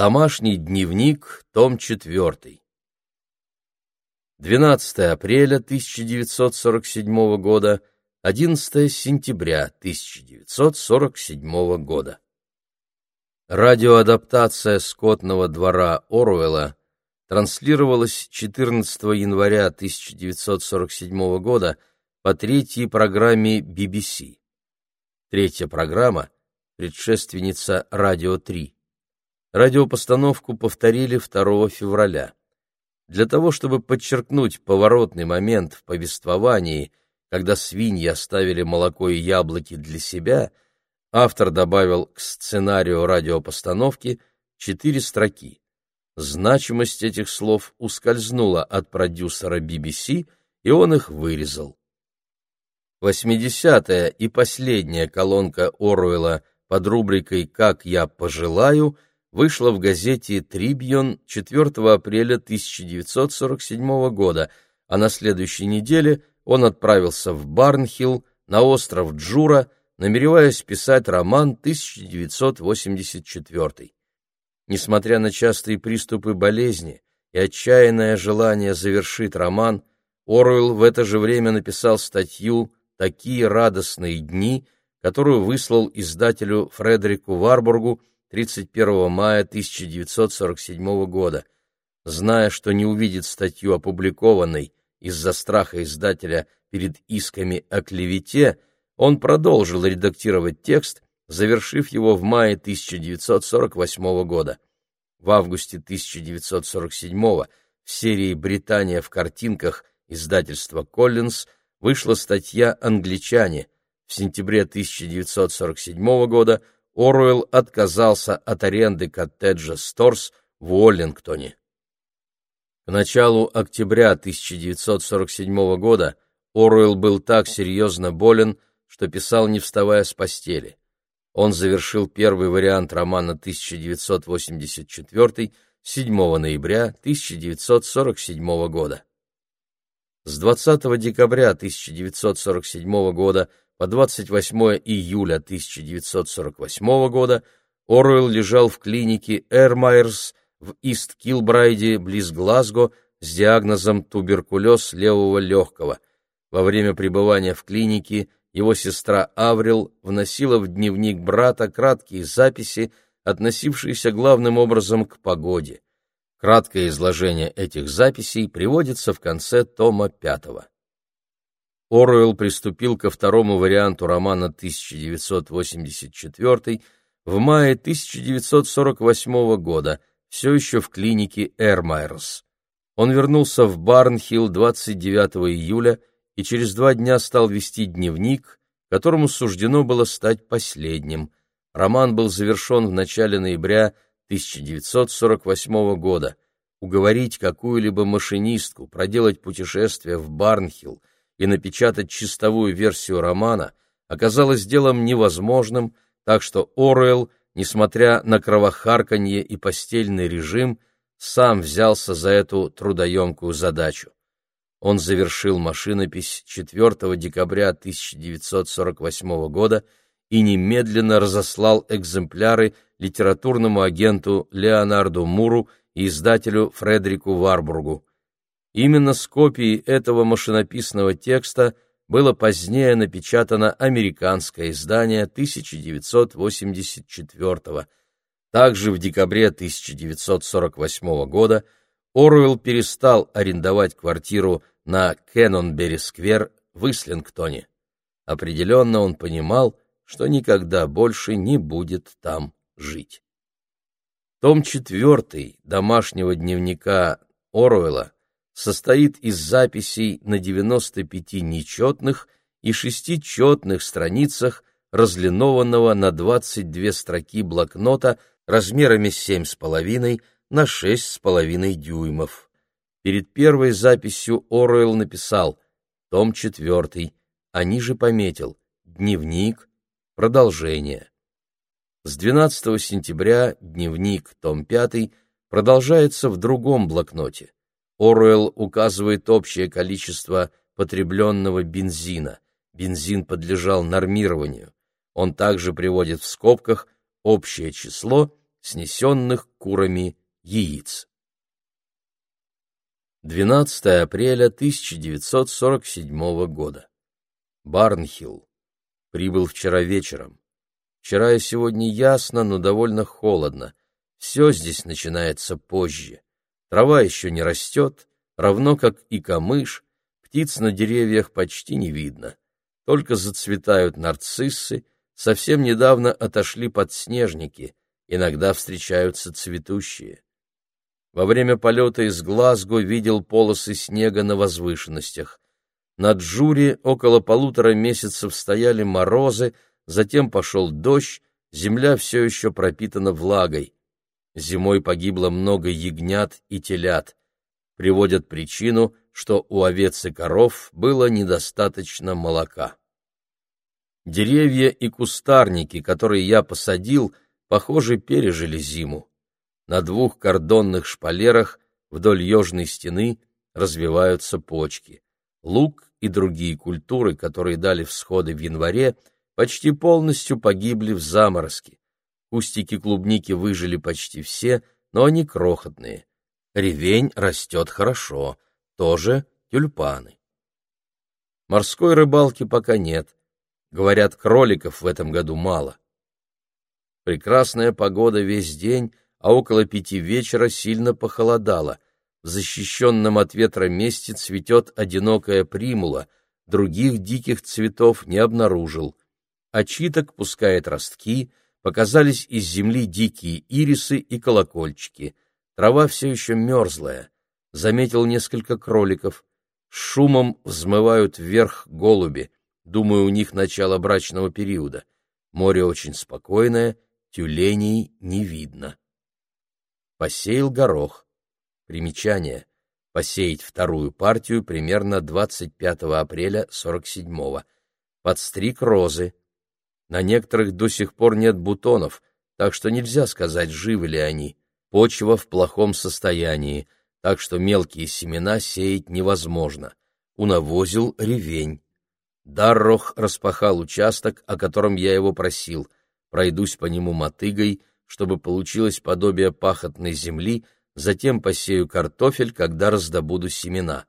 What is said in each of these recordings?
Домашний дневник, том 4. 12 апреля 1947 года, 11 сентября 1947 года. Радиоадаптация скотного двора Оруэлла транслировалась 14 января 1947 года по третьей программе BBC. Третья программа — предшественница «Радио 3». Радиопостановку повторили 2 февраля. Для того, чтобы подчеркнуть поворотный момент в повествовании, когда свиньи оставили молоко и яблоки для себя, автор добавил к сценарию радиопостановки четыре строки. Значимость этих слов ускользнула от продюсера BBC, и он их вырезал. Восьмидесятая и последняя колонка Оруэлла под рубрикой «Как я пожелаю» вышла в газете «Трибьон» 4 апреля 1947 года, а на следующей неделе он отправился в Барнхилл, на остров Джура, намереваясь писать роман 1984. Несмотря на частые приступы болезни и отчаянное желание завершить роман, Оруэлл в это же время написал статью «Такие радостные дни», которую выслал издателю Фредерику Варбургу 31 мая 1947 года. Зная, что не увидит статью опубликованной из-за страха издателя перед исками о клевете, он продолжил редактировать текст, завершив его в мае 1948 года. В августе 1947 в серии «Британия в картинках» издательства «Коллинз» вышла статья «Англичане». В сентябре 1947 года Оруэлл отказался от аренды коттеджа Сторс в Уоллингтоне. К началу октября 1947 года Оруэлл был так серьезно болен, что писал, не вставая с постели. Он завершил первый вариант романа 1984 7 ноября 1947 года. С 20 декабря 1947 года по 28 июля 1948 года Оруэлл лежал в клинике Эрмайерс в Ист-Килбрайде, близ Глазго, с диагнозом туберкулез левого легкого. Во время пребывания в клинике его сестра Аврил вносила в дневник брата краткие записи, относившиеся главным образом к погоде. Краткое изложение этих записей приводится в конце тома пятого. Оруэлл приступил ко второму варианту романа 1984 в мае 1948 года, все еще в клинике Эрмайерс. Он вернулся в Барнхилл 29 июля и через два дня стал вести дневник, которому суждено было стать последним. Роман был завершен в начале ноября 1948 года. Уговорить какую-либо машинистку проделать путешествие в Барнхилл и напечатать чистовую версию романа оказалось делом невозможным, так что Оруэлл, несмотря на кровохарканье и постельный режим, сам взялся за эту трудоемкую задачу. Он завершил машинопись 4 декабря 1948 года и немедленно разослал экземпляры литературному агенту Леонарду Муру и издателю Фредерику Варбургу. Именно с копией этого машинописного текста было позднее напечатано американское издание 1984 Также в декабре 1948 года Оруэлл перестал арендовать квартиру на Кеннонбери-сквер в Ислингтоне. Определенно он понимал, что никогда больше не будет там жить. Том четвертый домашнего дневника Оруэлла состоит из записей на 95 нечетных и 6 четных страницах, разлинованного на 22 строки блокнота размерами 7,5 на 6,5 дюймов. Перед первой записью Оруэлл написал «Том 4», а ниже пометил «Дневник», «Продолжение». С 12 сентября дневник, том 5, продолжается в другом блокноте. Оруэлл указывает общее количество потребленного бензина. Бензин подлежал нормированию. Он также приводит в скобках общее число, снесенных курами яиц. 12 апреля 1947 года. Барнхилл. Прибыл вчера вечером. Вчера и сегодня ясно, но довольно холодно. Все здесь начинается позже. Трава еще не растет, равно как и камыш, птиц на деревьях почти не видно. Только зацветают нарциссы, совсем недавно отошли подснежники, иногда встречаются цветущие. Во время полета из Глазго видел полосы снега на возвышенностях. Над Джури около полутора месяцев стояли морозы, затем пошел дождь, земля все еще пропитана влагой. Зимой погибло много ягнят и телят. Приводят причину, что у овец и коров было недостаточно молока. Деревья и кустарники, которые я посадил, похоже, пережили зиму. На двух кордонных шпалерах вдоль южной стены развиваются почки. Лук и другие культуры, которые дали всходы в январе, почти полностью погибли в заморозке. Кустики клубники выжили почти все, но они крохотные. Ревень растет хорошо, тоже тюльпаны. Морской рыбалки пока нет. Говорят, кроликов в этом году мало. Прекрасная погода весь день, а около пяти вечера сильно похолодало. В защищенном от ветра месте цветет одинокая примула, других диких цветов не обнаружил. Очиток пускает ростки, показались из земли дикие ирисы и колокольчики. Трава все еще мерзлая. Заметил несколько кроликов. Шумом взмывают вверх голуби. Думаю, у них начало брачного периода. Море очень спокойное, тюленей не видно. Посеял горох. Примечание. Посеять вторую партию примерно 25 апреля 47-го. Подстриг розы. На некоторых до сих пор нет бутонов, так что нельзя сказать, живы ли они. Почва в плохом состоянии, так что мелкие семена сеять невозможно. Унавозил ревень. Даррох распахал участок, о котором я его просил. Пройдусь по нему мотыгой, чтобы получилось подобие пахотной земли, затем посею картофель, когда раздобуду семена.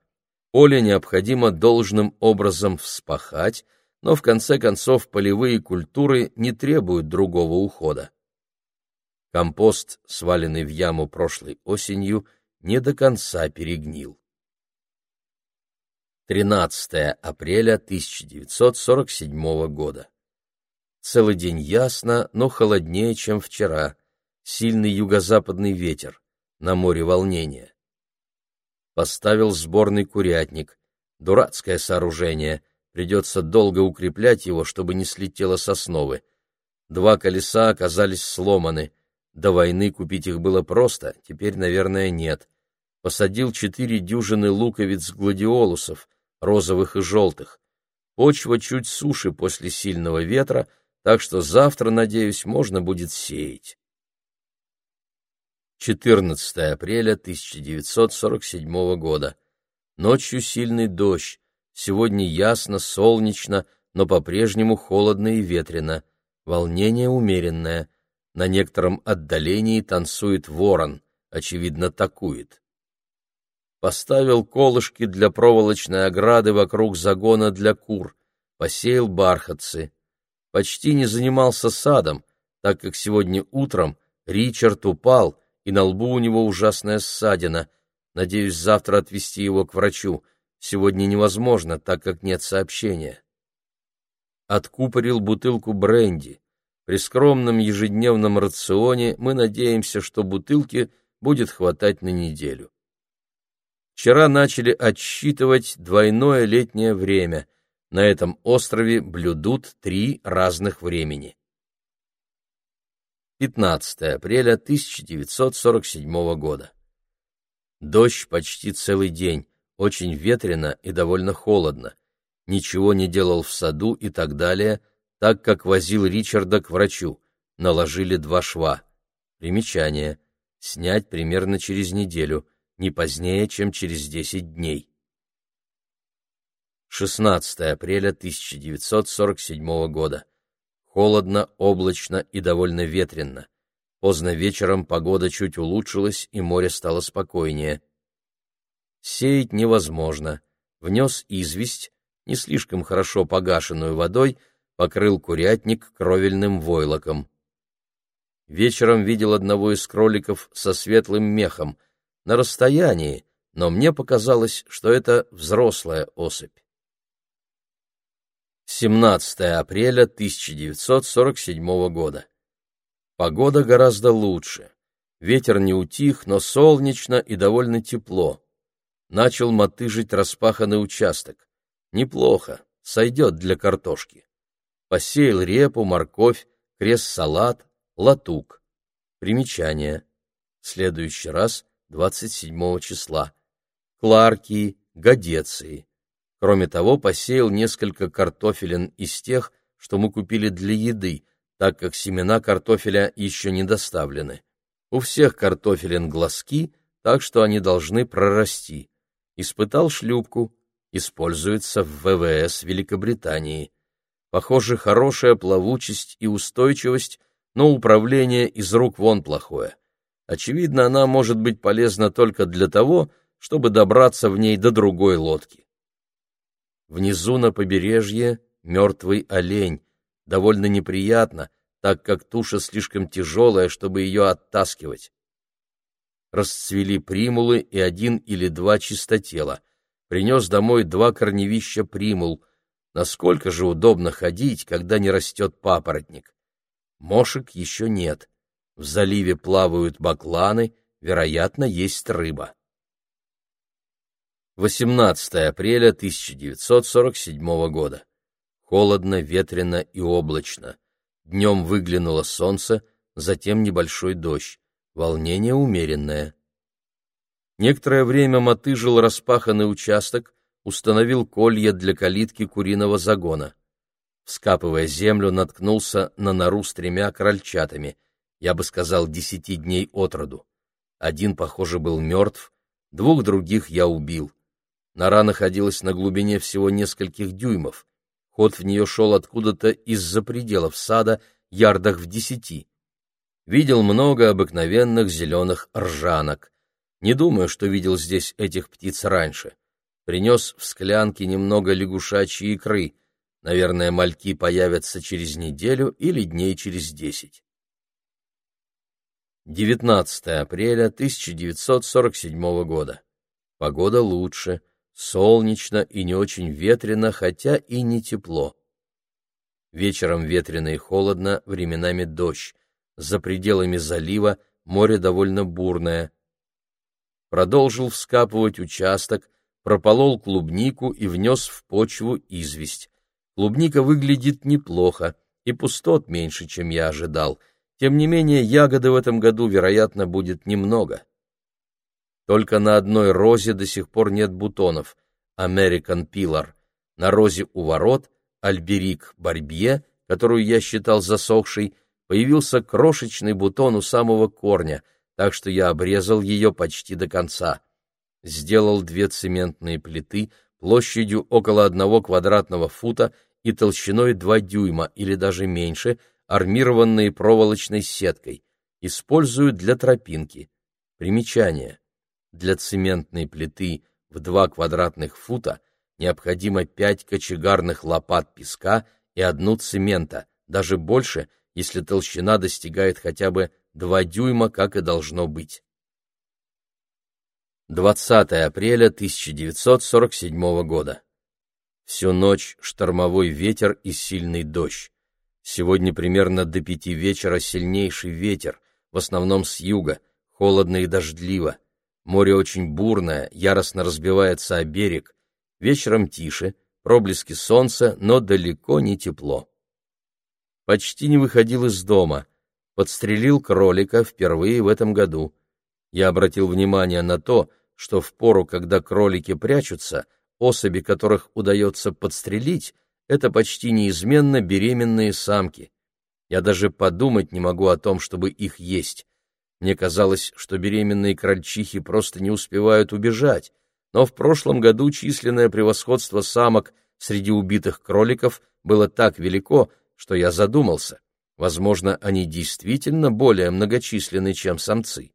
Поле необходимо должным образом вспахать, но в конце концов полевые культуры не требуют другого ухода. Компост, сваленный в яму прошлой осенью, не до конца перегнил. 13 апреля 1947 года. Целый день ясно, но холоднее, чем вчера. Сильный юго-западный ветер. На море волнение. Поставил сборный курятник. Дурацкое сооружение. Придется долго укреплять его, чтобы не слетело с основы. Два колеса оказались сломаны. До войны купить их было просто, теперь, наверное, нет. Посадил четыре дюжины луковиц-гладиолусов, розовых и желтых. Почва чуть суше после сильного ветра — так что завтра, надеюсь, можно будет сеять. 14 апреля 1947 года. Ночью сильный дождь. Сегодня ясно, солнечно, но по-прежнему холодно и ветрено. Волнение умеренное. На некотором отдалении танцует ворон, очевидно, такует. Поставил колышки для проволочной ограды вокруг загона для кур, посеял бархатцы почти не занимался садом, так как сегодня утром Ричард упал, и на лбу у него ужасная ссадина. Надеюсь, завтра отвезти его к врачу. Сегодня невозможно, так как нет сообщения. Откупорил бутылку бренди. При скромном ежедневном рационе мы надеемся, что бутылки будет хватать на неделю. Вчера начали отсчитывать двойное летнее время — на этом острове блюдут три разных времени. 15 апреля 1947 года. Дождь почти целый день, очень ветрено и довольно холодно. Ничего не делал в саду и так далее, так как возил Ричарда к врачу. Наложили два шва. Примечание. Снять примерно через неделю, не позднее, чем через 10 дней. 16 апреля 1947 года. Холодно, облачно и довольно ветрено. Поздно вечером погода чуть улучшилась, и море стало спокойнее. Сеять невозможно. Внес известь, не слишком хорошо погашенную водой, покрыл курятник кровельным войлоком. Вечером видел одного из кроликов со светлым мехом, на расстоянии, но мне показалось, что это взрослая особь. 17 апреля 1947 года. Погода гораздо лучше. Ветер не утих, но солнечно и довольно тепло. Начал мотыжить распаханный участок. Неплохо, сойдет для картошки. Посеял репу, морковь, крест-салат, латук. Примечание. Следующий раз, 27 числа. Кларки, годеции. Кроме того, посеял несколько картофелин из тех, что мы купили для еды, так как семена картофеля еще не доставлены. У всех картофелин глазки, так что они должны прорасти. Испытал шлюпку, используется в ВВС Великобритании. Похоже, хорошая плавучесть и устойчивость, но управление из рук вон плохое. Очевидно, она может быть полезна только для того, чтобы добраться в ней до другой лодки. Внизу на побережье мертвый олень, довольно неприятно, так как туша слишком тяжелая, чтобы ее оттаскивать. Расцвели примулы и один или два чистотела. Принес домой два корневища примул. Насколько же удобно ходить, когда не растет папоротник. Мошек еще нет. В заливе плавают бакланы, вероятно, есть рыба. 18 апреля 1947 года. Холодно, ветрено и облачно. Днем выглянуло солнце, затем небольшой дождь. Волнение умеренное. Некоторое время мотыжил распаханный участок, установил колья для калитки куриного загона. Вскапывая землю, наткнулся на нору с тремя крольчатами, я бы сказал, десяти дней от роду. Один, похоже, был мертв, двух других я убил. Нора находилась на глубине всего нескольких дюймов. Ход в нее шел откуда-то из-за пределов сада, ярдах в десяти. Видел много обыкновенных зеленых ржанок. Не думаю, что видел здесь этих птиц раньше. Принес в склянке немного лягушачьей икры. Наверное, мальки появятся через неделю или дней через десять. 19 апреля 1947 года. Погода лучше Солнечно и не очень ветрено, хотя и не тепло. Вечером ветрено и холодно, временами дождь. За пределами залива море довольно бурное. Продолжил вскапывать участок, прополол клубнику и внес в почву известь. Клубника выглядит неплохо, и пустот меньше, чем я ожидал. Тем не менее, ягоды в этом году, вероятно, будет немного. Только на одной розе до сих пор нет бутонов. American Pillar. На розе у ворот Альберик Барбье, которую я считал засохшей, появился крошечный бутон у самого корня, так что я обрезал ее почти до конца. Сделал две цементные плиты площадью около одного квадратного фута и толщиной два дюйма или даже меньше, армированные проволочной сеткой. Использую для тропинки. Примечание. Для цементной плиты в два квадратных фута необходимо пять кочегарных лопат песка и одну цемента, даже больше, если толщина достигает хотя бы два дюйма, как и должно быть. 20 апреля 1947 года. Всю ночь штормовой ветер и сильный дождь. Сегодня примерно до пяти вечера сильнейший ветер, в основном с юга, холодно и дождливо. Море очень бурное, яростно разбивается о берег. Вечером тише, проблески солнца, но далеко не тепло. Почти не выходил из дома. Подстрелил кролика впервые в этом году. Я обратил внимание на то, что в пору, когда кролики прячутся, особи которых удается подстрелить, это почти неизменно беременные самки. Я даже подумать не могу о том, чтобы их есть. Мне казалось, что беременные крольчихи просто не успевают убежать, но в прошлом году численное превосходство самок среди убитых кроликов было так велико, что я задумался. Возможно, они действительно более многочисленны, чем самцы.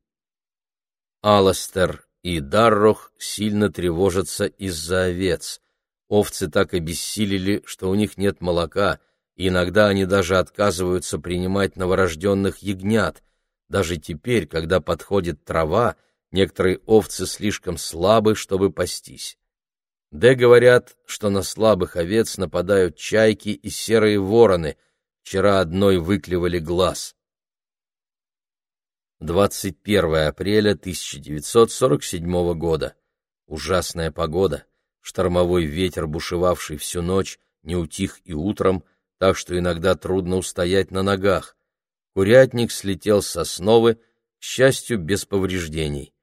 Аластер и Даррох сильно тревожатся из-за овец. Овцы так обессилели, что у них нет молока, и иногда они даже отказываются принимать новорожденных ягнят. Даже теперь, когда подходит трава, некоторые овцы слишком слабы, чтобы пастись. Д говорят, что на слабых овец нападают чайки и серые вороны. Вчера одной выклевали глаз. 21 апреля 1947 года. Ужасная погода. Штормовой ветер, бушевавший всю ночь, не утих и утром, так что иногда трудно устоять на ногах. Курятник слетел с основы, к счастью, без повреждений.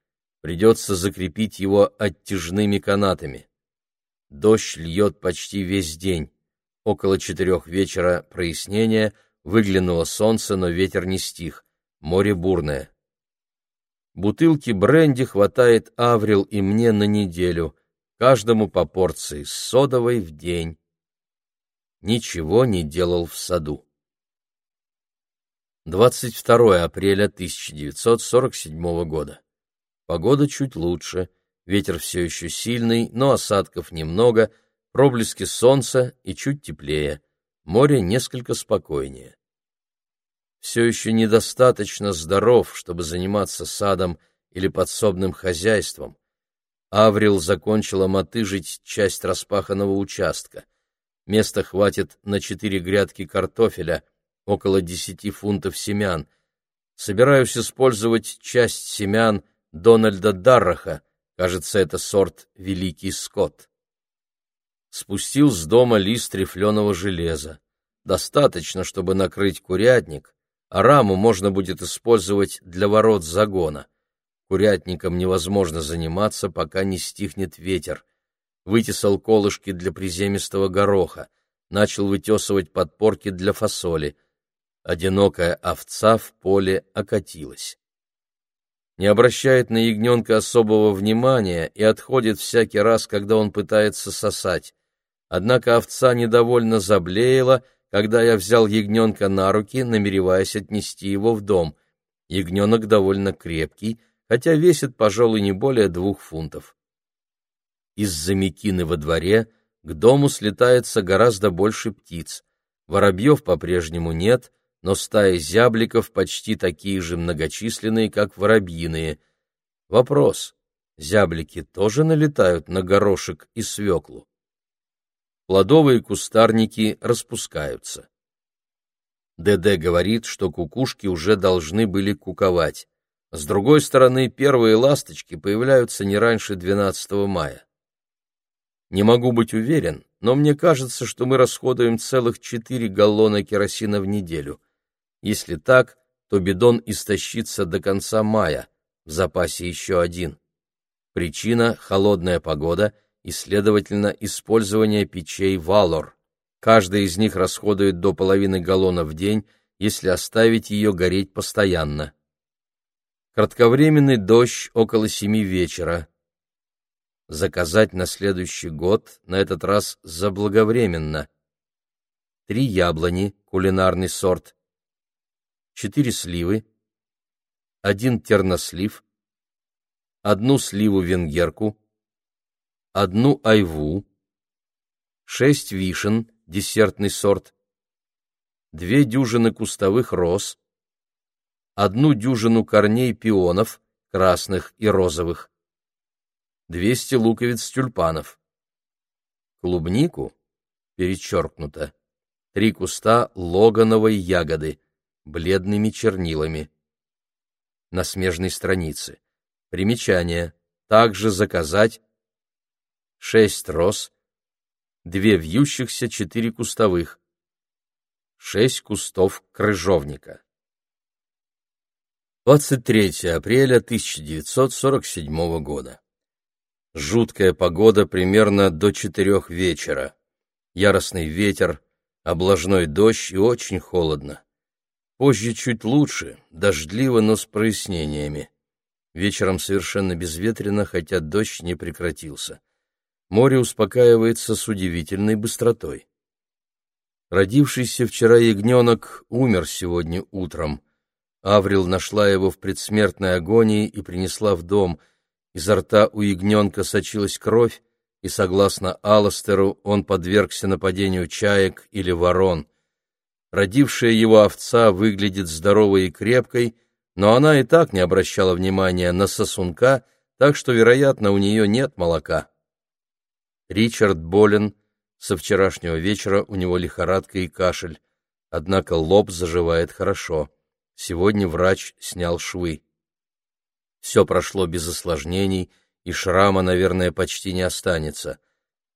Придется закрепить его оттяжными канатами. Дождь льет почти весь день. Около четырех вечера прояснение, выглянуло солнце, но ветер не стих. Море бурное. Бутылки бренди хватает Аврил и мне на неделю, каждому по порции с содовой в день. Ничего не делал в саду. 22 апреля 1947 года. Погода чуть лучше — Ветер все еще сильный, но осадков немного, проблески солнца и чуть теплее. Море несколько спокойнее. Все еще недостаточно здоров, чтобы заниматься садом или подсобным хозяйством. Аврил закончила мотыжить часть распаханного участка. Места хватит на четыре грядки картофеля, около десяти фунтов семян. Собираюсь использовать часть семян Дональда Дарраха, Кажется, это сорт «Великий Скотт». Спустил с дома лист рифленого железа. Достаточно, чтобы накрыть курятник, а раму можно будет использовать для ворот загона. Курятником невозможно заниматься, пока не стихнет ветер. Вытесал колышки для приземистого гороха, начал вытесывать подпорки для фасоли. Одинокая овца в поле окатилась не обращает на ягненка особого внимания и отходит всякий раз, когда он пытается сосать. Однако овца недовольно заблеяла, когда я взял ягненка на руки, намереваясь отнести его в дом. Ягненок довольно крепкий, хотя весит, пожалуй, не более двух фунтов. Из-за мекины во дворе к дому слетается гораздо больше птиц. Воробьев по-прежнему нет — но стаи зябликов почти такие же многочисленные, как воробьиные. Вопрос: зяблики тоже налетают на горошек и свеклу? Плодовые кустарники распускаются. ДД говорит, что кукушки уже должны были куковать. С другой стороны, первые ласточки появляются не раньше 12 мая. Не могу быть уверен, но мне кажется, что мы расходуем целых 4 галлона керосина в неделю. Если так, то бидон истощится до конца мая, в запасе еще один. Причина – холодная погода и, следовательно, использование печей «Валор». Каждая из них расходует до половины галлона в день, если оставить ее гореть постоянно. Кратковременный дождь около семи вечера. Заказать на следующий год, на этот раз заблаговременно. Три яблони, кулинарный сорт, четыре сливы, один тернослив, одну сливу-венгерку, одну айву, шесть вишен, десертный сорт, две дюжины кустовых роз, одну дюжину корней пионов, красных и розовых, двести луковиц тюльпанов, клубнику, перечеркнуто, три куста логановой ягоды, бледными чернилами. На смежной странице. Примечание. Также заказать шесть роз, две вьющихся, четыре кустовых, шесть кустов крыжовника. 23 апреля 1947 года. Жуткая погода примерно до четырех вечера. Яростный ветер, облажной дождь и очень холодно. Позже чуть лучше, дождливо, но с прояснениями. Вечером совершенно безветренно, хотя дождь не прекратился. Море успокаивается с удивительной быстротой. Родившийся вчера ягненок умер сегодня утром. Аврил нашла его в предсмертной агонии и принесла в дом. Изо рта у ягненка сочилась кровь, и, согласно Аластеру, он подвергся нападению чаек или ворон. Родившая его овца выглядит здоровой и крепкой, но она и так не обращала внимания на сосунка, так что, вероятно, у нее нет молока. Ричард болен, со вчерашнего вечера у него лихорадка и кашель, однако лоб заживает хорошо. Сегодня врач снял швы. Все прошло без осложнений, и шрама, наверное, почти не останется.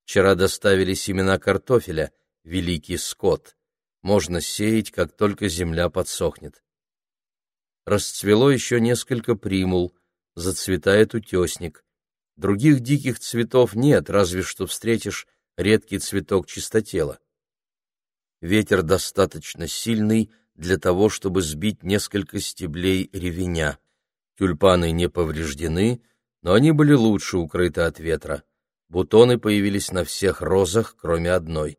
Вчера доставили семена картофеля, великий скот. Можно сеять, как только земля подсохнет. Расцвело еще несколько примул, зацветает утесник. Других диких цветов нет, разве что встретишь редкий цветок чистотела. Ветер достаточно сильный для того, чтобы сбить несколько стеблей ревеня. Тюльпаны не повреждены, но они были лучше укрыты от ветра. Бутоны появились на всех розах, кроме одной.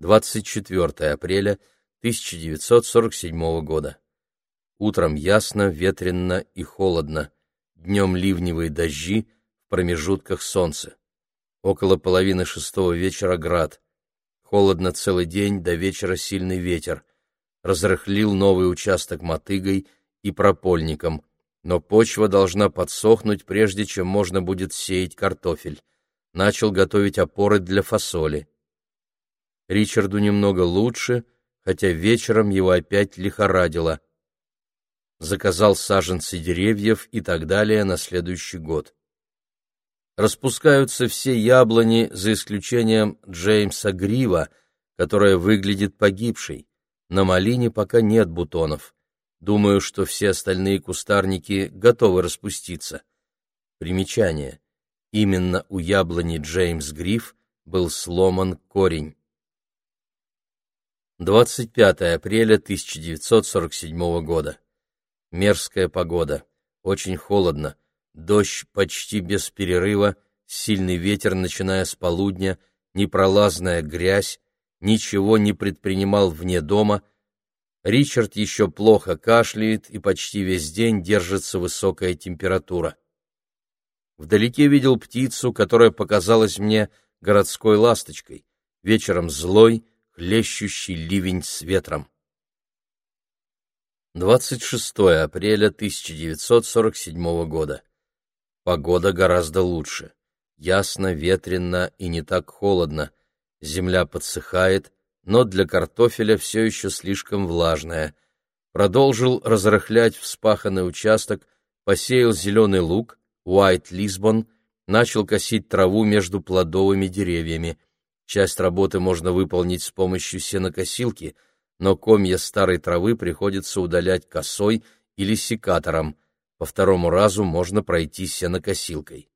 24 апреля 1947 года. Утром ясно, ветрено и холодно. Днем ливневые дожди, в промежутках солнце. Около половины шестого вечера град. Холодно целый день, до вечера сильный ветер. Разрыхлил новый участок мотыгой и пропольником, но почва должна подсохнуть, прежде чем можно будет сеять картофель. Начал готовить опоры для фасоли. Ричарду немного лучше, хотя вечером его опять лихорадило. Заказал саженцы деревьев и так далее на следующий год распускаются все яблони, за исключением Джеймса Грива, которая выглядит погибшей. На малине пока нет бутонов. Думаю, что все остальные кустарники готовы распуститься. Примечание. Именно у яблони Джеймс Гриф был сломан корень. 25 апреля 1947 года. Мерзкая погода. Очень холодно. Дождь почти без перерыва, сильный ветер, начиная с полудня, непролазная грязь, ничего не предпринимал вне дома. Ричард еще плохо кашляет, и почти весь день держится высокая температура. Вдалеке видел птицу, которая показалась мне городской ласточкой, вечером злой, хлещущий ливень с ветром. 26 апреля 1947 года. Погода гораздо лучше. Ясно, ветрено и не так холодно. Земля подсыхает, но для картофеля все еще слишком влажная. Продолжил разрыхлять вспаханный участок, посеял зеленый лук, Уайт Лисбон, начал косить траву между плодовыми деревьями. Часть работы можно выполнить с помощью сенокосилки, но комья старой травы приходится удалять косой или секатором — по второму разу можно пройти сенокосилкой.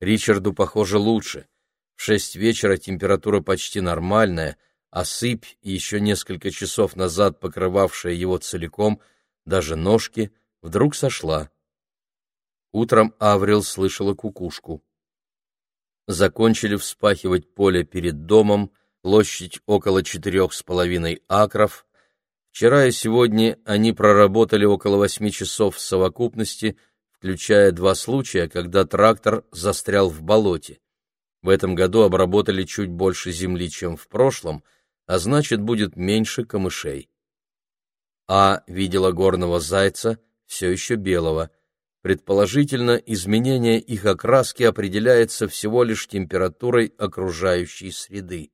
Ричарду, похоже, лучше. В шесть вечера температура почти нормальная, а сыпь, еще несколько часов назад покрывавшая его целиком, даже ножки, вдруг сошла. Утром Аврил слышала кукушку. Закончили вспахивать поле перед домом, площадь около четырех с половиной акров, Вчера и сегодня они проработали около восьми часов в совокупности, включая два случая, когда трактор застрял в болоте. В этом году обработали чуть больше земли, чем в прошлом, а значит, будет меньше камышей. А видела горного зайца, все еще белого. Предположительно, изменение их окраски определяется всего лишь температурой окружающей среды.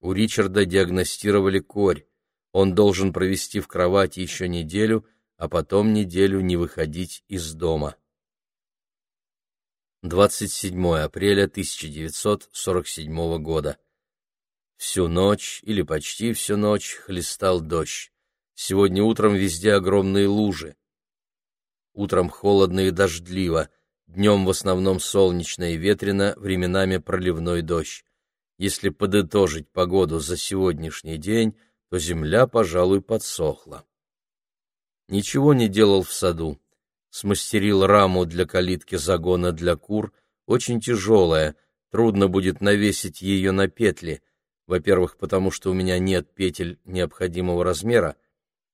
У Ричарда диагностировали корь. Он должен провести в кровати еще неделю, а потом неделю не выходить из дома. 27 апреля 1947 года. Всю ночь или почти всю ночь хлестал дождь. Сегодня утром везде огромные лужи. Утром холодно и дождливо, днем в основном солнечно и ветрено, временами проливной дождь. Если подытожить погоду за сегодняшний день, то земля, пожалуй, подсохла. Ничего не делал в саду. Смастерил раму для калитки загона для кур, очень тяжелая, трудно будет навесить ее на петли, Во-первых, потому что у меня нет петель необходимого размера,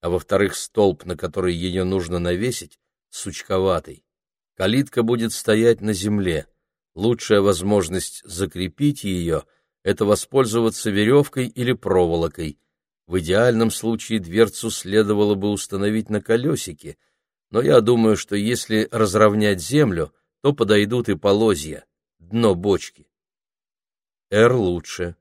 а во-вторых, столб, на который ее нужно навесить, сучковатый. Калитка будет стоять на земле. Лучшая возможность закрепить ее — это воспользоваться веревкой или проволокой. В идеальном случае дверцу следовало бы установить на колесике, но я думаю, что если разровнять землю, то подойдут и полозья, дно бочки. Эр лучше.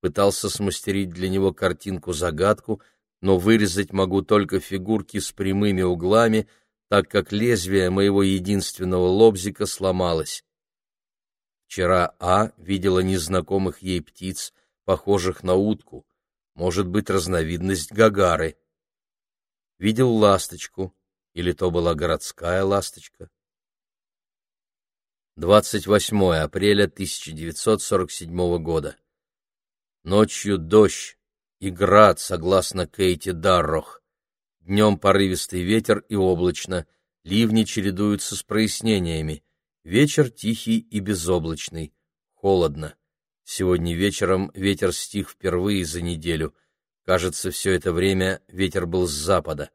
Пытался смастерить для него картинку-загадку — но вырезать могу только фигурки с прямыми углами, так как лезвие моего единственного лобзика сломалось. Вчера А видела незнакомых ей птиц, похожих на утку, может быть, разновидность гагары. Видел ласточку, или то была городская ласточка. 28 апреля 1947 года. Ночью дождь, и град, согласно Кейти Даррох. Днем порывистый ветер и облачно, ливни чередуются с прояснениями. Вечер тихий и безоблачный, холодно. Сегодня вечером ветер стих впервые за неделю. Кажется, все это время ветер был с запада.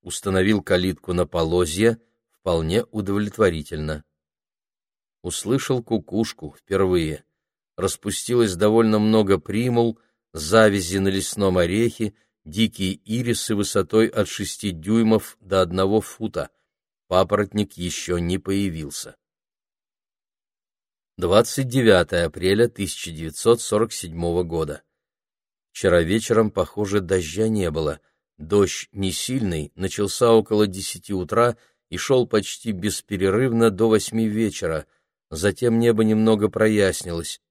Установил калитку на полозье, вполне удовлетворительно. Услышал кукушку впервые. Распустилось довольно много примул, завязи на лесном орехе, дикие ирисы высотой от шести дюймов до одного фута. Папоротник еще не появился. 29 апреля 1947 года. Вчера вечером, похоже, дождя не было. Дождь не сильный, начался около десяти утра и шел почти бесперерывно до восьми вечера. Затем небо немного прояснилось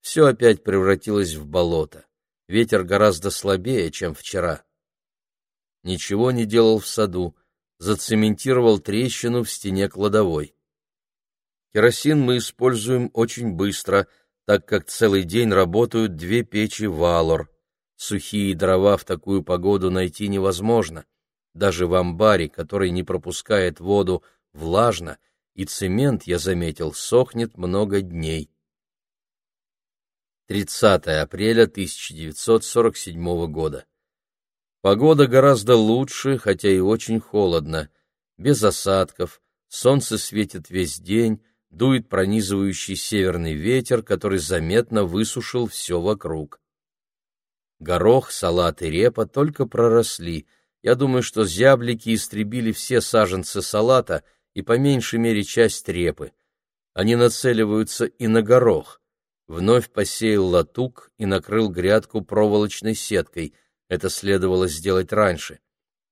все опять превратилось в болото. Ветер гораздо слабее, чем вчера. Ничего не делал в саду, зацементировал трещину в стене кладовой. Керосин мы используем очень быстро, так как целый день работают две печи «Валор». Сухие дрова в такую погоду найти невозможно. Даже в амбаре, который не пропускает воду, влажно, и цемент, я заметил, сохнет много дней. 30 апреля 1947 года. Погода гораздо лучше, хотя и очень холодно. Без осадков, солнце светит весь день, дует пронизывающий северный ветер, который заметно высушил все вокруг. Горох, салат и репа только проросли. Я думаю, что зяблики истребили все саженцы салата и по меньшей мере часть репы. Они нацеливаются и на горох вновь посеял латук и накрыл грядку проволочной сеткой. Это следовало сделать раньше.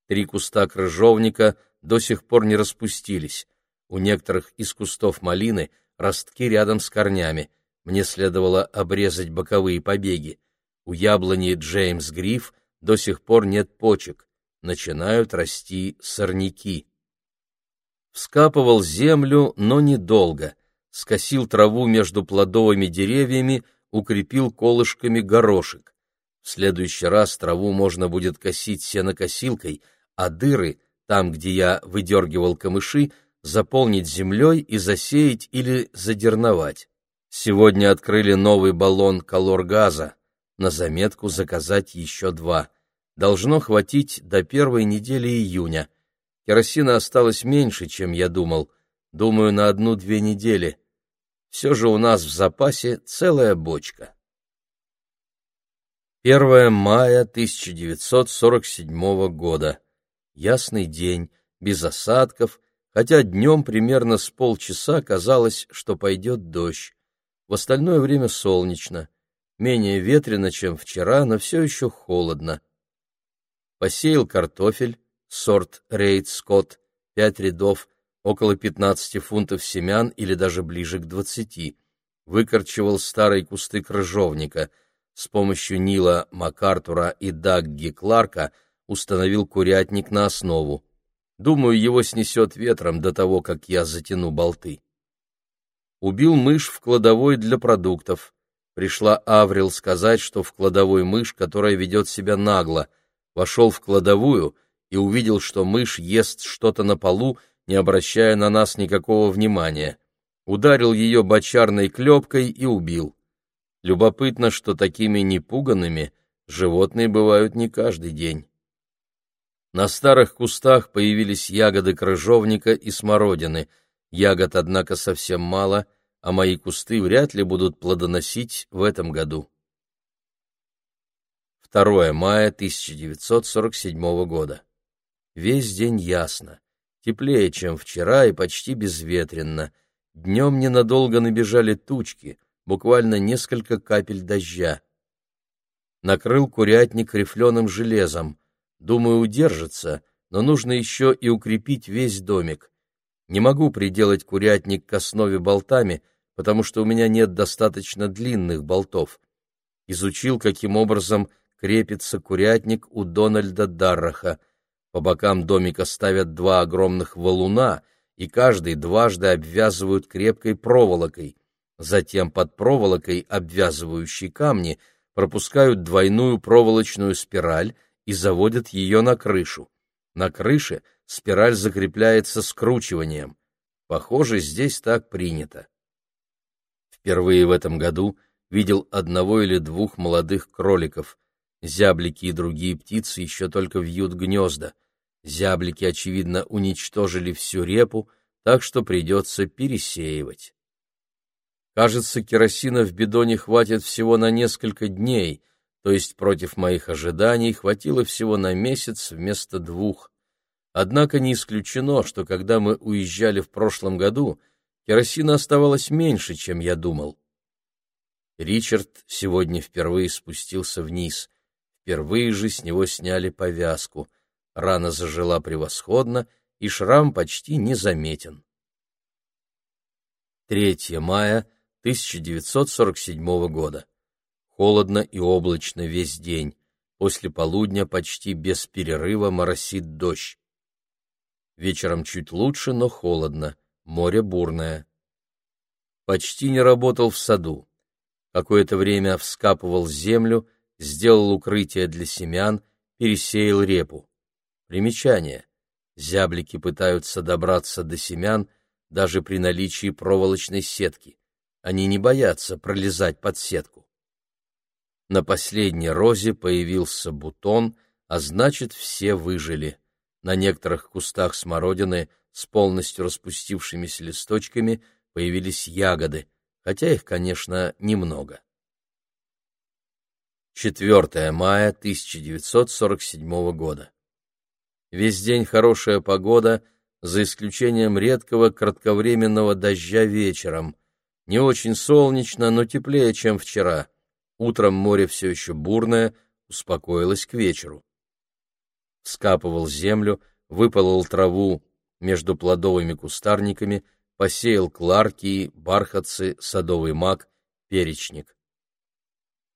Три куста крыжовника до сих пор не распустились. У некоторых из кустов малины ростки рядом с корнями. Мне следовало обрезать боковые побеги. У яблони Джеймс Гриф до сих пор нет почек. Начинают расти сорняки. Вскапывал землю, но недолго — скосил траву между плодовыми деревьями, укрепил колышками горошек. В следующий раз траву можно будет косить сенокосилкой, а дыры, там, где я выдергивал камыши, заполнить землей и засеять или задерновать. Сегодня открыли новый баллон колор-газа. На заметку заказать еще два. Должно хватить до первой недели июня. Керосина осталось меньше, чем я думал. Думаю, на одну-две недели. Все же у нас в запасе целая бочка. 1 мая 1947 года. Ясный день, без осадков, хотя днем примерно с полчаса казалось, что пойдет дождь. В остальное время солнечно, менее ветрено, чем вчера, но все еще холодно. Посеял картофель, сорт Рейд Скотт, пять рядов, около 15 фунтов семян или даже ближе к 20. Выкорчевал старые кусты крыжовника. С помощью Нила МакАртура и Дагги Кларка установил курятник на основу. Думаю, его снесет ветром до того, как я затяну болты. Убил мышь в кладовой для продуктов. Пришла Аврил сказать, что в кладовой мышь, которая ведет себя нагло. Вошел в кладовую и увидел, что мышь ест что-то на полу, не обращая на нас никакого внимания. Ударил ее бочарной клепкой и убил. Любопытно, что такими непуганными животные бывают не каждый день. На старых кустах появились ягоды крыжовника и смородины. Ягод, однако, совсем мало, а мои кусты вряд ли будут плодоносить в этом году. 2 мая 1947 года. Весь день ясно. Теплее, чем вчера, и почти безветренно. Днем ненадолго набежали тучки, буквально несколько капель дождя. Накрыл курятник рифленым железом. Думаю, удержится, но нужно еще и укрепить весь домик. Не могу приделать курятник к основе болтами, потому что у меня нет достаточно длинных болтов. Изучил, каким образом крепится курятник у Дональда Дарраха. По бокам домика ставят два огромных валуна, и каждый дважды обвязывают крепкой проволокой. Затем под проволокой, обвязывающей камни, пропускают двойную проволочную спираль и заводят ее на крышу. На крыше спираль закрепляется скручиванием. Похоже, здесь так принято. Впервые в этом году видел одного или двух молодых кроликов. Зяблики и другие птицы еще только вьют гнезда. Зяблики, очевидно, уничтожили всю репу, так что придется пересеивать. Кажется, керосина в бидоне хватит всего на несколько дней, то есть против моих ожиданий хватило всего на месяц вместо двух. Однако не исключено, что когда мы уезжали в прошлом году, керосина оставалось меньше, чем я думал. Ричард сегодня впервые спустился вниз. Впервые же с него сняли повязку. Рана зажила превосходно, и шрам почти не заметен. 3 мая 1947 года. Холодно и облачно весь день. После полудня почти без перерыва моросит дождь. Вечером чуть лучше, но холодно. Море бурное. Почти не работал в саду. Какое-то время вскапывал землю, сделал укрытие для семян, пересеял репу. Примечание. Зяблики пытаются добраться до семян даже при наличии проволочной сетки. Они не боятся пролезать под сетку. На последней розе появился бутон, а значит, все выжили. На некоторых кустах смородины с полностью распустившимися листочками появились ягоды, хотя их, конечно, немного. 4 мая 1947 года. Весь день хорошая погода, за исключением редкого кратковременного дождя вечером. Не очень солнечно, но теплее, чем вчера. Утром море все еще бурное, успокоилось к вечеру. Скапывал землю, выпалол траву между плодовыми кустарниками, посеял кларки, бархатцы, садовый мак, перечник.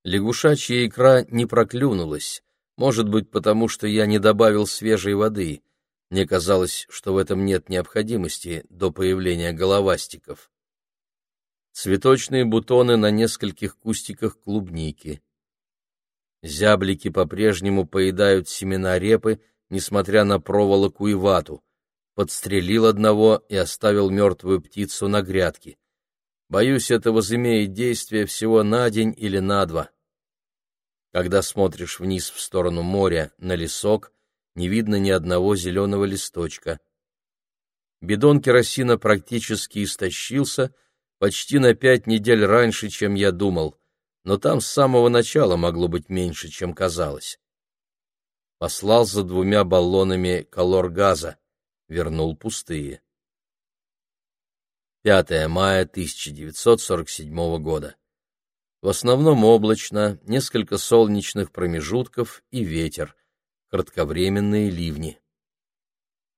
Лягушачья икра не проклюнулась, может быть, потому что я не добавил свежей воды. Мне казалось, что в этом нет необходимости до появления головастиков. Цветочные бутоны на нескольких кустиках клубники. Зяблики по-прежнему поедают семена репы, несмотря на проволоку и вату. Подстрелил одного и оставил мертвую птицу на грядке. Боюсь, это возымеет действие всего на день или на два. Когда смотришь вниз в сторону моря, на лесок, не видно ни одного зеленого листочка. Бидон керосина практически истощился, почти на пять недель раньше, чем я думал, но там с самого начала могло быть меньше, чем казалось. Послал за двумя баллонами колор-газа, вернул пустые. 5 мая 1947 года. В основном облачно, несколько солнечных промежутков и ветер, кратковременные ливни.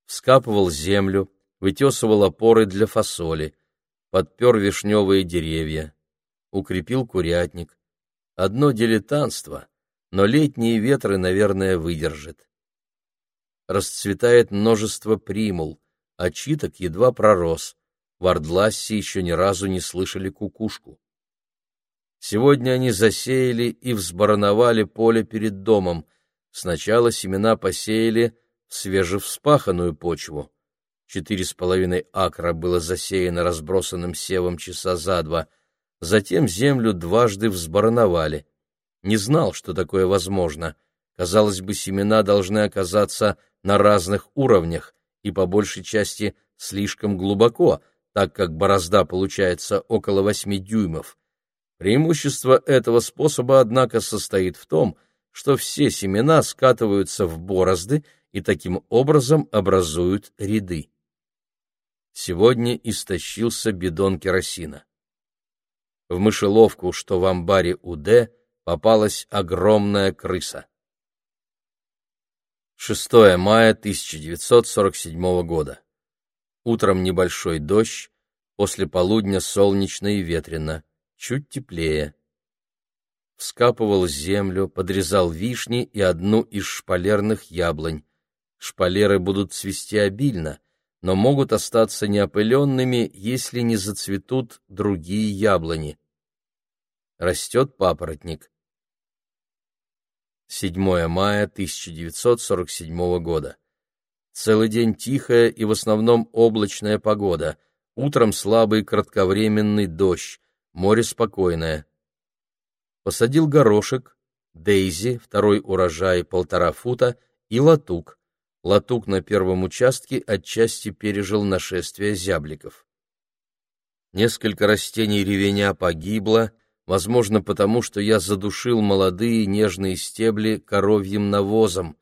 Вскапывал землю, вытесывал опоры для фасоли, подпер вишневые деревья, укрепил курятник. Одно дилетантство, но летние ветры, наверное, выдержит. Расцветает множество примул, а читок едва пророс — в Ордлассе еще ни разу не слышали кукушку. Сегодня они засеяли и взбороновали поле перед домом. Сначала семена посеяли в свежевспаханную почву. Четыре с половиной акра было засеяно разбросанным севом часа за два. Затем землю дважды взбарановали. Не знал, что такое возможно. Казалось бы, семена должны оказаться на разных уровнях и по большей части слишком глубоко, так как борозда получается около 8 дюймов. Преимущество этого способа, однако, состоит в том, что все семена скатываются в борозды и таким образом образуют ряды. Сегодня истощился бидон керосина. В мышеловку, что в амбаре УД, попалась огромная крыса. 6 мая 1947 года. Утром небольшой дождь, после полудня солнечно и ветрено, чуть теплее. Вскапывал землю, подрезал вишни и одну из шпалерных яблонь. Шпалеры будут цвести обильно, но могут остаться неопыленными, если не зацветут другие яблони. Растет папоротник. 7 мая 1947 года. Целый день тихая и в основном облачная погода. Утром слабый кратковременный дождь, море спокойное. Посадил горошек, дейзи, второй урожай полтора фута и латук, Латук на первом участке отчасти пережил нашествие зябликов. Несколько растений ревеня погибло, возможно, потому что я задушил молодые нежные стебли коровьим навозом.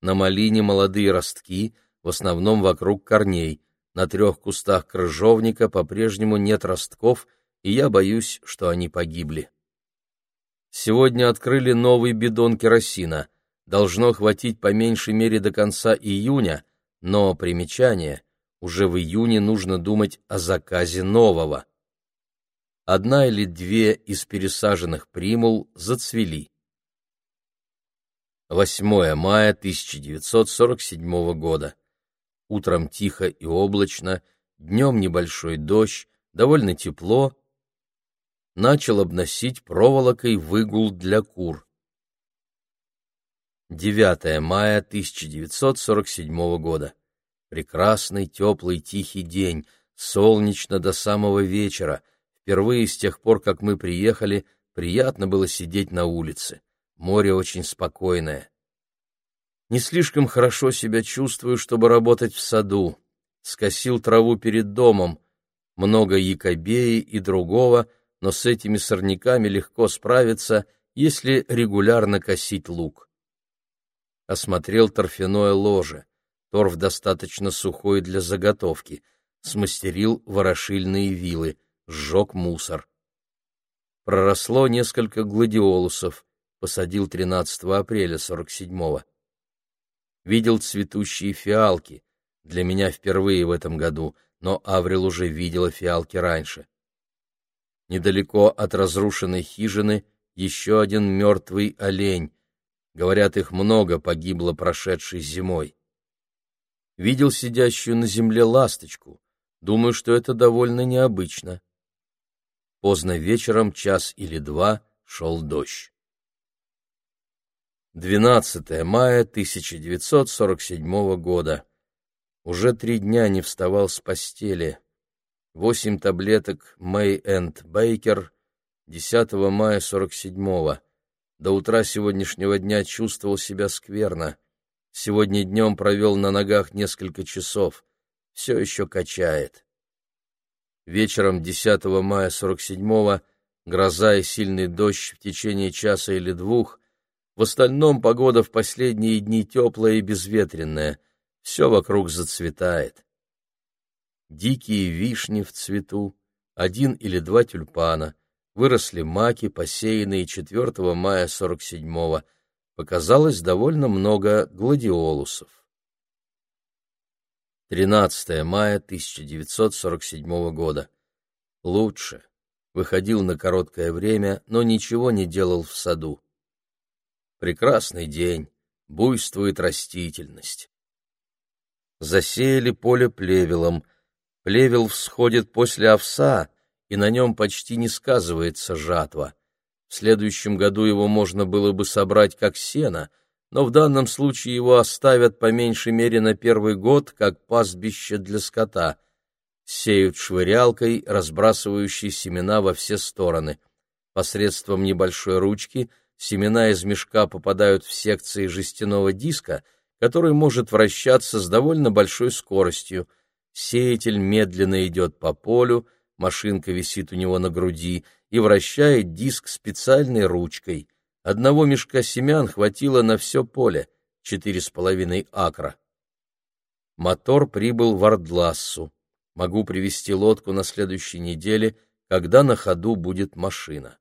На малине молодые ростки, в основном вокруг корней. На трех кустах крыжовника по-прежнему нет ростков, и я боюсь, что они погибли. Сегодня открыли новый бидон керосина — должно хватить по меньшей мере до конца июня, но примечание уже в июне нужно думать о заказе нового. Одна или две из пересаженных примул зацвели. 8 мая 1947 года. Утром тихо и облачно, днем небольшой дождь, довольно тепло. Начал обносить проволокой выгул для кур. 9 мая 1947 года. Прекрасный, теплый, тихий день, солнечно до самого вечера. Впервые с тех пор, как мы приехали, приятно было сидеть на улице. Море очень спокойное. Не слишком хорошо себя чувствую, чтобы работать в саду. Скосил траву перед домом. Много якобеи и другого, но с этими сорняками легко справиться, если регулярно косить лук осмотрел торфяное ложе. Торф достаточно сухой для заготовки. Смастерил ворошильные вилы, сжег мусор. Проросло несколько гладиолусов, посадил 13 апреля 47-го. Видел цветущие фиалки, для меня впервые в этом году, но Аврил уже видела фиалки раньше. Недалеко от разрушенной хижины еще один мертвый олень, Говорят, их много погибло прошедшей зимой. Видел сидящую на земле ласточку. Думаю, что это довольно необычно. Поздно вечером, час или два, шел дождь. 12 мая 1947 года. Уже три дня не вставал с постели. Восемь таблеток Мэй энд Бейкер 10 мая 47 -го. До утра сегодняшнего дня чувствовал себя скверно. Сегодня днем провел на ногах несколько часов. Все еще качает. Вечером 10 мая 47-го гроза и сильный дождь в течение часа или двух. В остальном погода в последние дни теплая и безветренная. Все вокруг зацветает. Дикие вишни в цвету, один или два тюльпана — выросли маки, посеянные 4 мая 47-го, показалось довольно много гладиолусов. 13 мая 1947 года. Лучше. Выходил на короткое время, но ничего не делал в саду. Прекрасный день, буйствует растительность. Засеяли поле плевелом. Плевел всходит после овса, и на нем почти не сказывается жатва. В следующем году его можно было бы собрать как сено, но в данном случае его оставят по меньшей мере на первый год как пастбище для скота. Сеют швырялкой, разбрасывающей семена во все стороны. Посредством небольшой ручки семена из мешка попадают в секции жестяного диска, который может вращаться с довольно большой скоростью. Сеятель медленно идет по полю, машинка висит у него на груди и вращает диск специальной ручкой. Одного мешка семян хватило на все поле, четыре с половиной акра. Мотор прибыл в Ордлассу. Могу привезти лодку на следующей неделе, когда на ходу будет машина.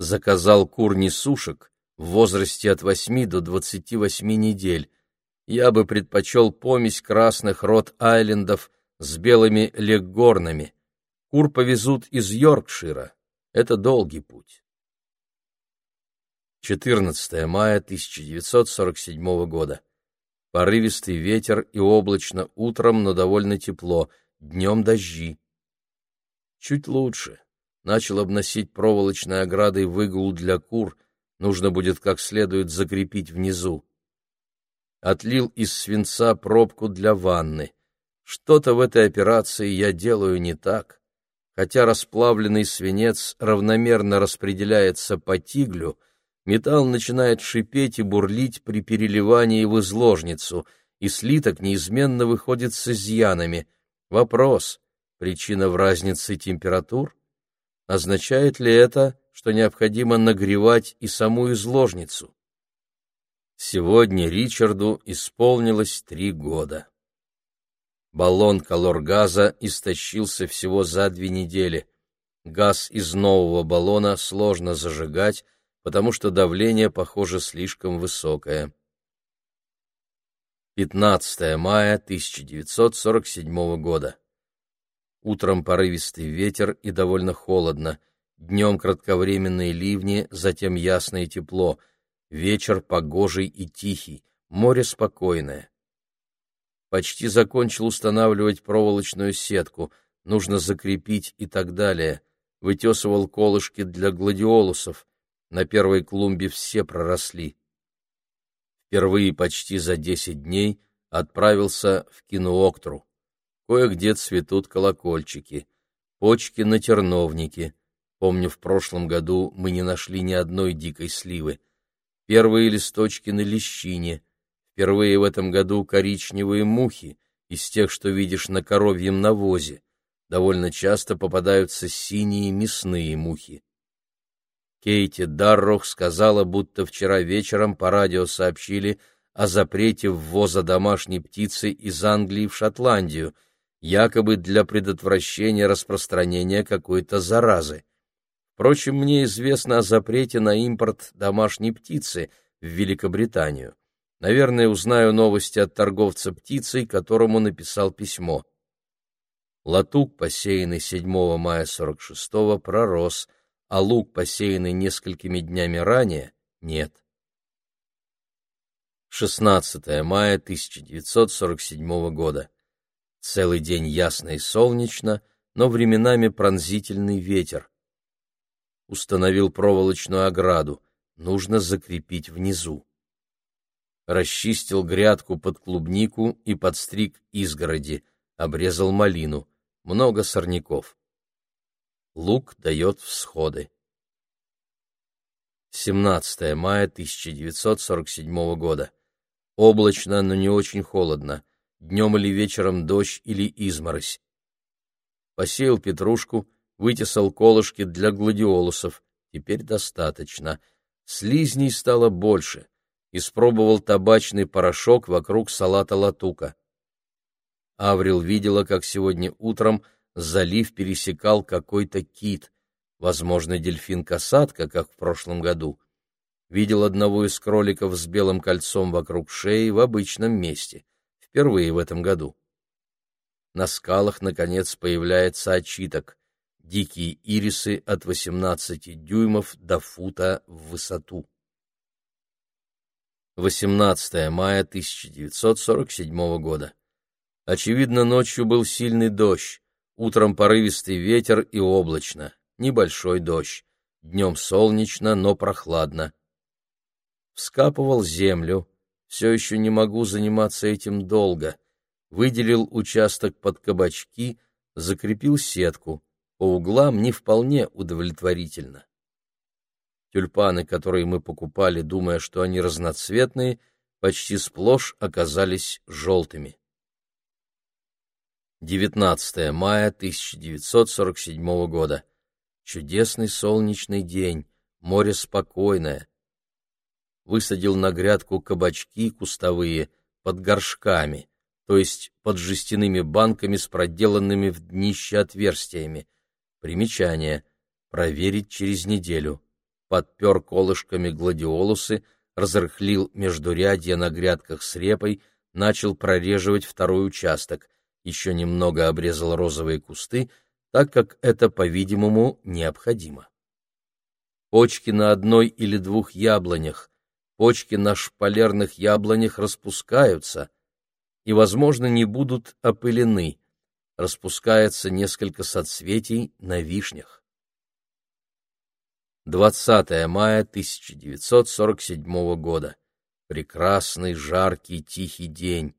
Заказал кур несушек в возрасте от 8 до 28 недель. Я бы предпочел помесь красных рот-айлендов с белыми леггорнами. Кур повезут из Йоркшира. Это долгий путь. 14 мая 1947 года. Порывистый ветер и облачно утром, но довольно тепло, днем дожди. Чуть лучше. Начал обносить проволочной оградой выгул для кур, нужно будет как следует закрепить внизу. Отлил из свинца пробку для ванны. Что-то в этой операции я делаю не так. Хотя расплавленный свинец равномерно распределяется по тиглю, металл начинает шипеть и бурлить при переливании в изложницу, и слиток неизменно выходит с изъянами. Вопрос, причина в разнице температур? Означает ли это, что необходимо нагревать и саму изложницу? Сегодня Ричарду исполнилось три года. Баллон колор-газа истощился всего за две недели. Газ из нового баллона сложно зажигать, потому что давление, похоже, слишком высокое. 15 мая 1947 года. Утром порывистый ветер и довольно холодно. Днем кратковременные ливни, затем ясное тепло. Вечер погожий и тихий, море спокойное. Почти закончил устанавливать проволочную сетку, нужно закрепить и так далее. Вытесывал колышки для гладиолусов. На первой клумбе все проросли. Впервые почти за десять дней отправился в Кинуоктру. Кое-где цветут колокольчики, почки на терновнике. Помню, в прошлом году мы не нашли ни одной дикой сливы. Первые листочки на лещине — Впервые в этом году коричневые мухи, из тех, что видишь на коровьем навозе. Довольно часто попадаются синие мясные мухи. Кейти Даррох сказала, будто вчера вечером по радио сообщили о запрете ввоза домашней птицы из Англии в Шотландию, якобы для предотвращения распространения какой-то заразы. Впрочем, мне известно о запрете на импорт домашней птицы в Великобританию. Наверное, узнаю новости от торговца птицей, которому написал письмо. Латук, посеянный 7 мая 46-го, пророс, а лук, посеянный несколькими днями ранее, нет. 16 мая 1947 года. Целый день ясно и солнечно, но временами пронзительный ветер. Установил проволочную ограду, нужно закрепить внизу расчистил грядку под клубнику и подстриг изгороди, обрезал малину, много сорняков. Лук дает всходы. 17 мая 1947 года. Облачно, но не очень холодно. Днем или вечером дождь или изморозь. Посеял петрушку, вытесал колышки для гладиолусов. Теперь достаточно. Слизней стало больше испробовал табачный порошок вокруг салата латука. Аврил видела, как сегодня утром залив пересекал какой-то кит, возможно, дельфин-касатка, как в прошлом году. Видел одного из кроликов с белым кольцом вокруг шеи в обычном месте, впервые в этом году. На скалах, наконец, появляется очиток — дикие ирисы от 18 дюймов до фута в высоту. 18 мая 1947 года. Очевидно, ночью был сильный дождь, утром порывистый ветер и облачно, небольшой дождь, днем солнечно, но прохладно. Вскапывал землю, все еще не могу заниматься этим долго. выделил участок под кабачки, закрепил сетку, по углам не вполне удовлетворительно. Тюльпаны, которые мы покупали, думая, что они разноцветные, почти сплошь оказались желтыми. 19 мая 1947 года. Чудесный солнечный день, море спокойное. Высадил на грядку кабачки кустовые под горшками, то есть под жестяными банками с проделанными в днище отверстиями. Примечание. Проверить через неделю. Подпер колышками гладиолусы, разрыхлил междурядья на грядках с репой, начал прореживать второй участок, еще немного обрезал розовые кусты, так как это, по-видимому, необходимо. Почки на одной или двух яблонях, почки на шпалерных яблонях распускаются и, возможно, не будут опылены. Распускается несколько соцветий на вишнях. 20 мая 1947 года. Прекрасный, жаркий, тихий день.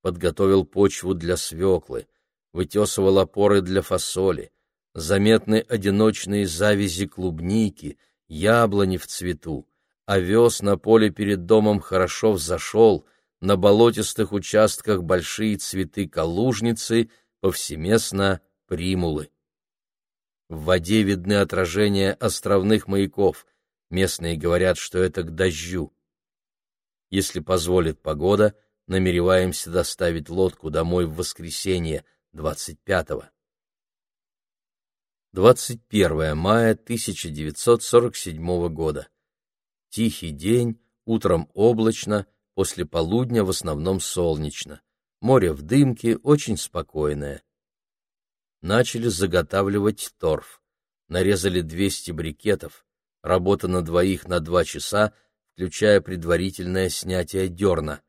Подготовил почву для свеклы, вытесывал опоры для фасоли, заметны одиночные завязи клубники, яблони в цвету, овес на поле перед домом хорошо взошел, на болотистых участках большие цветы калужницы, повсеместно примулы. В воде видны отражения островных маяков, местные говорят, что это к дождю. Если позволит погода, намереваемся доставить лодку домой в воскресенье, 25-го. 21 мая 1947 года. Тихий день, утром облачно, после полудня в основном солнечно. Море в дымке, очень спокойное. Начали заготавливать торф. Нарезали 200 брикетов. Работа на двоих на два часа, включая предварительное снятие дерна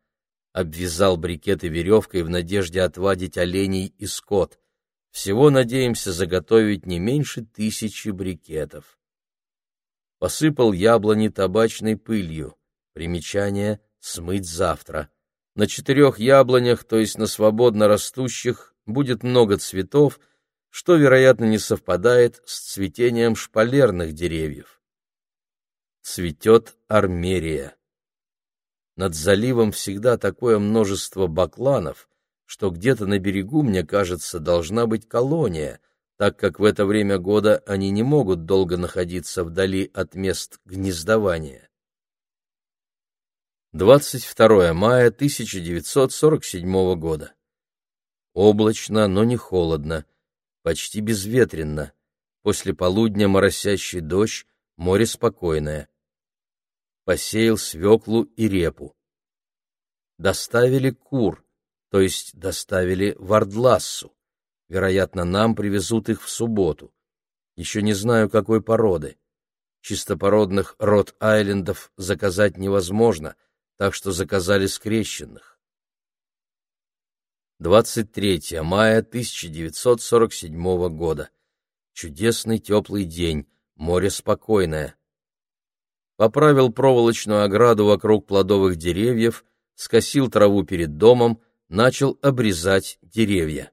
обвязал брикеты веревкой в надежде отвадить оленей и скот. Всего надеемся заготовить не меньше тысячи брикетов. Посыпал яблони табачной пылью. Примечание «смыть завтра». На четырех яблонях, то есть на свободно растущих, будет много цветов, что, вероятно, не совпадает с цветением шпалерных деревьев. Цветет армерия. Над заливом всегда такое множество бакланов, что где-то на берегу, мне кажется, должна быть колония, так как в это время года они не могут долго находиться вдали от мест гнездования. 22 мая 1947 года. Облачно, но не холодно, почти безветренно. После полудня моросящий дождь, море спокойное посеял свеклу и репу. Доставили кур, то есть доставили в Ордлассу. Вероятно, нам привезут их в субботу. Еще не знаю, какой породы. Чистопородных рот-айлендов заказать невозможно, так что заказали скрещенных. 23 мая 1947 года. Чудесный теплый день, море спокойное поправил проволочную ограду вокруг плодовых деревьев, скосил траву перед домом, начал обрезать деревья.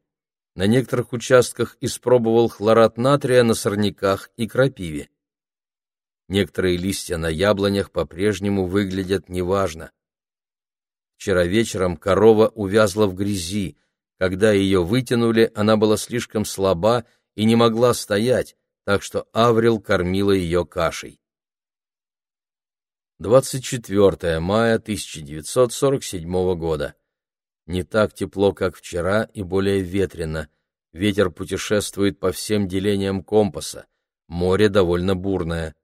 На некоторых участках испробовал хлорат натрия на сорняках и крапиве. Некоторые листья на яблонях по-прежнему выглядят неважно. Вчера вечером корова увязла в грязи. Когда ее вытянули, она была слишком слаба и не могла стоять, так что Аврил кормила ее кашей. 24 мая 1947 года. Не так тепло, как вчера, и более ветрено. Ветер путешествует по всем делениям компаса. Море довольно бурное.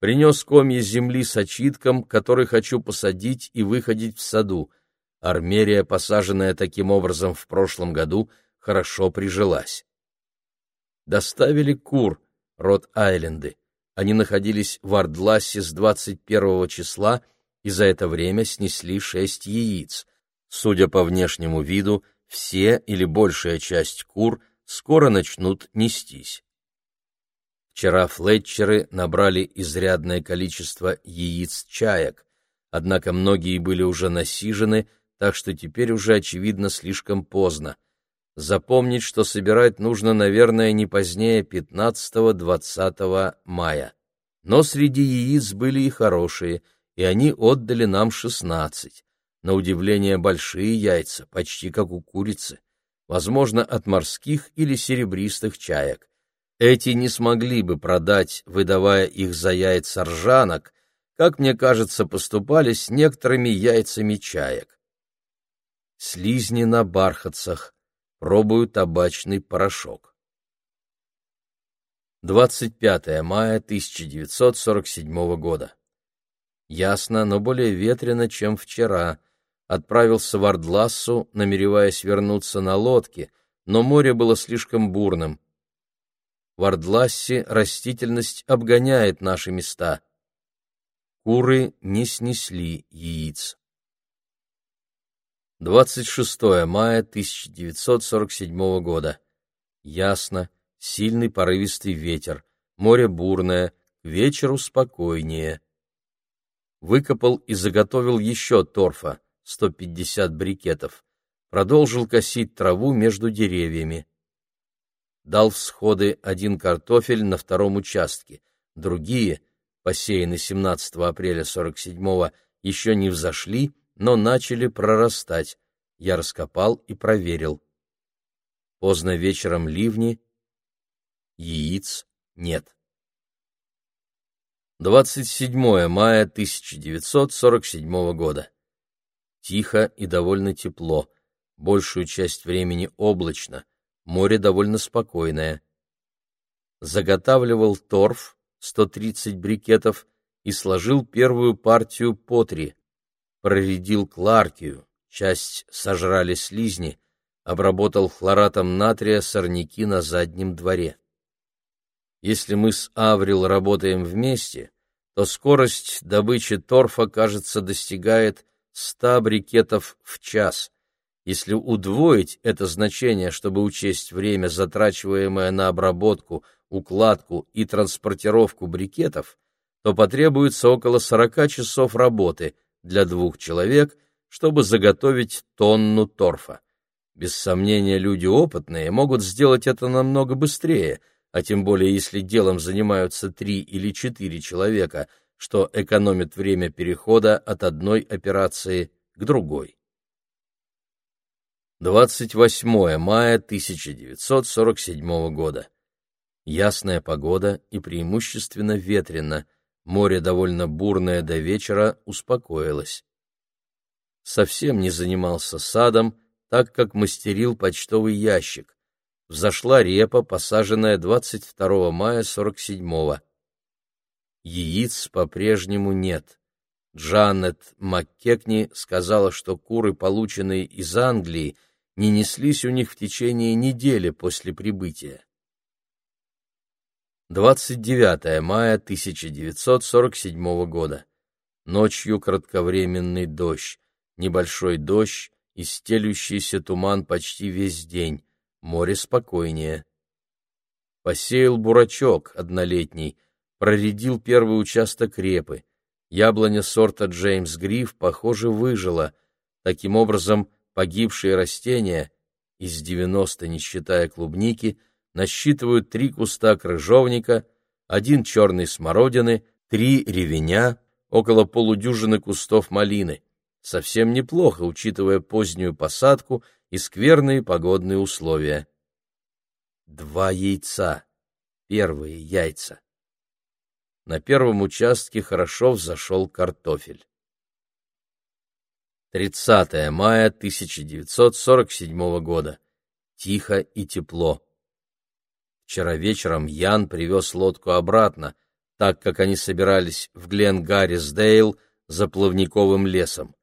Принес комья земли с очитком, который хочу посадить и выходить в саду. Армерия, посаженная таким образом в прошлом году, хорошо прижилась. Доставили кур, род Айленды. Они находились в Ардласе с 21 числа и за это время снесли шесть яиц. Судя по внешнему виду, все или большая часть кур скоро начнут нестись. Вчера флетчеры набрали изрядное количество яиц-чаек, однако многие были уже насижены, так что теперь уже, очевидно, слишком поздно. Запомнить, что собирать нужно, наверное, не позднее 15-20 мая. Но среди яиц были и хорошие, и они отдали нам 16. На удивление большие яйца, почти как у курицы. Возможно, от морских или серебристых чаек. Эти не смогли бы продать, выдавая их за яйца ржанок, как мне кажется, поступали с некоторыми яйцами чаек. Слизни на бархатцах. Пробую табачный порошок. 25 мая 1947 года. Ясно, но более ветрено, чем вчера. Отправился в Ордлассу, намереваясь вернуться на лодке, но море было слишком бурным. В Ордлассе растительность обгоняет наши места. Куры не снесли яиц. 26 мая 1947 года. Ясно, сильный порывистый ветер, море бурное, к вечеру спокойнее. Выкопал и заготовил еще торфа, 150 брикетов. Продолжил косить траву между деревьями. Дал всходы один картофель на втором участке, другие — посеяны 17 апреля 47-го, еще не взошли, но начали прорастать. Я раскопал и проверил. Поздно вечером ливни, яиц нет. 27 мая 1947 года. Тихо и довольно тепло, большую часть времени облачно, море довольно спокойное. Заготавливал торф, 130 брикетов и сложил первую партию по три. Проредил кларкию, часть сожрали слизни, обработал хлоратом натрия сорняки на заднем дворе. Если мы с Аврил работаем вместе, то скорость добычи торфа, кажется, достигает 100 брикетов в час. Если удвоить это значение, чтобы учесть время, затрачиваемое на обработку – укладку и транспортировку брикетов, то потребуется около 40 часов работы для двух человек, чтобы заготовить тонну торфа. Без сомнения, люди опытные могут сделать это намного быстрее, а тем более если делом занимаются три или четыре человека, что экономит время перехода от одной операции к другой. 28 мая 1947 года. Ясная погода и преимущественно ветрено, море довольно бурное до вечера успокоилось. Совсем не занимался садом, так как мастерил почтовый ящик. Взошла репа, посаженная 22 мая 47-го. Яиц по-прежнему нет. Джанет Маккекни сказала, что куры, полученные из Англии, не неслись у них в течение недели после прибытия. 29 мая 1947 года. Ночью кратковременный дождь, небольшой дождь и стелющийся туман почти весь день, море спокойнее. Посеял бурачок однолетний, проредил первый участок репы. Яблоня сорта Джеймс Гриф, похоже, выжила. Таким образом, погибшие растения, из 90, не считая клубники, насчитывают три куста крыжовника, один черный смородины, три ревеня, около полудюжины кустов малины. Совсем неплохо, учитывая позднюю посадку и скверные погодные условия. Два яйца. Первые яйца. На первом участке хорошо взошел картофель. 30 мая 1947 года. Тихо и тепло. Вчера вечером Ян привез лодку обратно, так как они собирались в Глен-Гаррисдейл за плавниковым лесом.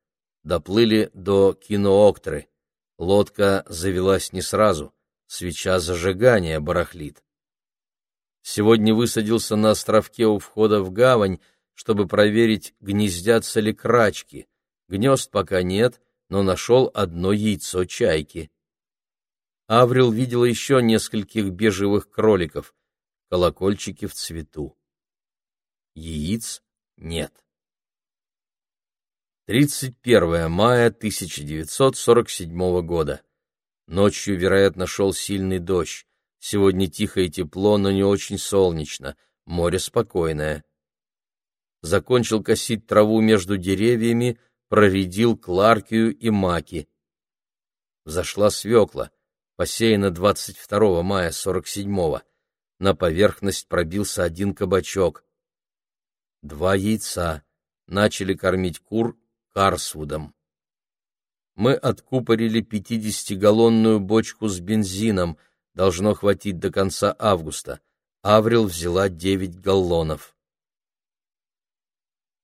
Доплыли до Кинооктры. Лодка завелась не сразу, свеча зажигания барахлит. Сегодня высадился на островке у входа в гавань, чтобы проверить, гнездятся ли крачки. Гнезд пока нет, но нашел одно яйцо чайки. Аврил видела еще нескольких бежевых кроликов, колокольчики в цвету. Яиц нет. 31 мая 1947 года. Ночью, вероятно, шел сильный дождь. Сегодня тихо и тепло, но не очень солнечно. Море спокойное. Закончил косить траву между деревьями, проредил кларкию и маки. Взошла свекла, посеяна 22 мая 47-го. На поверхность пробился один кабачок. Два яйца. Начали кормить кур Карсвудом. Мы откупорили 50-галлонную бочку с бензином, должно хватить до конца августа. Аврил взяла 9 галлонов.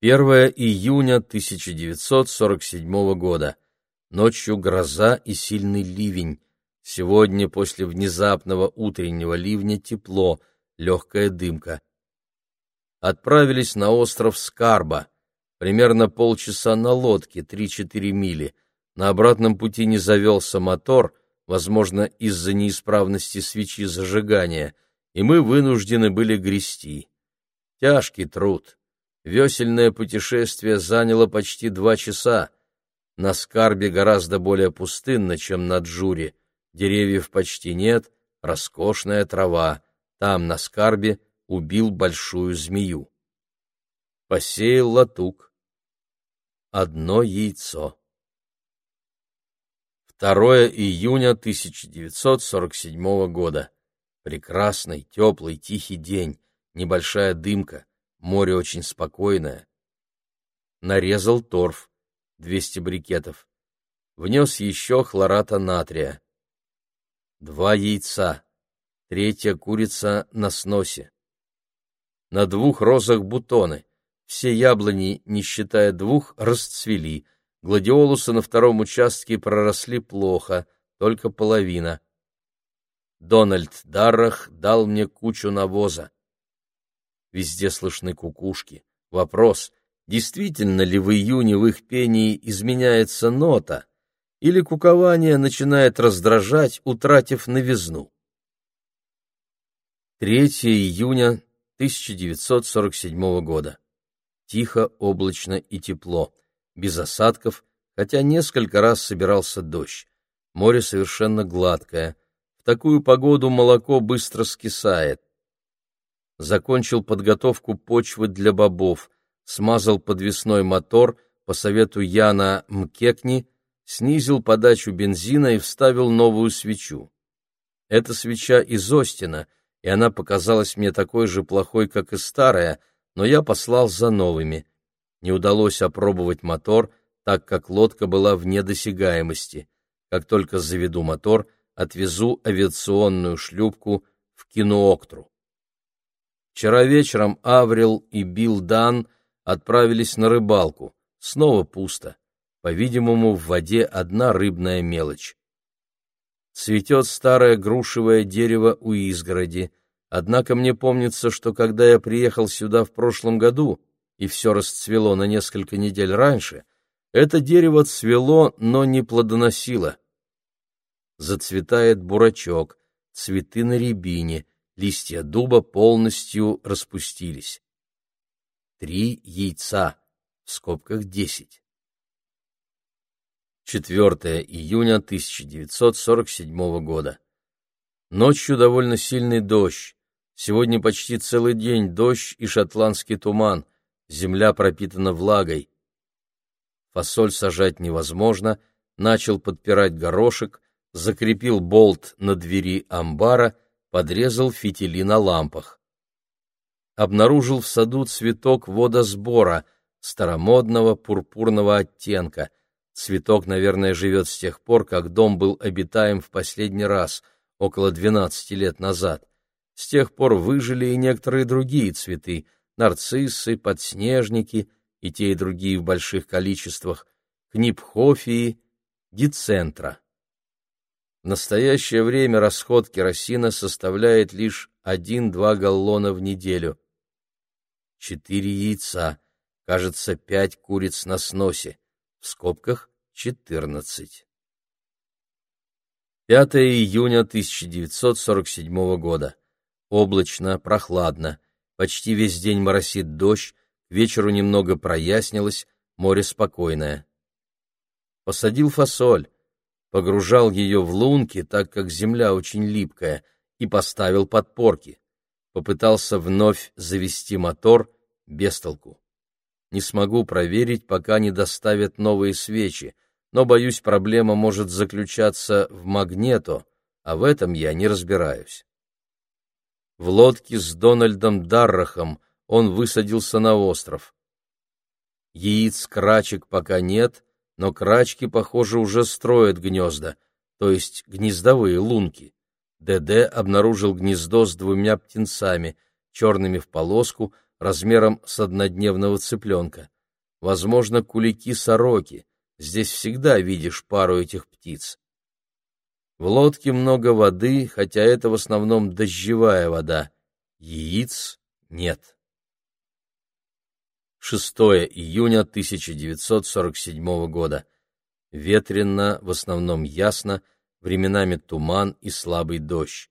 1 июня 1947 года. Ночью гроза и сильный ливень. Сегодня после внезапного утреннего ливня тепло, легкая дымка. Отправились на остров Скарба примерно полчаса на лодке, 3-4 мили. На обратном пути не завелся мотор, возможно, из-за неисправности свечи зажигания, и мы вынуждены были грести. Тяжкий труд. Весельное путешествие заняло почти два часа. На Скарбе гораздо более пустынно, чем на Джуре. Деревьев почти нет, роскошная трава. Там, на Скарбе, убил большую змею. Посеял латук одно яйцо. 2 июня 1947 года. Прекрасный, теплый, тихий день, небольшая дымка, море очень спокойное. Нарезал торф, 200 брикетов. Внес еще хлората натрия. Два яйца, третья курица на сносе. На двух розах бутоны, все яблони, не считая двух, расцвели. Гладиолусы на втором участке проросли плохо, только половина. Дональд Даррах дал мне кучу навоза. Везде слышны кукушки. Вопрос, действительно ли в июне в их пении изменяется нота, или кукование начинает раздражать, утратив новизну. 3 июня 1947 года. Тихо, облачно и тепло, без осадков, хотя несколько раз собирался дождь. Море совершенно гладкое. В такую погоду молоко быстро скисает. Закончил подготовку почвы для бобов, смазал подвесной мотор по совету Яна Мкекни, снизил подачу бензина и вставил новую свечу. Эта свеча из Остина, и она показалась мне такой же плохой, как и старая — но я послал за новыми. Не удалось опробовать мотор, так как лодка была вне досягаемости. Как только заведу мотор, отвезу авиационную шлюпку в Кинооктру. Вчера вечером Аврил и Билл Дан отправились на рыбалку. Снова пусто. По-видимому, в воде одна рыбная мелочь. Цветет старое грушевое дерево у изгороди. Однако мне помнится, что когда я приехал сюда в прошлом году, и все расцвело на несколько недель раньше, это дерево цвело, но не плодоносило. Зацветает бурачок, цветы на рябине, листья дуба полностью распустились. Три яйца, в скобках десять. 4 июня 1947 года. Ночью довольно сильный дождь. Сегодня почти целый день дождь и шотландский туман, земля пропитана влагой. Фасоль сажать невозможно, начал подпирать горошек, закрепил болт на двери амбара, подрезал фитили на лампах. Обнаружил в саду цветок водосбора, старомодного пурпурного оттенка. Цветок, наверное, живет с тех пор, как дом был обитаем в последний раз, около двенадцати лет назад. С тех пор выжили и некоторые другие цветы — нарциссы, подснежники и те и другие в больших количествах, книпхофии, дицентра. В настоящее время расход керосина составляет лишь 1-2 галлона в неделю. Четыре яйца, кажется, пять куриц на сносе, в скобках 14. 5 июня 1947 года. Облачно, прохладно. Почти весь день моросит дождь, к вечеру немного прояснилось, море спокойное. Посадил фасоль, погружал ее в лунки, так как земля очень липкая, и поставил подпорки. Попытался вновь завести мотор, без толку. Не смогу проверить, пока не доставят новые свечи, но, боюсь, проблема может заключаться в магнето, а в этом я не разбираюсь. В лодке с Дональдом Даррахом он высадился на остров. Яиц крачек пока нет, но крачки, похоже, уже строят гнезда, то есть гнездовые лунки. ДД обнаружил гнездо с двумя птенцами, черными в полоску, размером с однодневного цыпленка. Возможно, кулики-сороки. Здесь всегда видишь пару этих птиц. В лодке много воды, хотя это в основном дождевая вода. Яиц нет. 6 июня 1947 года. Ветрено, в основном ясно, временами туман и слабый дождь.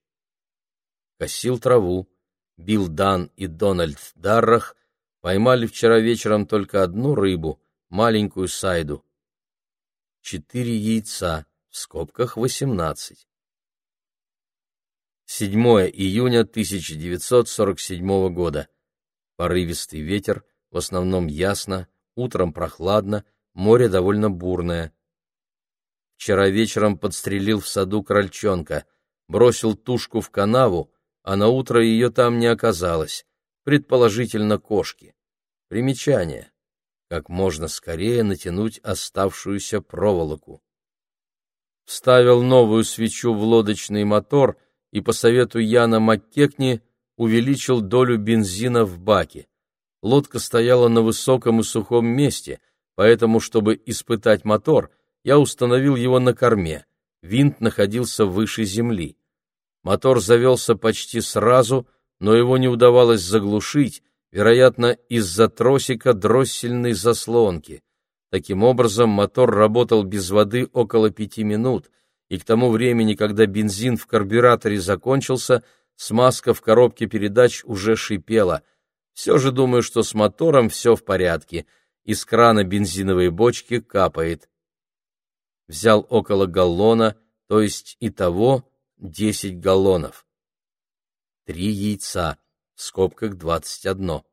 Косил траву. Билл Дан и Дональд Даррах поймали вчера вечером только одну рыбу, маленькую сайду. Четыре яйца, в скобках восемнадцать. 7 июня 1947 года. Порывистый ветер, в основном ясно, утром прохладно, море довольно бурное. Вчера вечером подстрелил в саду крольчонка, бросил тушку в канаву, а на утро ее там не оказалось, предположительно кошки. Примечание. Как можно скорее натянуть оставшуюся проволоку. Вставил новую свечу в лодочный мотор и по совету Яна Маккекни увеличил долю бензина в баке. Лодка стояла на высоком и сухом месте, поэтому, чтобы испытать мотор, я установил его на корме. Винт находился выше земли. Мотор завелся почти сразу, но его не удавалось заглушить, вероятно, из-за тросика дроссельной заслонки. Таким образом, мотор работал без воды около пяти минут, и к тому времени, когда бензин в карбюраторе закончился, смазка в коробке передач уже шипела — все же думаю, что с мотором все в порядке. Из крана бензиновой бочки капает. Взял около галлона, то есть итого 10 галлонов. Три яйца, в скобках 21.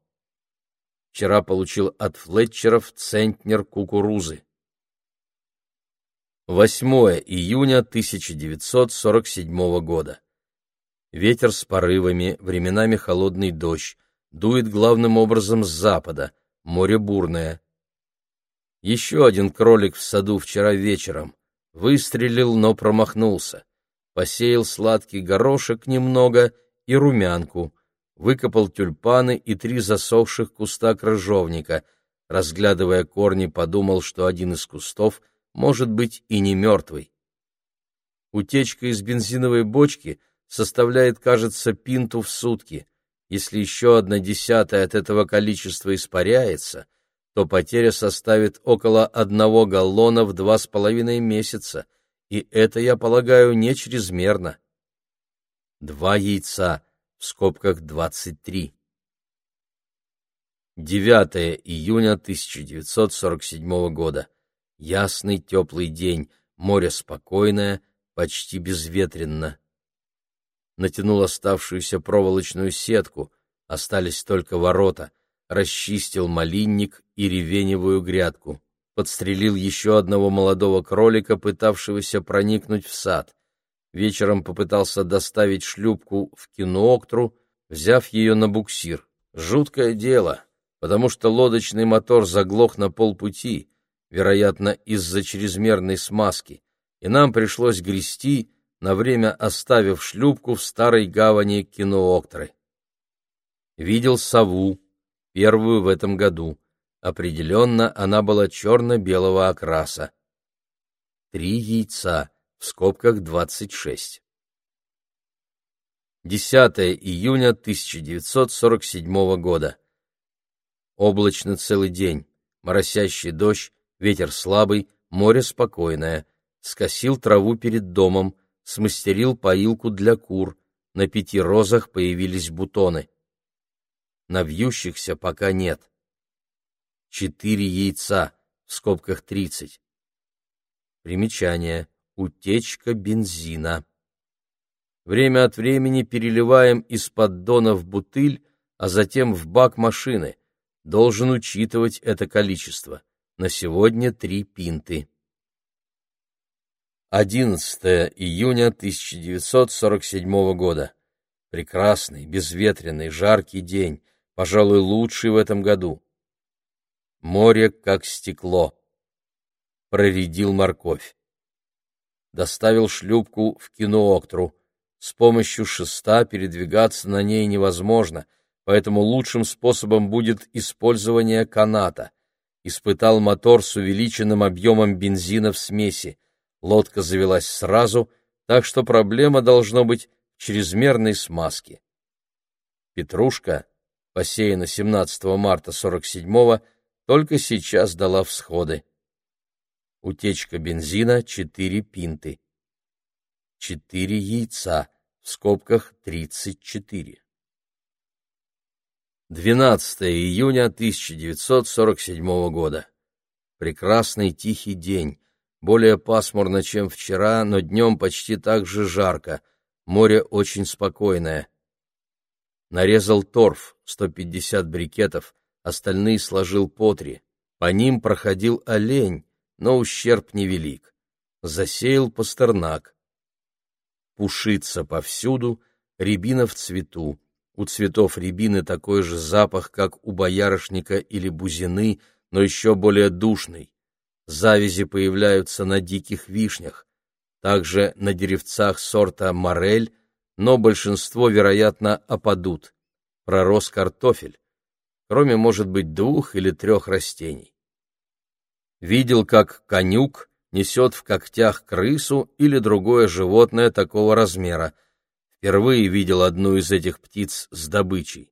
Вчера получил от Флетчеров центнер кукурузы. 8 июня 1947 года. Ветер с порывами, временами холодный дождь, дует главным образом с запада, море бурное. Еще один кролик в саду вчера вечером. Выстрелил, но промахнулся. Посеял сладкий горошек немного и румянку. Выкопал тюльпаны и три засохших куста крыжовника. Разглядывая корни, подумал, что один из кустов может быть и не мертвый. Утечка из бензиновой бочки составляет, кажется, пинту в сутки — если еще одна десятая от этого количества испаряется, то потеря составит около одного галлона в два с половиной месяца, и это, я полагаю, не чрезмерно. Два яйца, в скобках двадцать три. 9 июня 1947 года. Ясный теплый день, море спокойное, почти безветренно натянул оставшуюся проволочную сетку, остались только ворота, расчистил малинник и ревеневую грядку, подстрелил еще одного молодого кролика, пытавшегося проникнуть в сад. Вечером попытался доставить шлюпку в кинооктру, взяв ее на буксир. Жуткое дело, потому что лодочный мотор заглох на полпути, вероятно, из-за чрезмерной смазки, и нам пришлось грести, на время оставив шлюпку в старой гавани Кинооктры. Видел сову, первую в этом году. Определенно она была черно-белого окраса. Три яйца, в скобках двадцать шесть. 10 июня 1947 года. Облачно целый день, моросящий дождь, ветер слабый, море спокойное. Скосил траву перед домом, смастерил поилку для кур, на пяти розах появились бутоны. На вьющихся пока нет. Четыре яйца, в скобках 30. Примечание. Утечка бензина. Время от времени переливаем из поддона в бутыль, а затем в бак машины. Должен учитывать это количество. На сегодня три пинты. 11 июня 1947 года. Прекрасный, безветренный, жаркий день, пожалуй, лучший в этом году. Море как стекло. Проредил морковь. Доставил шлюпку в кинооктру. С помощью шеста передвигаться на ней невозможно, поэтому лучшим способом будет использование каната. Испытал мотор с увеличенным объемом бензина в смеси лодка завелась сразу, так что проблема должно быть чрезмерной смазке. Петрушка, посеяна 17 марта 47-го, только сейчас дала всходы. Утечка бензина 4 пинты. 4 яйца, в скобках 34. 12 июня 1947 года. Прекрасный тихий день более пасмурно, чем вчера, но днем почти так же жарко. Море очень спокойное. Нарезал торф, 150 брикетов, остальные сложил по три. По ним проходил олень, но ущерб невелик. Засеял пастернак. Пушится повсюду, рябина в цвету. У цветов рябины такой же запах, как у боярышника или бузины, но еще более душный. Завязи появляются на диких вишнях, также на деревцах сорта морель, но большинство, вероятно, опадут. Пророс картофель, кроме, может быть, двух или трех растений. Видел, как конюк несет в когтях крысу или другое животное такого размера. Впервые видел одну из этих птиц с добычей.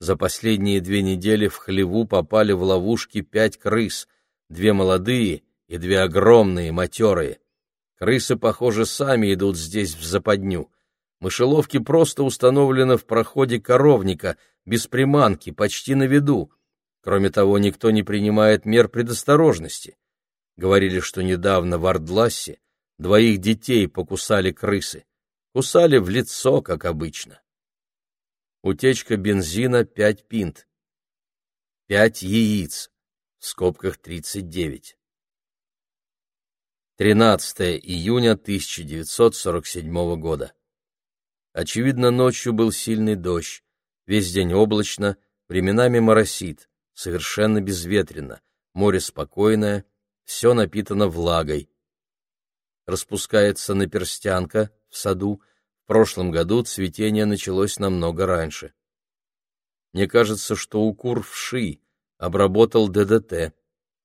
За последние две недели в хлеву попали в ловушки пять крыс, две молодые и две огромные, матерые. Крысы, похоже, сами идут здесь в западню. Мышеловки просто установлены в проходе коровника, без приманки, почти на виду. Кроме того, никто не принимает мер предосторожности. Говорили, что недавно в Ардласе двоих детей покусали крысы. Кусали в лицо, как обычно. Утечка бензина — пять пинт. Пять яиц в скобках 39. 13 июня 1947 года. Очевидно, ночью был сильный дождь, весь день облачно, временами моросит, совершенно безветренно, море спокойное, все напитано влагой. Распускается наперстянка в саду, в прошлом году цветение началось намного раньше. Мне кажется, что укур вши обработал ДДТ,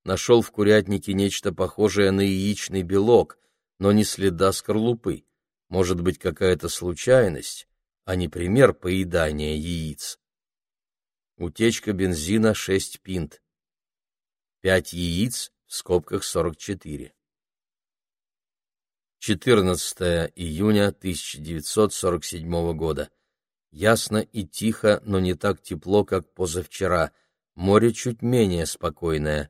нашел в курятнике нечто похожее на яичный белок, но не следа скорлупы. Может быть, какая-то случайность, а не пример поедания яиц. Утечка бензина 6 пинт. 5 яиц в скобках 44. 14 июня 1947 года. Ясно и тихо, но не так тепло, как позавчера море чуть менее спокойное.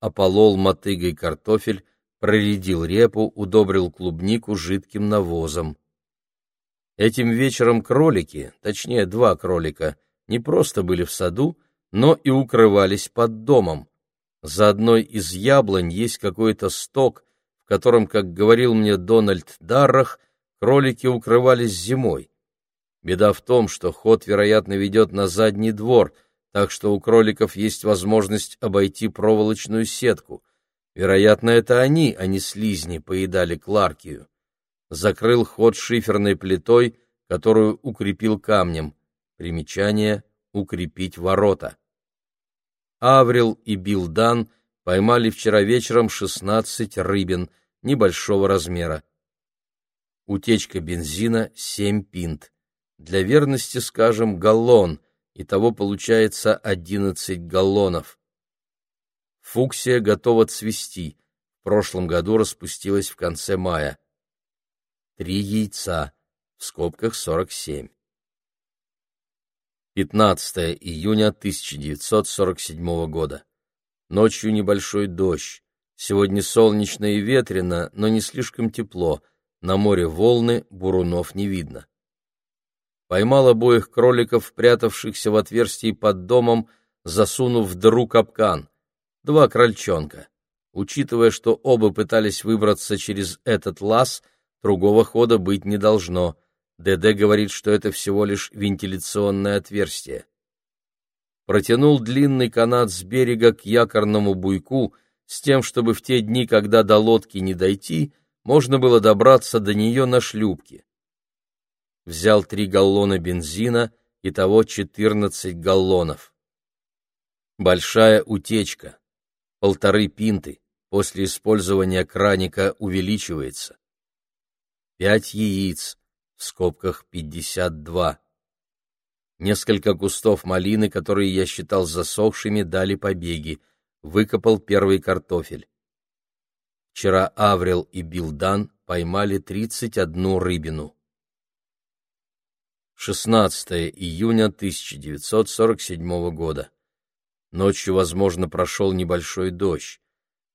Ополол мотыгой картофель, проредил репу, удобрил клубнику жидким навозом. Этим вечером кролики, точнее два кролика, не просто были в саду, но и укрывались под домом. За одной из яблонь есть какой-то сток, в котором, как говорил мне Дональд Даррах, кролики укрывались зимой. Беда в том, что ход, вероятно, ведет на задний двор — так что у кроликов есть возможность обойти проволочную сетку. Вероятно, это они, а не слизни, поедали Кларкию. Закрыл ход шиферной плитой, которую укрепил камнем. Примечание — укрепить ворота. Аврил и Билдан поймали вчера вечером 16 рыбин небольшого размера. Утечка бензина — 7 пинт. Для верности скажем галлон — Итого получается одиннадцать галлонов. Фуксия готова цвести. В прошлом году распустилась в конце мая. Три яйца, в скобках сорок семь. 15 июня 1947 года. Ночью небольшой дождь. Сегодня солнечно и ветрено, но не слишком тепло. На море волны, бурунов не видно. Поймал обоих кроликов, прятавшихся в отверстии под домом, засунув в дыру капкан. Два крольчонка. Учитывая, что оба пытались выбраться через этот лаз, другого хода быть не должно. ДД говорит, что это всего лишь вентиляционное отверстие. Протянул длинный канат с берега к якорному буйку с тем, чтобы в те дни, когда до лодки не дойти, можно было добраться до нее на шлюпке. Взял три галлона бензина, и того четырнадцать галлонов. Большая утечка, полторы пинты, после использования краника увеличивается. Пять яиц, в скобках пятьдесят два. Несколько кустов малины, которые я считал засохшими, дали побеги. Выкопал первый картофель. Вчера Аврил и Билдан поймали тридцать одну рыбину. 16 июня 1947 года. Ночью, возможно, прошел небольшой дождь.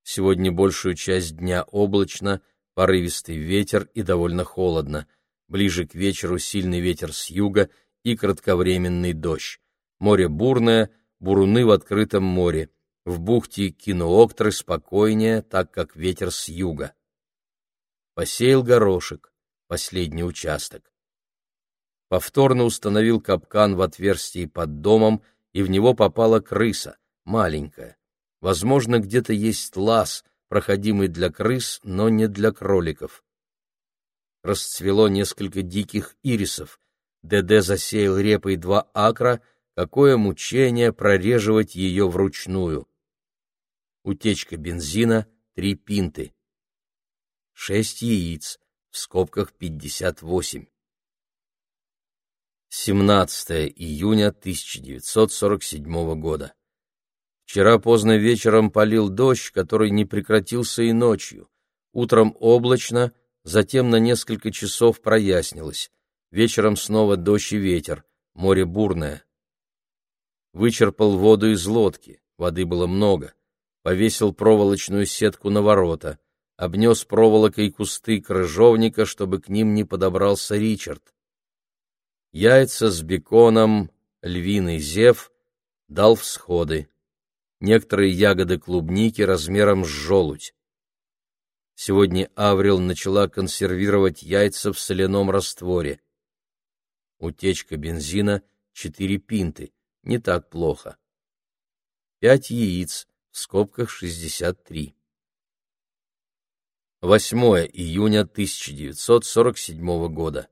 Сегодня большую часть дня облачно, порывистый ветер и довольно холодно. Ближе к вечеру сильный ветер с юга и кратковременный дождь. Море бурное, буруны в открытом море. В бухте Кинооктры спокойнее, так как ветер с юга. Посеял горошек, последний участок повторно установил капкан в отверстии под домом, и в него попала крыса, маленькая. Возможно, где-то есть лаз, проходимый для крыс, но не для кроликов. Расцвело несколько диких ирисов. ДД засеял репой два акра, какое мучение прореживать ее вручную. Утечка бензина — три пинты. Шесть яиц, в скобках пятьдесят восемь. 17 июня 1947 года. Вчера поздно вечером полил дождь, который не прекратился и ночью. Утром облачно, затем на несколько часов прояснилось. Вечером снова дождь и ветер, море бурное. Вычерпал воду из лодки, воды было много. Повесил проволочную сетку на ворота, обнес проволокой кусты крыжовника, чтобы к ним не подобрался Ричард яйца с беконом, львиный зев, дал всходы, некоторые ягоды клубники размером с желудь. Сегодня Аврил начала консервировать яйца в соляном растворе. Утечка бензина — четыре пинты, не так плохо. Пять яиц, в скобках шестьдесят три. 8 июня 1947 года.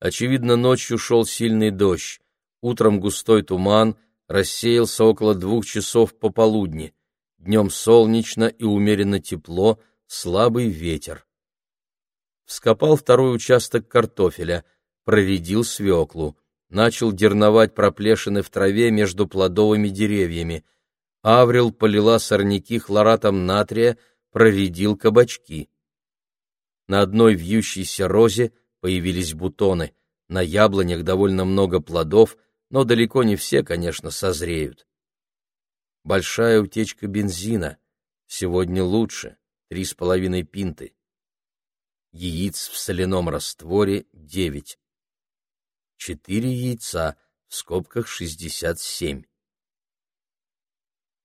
Очевидно, ночью шел сильный дождь. Утром густой туман рассеялся около двух часов пополудни. Днем солнечно и умеренно тепло, слабый ветер. Вскопал второй участок картофеля, проредил свеклу, начал дерновать проплешины в траве между плодовыми деревьями. Аврил полила сорняки хлоратом натрия, проредил кабачки. На одной вьющейся розе появились бутоны. На яблонях довольно много плодов, но далеко не все, конечно, созреют. Большая утечка бензина. Сегодня лучше. Три с половиной пинты. Яиц в соляном растворе — девять. Четыре яйца, в скобках шестьдесят семь.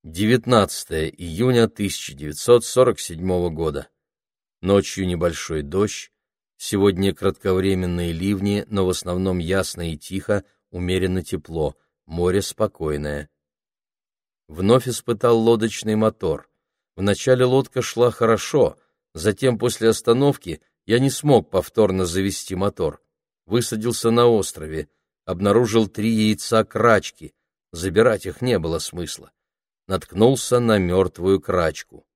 19 июня 1947 года. Ночью небольшой дождь, Сегодня кратковременные ливни, но в основном ясно и тихо, умеренно тепло, море спокойное. Вновь испытал лодочный мотор. Вначале лодка шла хорошо, затем после остановки я не смог повторно завести мотор. Высадился на острове, обнаружил три яйца крачки, забирать их не было смысла. Наткнулся на мертвую крачку.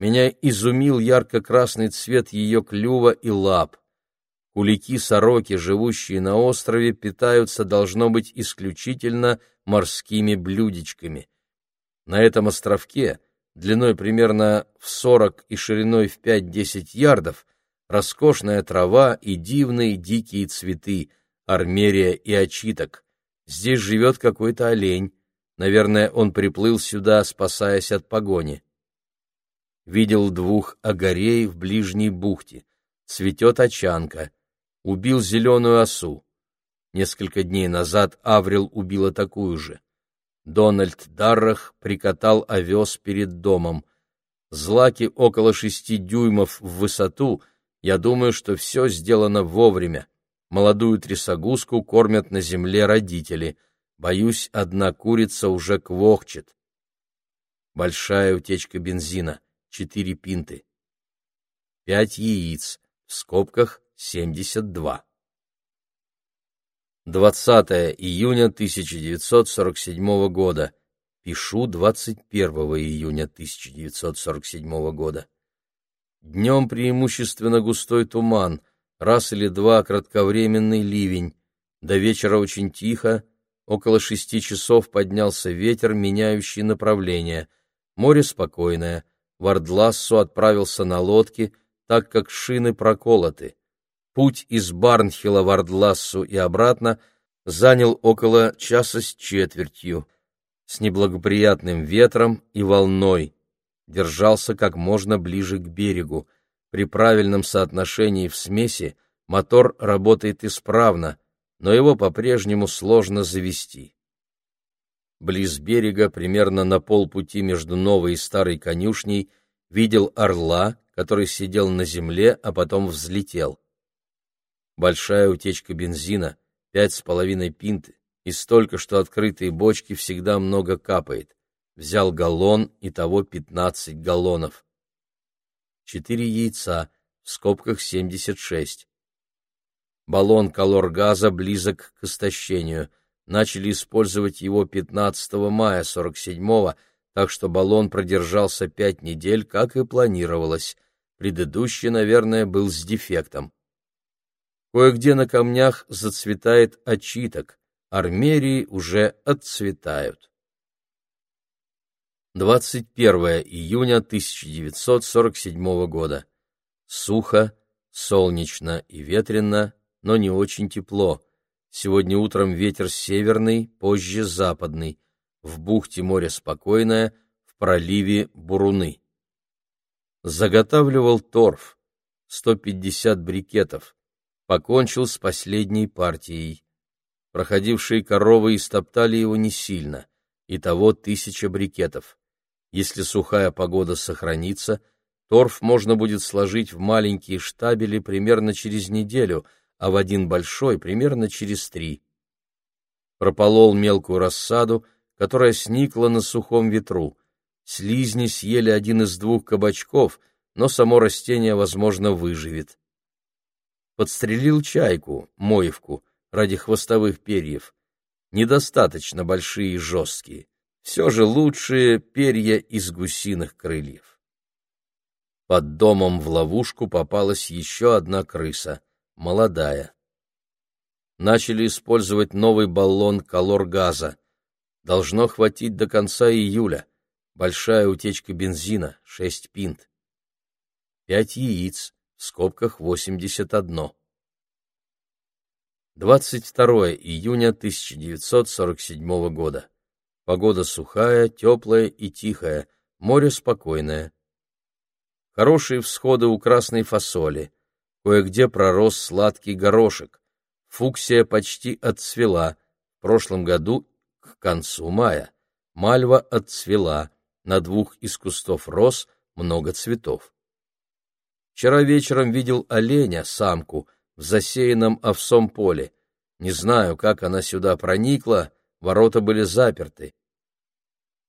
Меня изумил ярко-красный цвет ее клюва и лап. Кулики-сороки, живущие на острове, питаются, должно быть, исключительно морскими блюдечками. На этом островке, длиной примерно в 40 и шириной в 5-10 ярдов, роскошная трава и дивные дикие цветы, армерия и очиток. Здесь живет какой-то олень. Наверное, он приплыл сюда, спасаясь от погони. Видел двух огорей в ближней бухте. Цветет очанка. Убил зеленую осу. Несколько дней назад Аврил убила такую же. Дональд Даррах прикатал овес перед домом. Злаки около шести дюймов в высоту. Я думаю, что все сделано вовремя. Молодую трясогузку кормят на земле родители. Боюсь, одна курица уже квохчет. Большая утечка бензина. Четыре пинты. Пять яиц. В скобках семьдесят два. 20 июня 1947 года. Пишу 21 июня 1947 года. Днем преимущественно густой туман, раз или два кратковременный ливень. До вечера очень тихо, около шести часов поднялся ветер, меняющий направление. Море спокойное. Вардлассу отправился на лодке, так как шины проколоты. Путь из Барнхилла в Ардлассу и обратно занял около часа с четвертью, с неблагоприятным ветром и волной. Держался как можно ближе к берегу. При правильном соотношении в смеси мотор работает исправно, но его по-прежнему сложно завести. Близ берега, примерно на полпути между новой и старой конюшней, видел орла, который сидел на земле, а потом взлетел большая утечка бензина, пять с половиной пинты, и столько, что открытые бочки всегда много капает. Взял галлон, и того пятнадцать галлонов. Четыре яйца, в скобках семьдесят шесть. Баллон колор-газа близок к истощению. Начали использовать его 15 мая 47-го, так что баллон продержался пять недель, как и планировалось. Предыдущий, наверное, был с дефектом. Кое-где на камнях зацветает очиток, армерии уже отцветают. 21 июня 1947 года. Сухо, солнечно и ветрено, но не очень тепло. Сегодня утром ветер северный, позже западный. В бухте море спокойное, в проливе буруны. Заготавливал торф. 150 брикетов покончил с последней партией. Проходившие коровы истоптали его не сильно, итого тысяча брикетов. Если сухая погода сохранится, торф можно будет сложить в маленькие штабели примерно через неделю, а в один большой примерно через три. Прополол мелкую рассаду, которая сникла на сухом ветру. Слизни съели один из двух кабачков, но само растение, возможно, выживет подстрелил чайку, моевку, ради хвостовых перьев. Недостаточно большие и жесткие. Все же лучшие перья из гусиных крыльев. Под домом в ловушку попалась еще одна крыса, молодая. Начали использовать новый баллон колор-газа. Должно хватить до конца июля. Большая утечка бензина, шесть пинт. Пять яиц, в скобках 81. 22 июня 1947 года. Погода сухая, теплая и тихая, море спокойное. Хорошие всходы у красной фасоли. Кое-где пророс сладкий горошек. Фуксия почти отцвела. В прошлом году, к концу мая, мальва отцвела. На двух из кустов роз много цветов. Вчера вечером видел оленя, самку, в засеянном овсом поле. Не знаю, как она сюда проникла, ворота были заперты.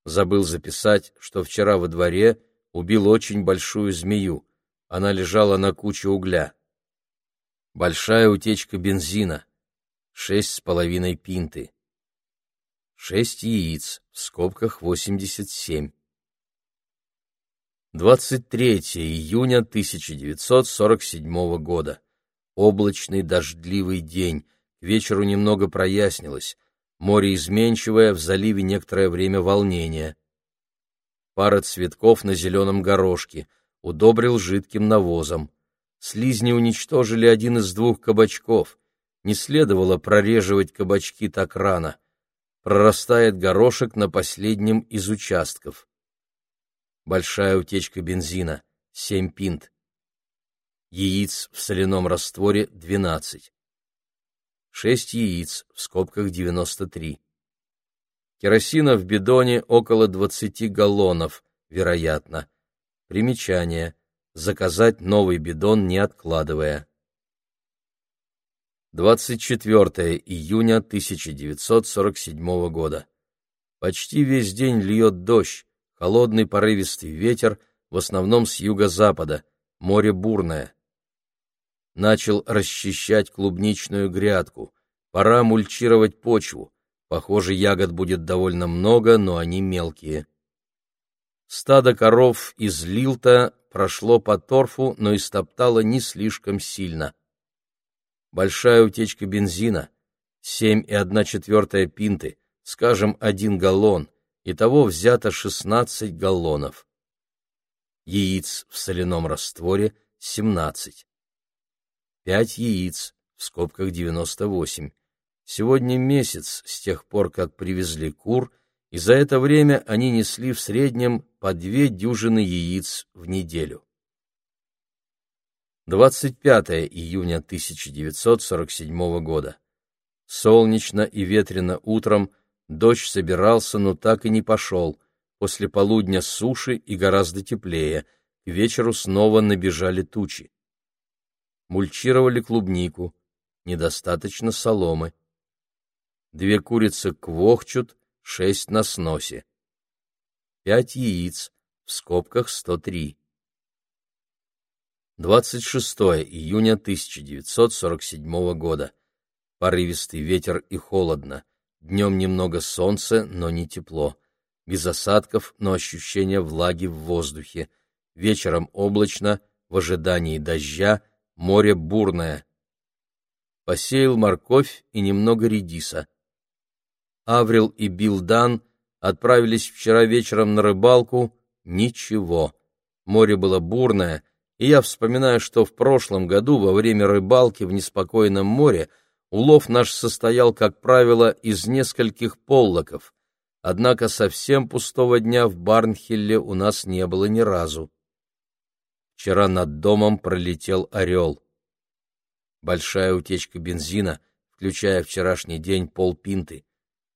Забыл записать, что вчера во дворе убил очень большую змею. Она лежала на куче угля. Большая утечка бензина. Шесть с половиной пинты. Шесть яиц, в скобках восемьдесят семь. 23 июня 1947 года. Облачный дождливый день. К вечеру немного прояснилось. Море изменчивое, в заливе некоторое время волнение. Пара цветков на зеленом горошке. Удобрил жидким навозом. Слизни уничтожили один из двух кабачков. Не следовало прореживать кабачки так рано. прорастает горошек на последнем из участков. Большая утечка бензина — 7 пинт. Яиц в соляном растворе — 12. 6 яиц, в скобках 93. Керосина в бидоне около 20 галлонов, вероятно. Примечание. Заказать новый бидон, не откладывая. 24 июня 1947 года. Почти весь день льет дождь, холодный порывистый ветер, в основном с юго-запада, море бурное. Начал расчищать клубничную грядку. Пора мульчировать почву. Похоже, ягод будет довольно много, но они мелкие. Стадо коров из Лилта прошло по торфу, но истоптало не слишком сильно. Большая утечка бензина, 7,1 пинты, скажем, 1 галлон, Итого взято 16 галлонов. Яиц в соляном растворе 17. 5 яиц, в скобках 98. Сегодня месяц с тех пор, как привезли кур, и за это время они несли в среднем по две дюжины яиц в неделю. 25 июня 1947 года. Солнечно и ветрено утром, Дождь собирался, но так и не пошел. После полудня суши и гораздо теплее. К вечеру снова набежали тучи. Мульчировали клубнику. Недостаточно соломы. Две курицы квохчут, шесть на сносе. Пять яиц, в скобках 103. 26 июня 1947 года. Порывистый ветер и холодно. Днем немного солнца, но не тепло. Без осадков, но ощущение влаги в воздухе. Вечером облачно, в ожидании дождя, море бурное. Посеял морковь и немного редиса. Аврил и Билдан отправились вчера вечером на рыбалку. Ничего. Море было бурное, и я вспоминаю, что в прошлом году во время рыбалки в неспокойном море Улов наш состоял, как правило, из нескольких поллоков, однако совсем пустого дня в Барнхилле у нас не было ни разу. Вчера над домом пролетел орел. Большая утечка бензина, включая вчерашний день полпинты,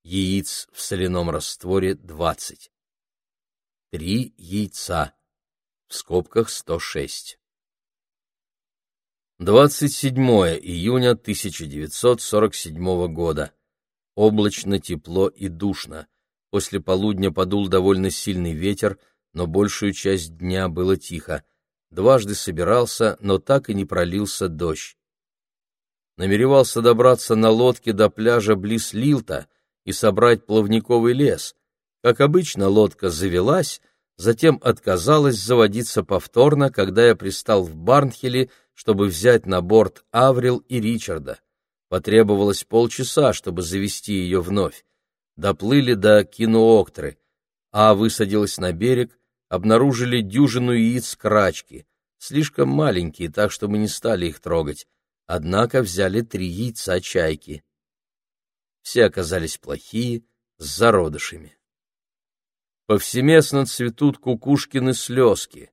яиц в соляном растворе двадцать. Три яйца, в скобках сто шесть. 27 июня 1947 года. Облачно, тепло и душно. После полудня подул довольно сильный ветер, но большую часть дня было тихо. Дважды собирался, но так и не пролился дождь. Намеревался добраться на лодке до пляжа близ Лилта и собрать плавниковый лес. Как обычно, лодка завелась, затем отказалась заводиться повторно, когда я пристал в Барнхеле, чтобы взять на борт Аврил и Ричарда. Потребовалось полчаса, чтобы завести ее вновь. Доплыли до Кинуоктры, а высадилась на берег, обнаружили дюжину яиц крачки, слишком маленькие, так что мы не стали их трогать, однако взяли три яйца чайки. Все оказались плохие, с зародышами. Повсеместно цветут кукушкины слезки.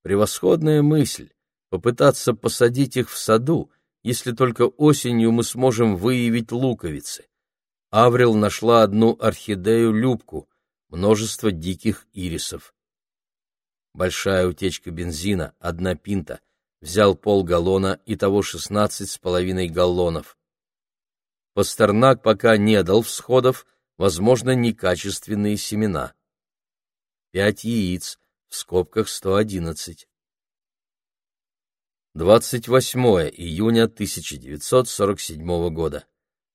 Превосходная мысль попытаться посадить их в саду, если только осенью мы сможем выявить луковицы. Аврил нашла одну орхидею-любку, множество диких ирисов. Большая утечка бензина, одна пинта, взял полгаллона и того шестнадцать с половиной галлонов. Пастернак пока не дал всходов, возможно, некачественные семена. Пять яиц, в скобках сто одиннадцать. 28 июня 1947 года.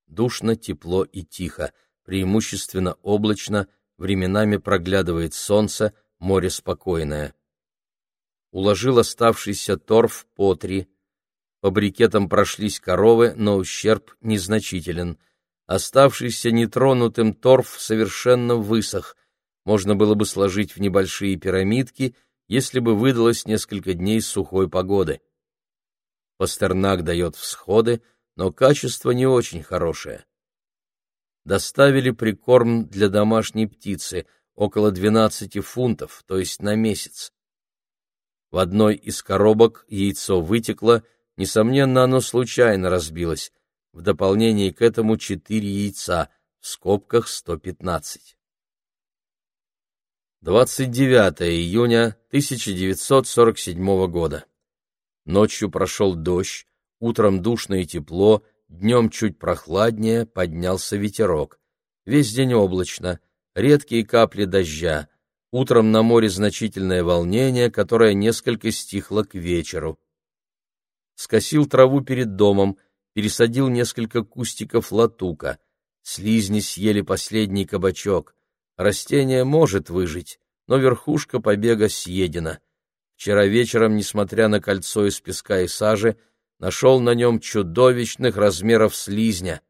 Душно, тепло и тихо, преимущественно облачно, временами проглядывает солнце, море спокойное. Уложил оставшийся торф по три. По брикетам прошлись коровы, но ущерб незначителен. Оставшийся нетронутым торф совершенно высох. Можно было бы сложить в небольшие пирамидки, если бы выдалось несколько дней сухой погоды. Пастернак дает всходы, но качество не очень хорошее. доставили прикорм для домашней птицы, около 12 фунтов, то есть на месяц. В одной из коробок яйцо вытекло, несомненно, оно случайно разбилось. В дополнение к этому четыре яйца, в скобках 115. 29 июня 1947 года. Ночью прошел дождь, утром душно и тепло, днем чуть прохладнее, поднялся ветерок. Весь день облачно, редкие капли дождя. Утром на море значительное волнение, которое несколько стихло к вечеру. Скосил траву перед домом, пересадил несколько кустиков латука. Слизни съели последний кабачок. Растение может выжить, но верхушка побега съедена. Вчера вечером, несмотря на кольцо из песка и сажи, нашел на нем чудовищных размеров слизня.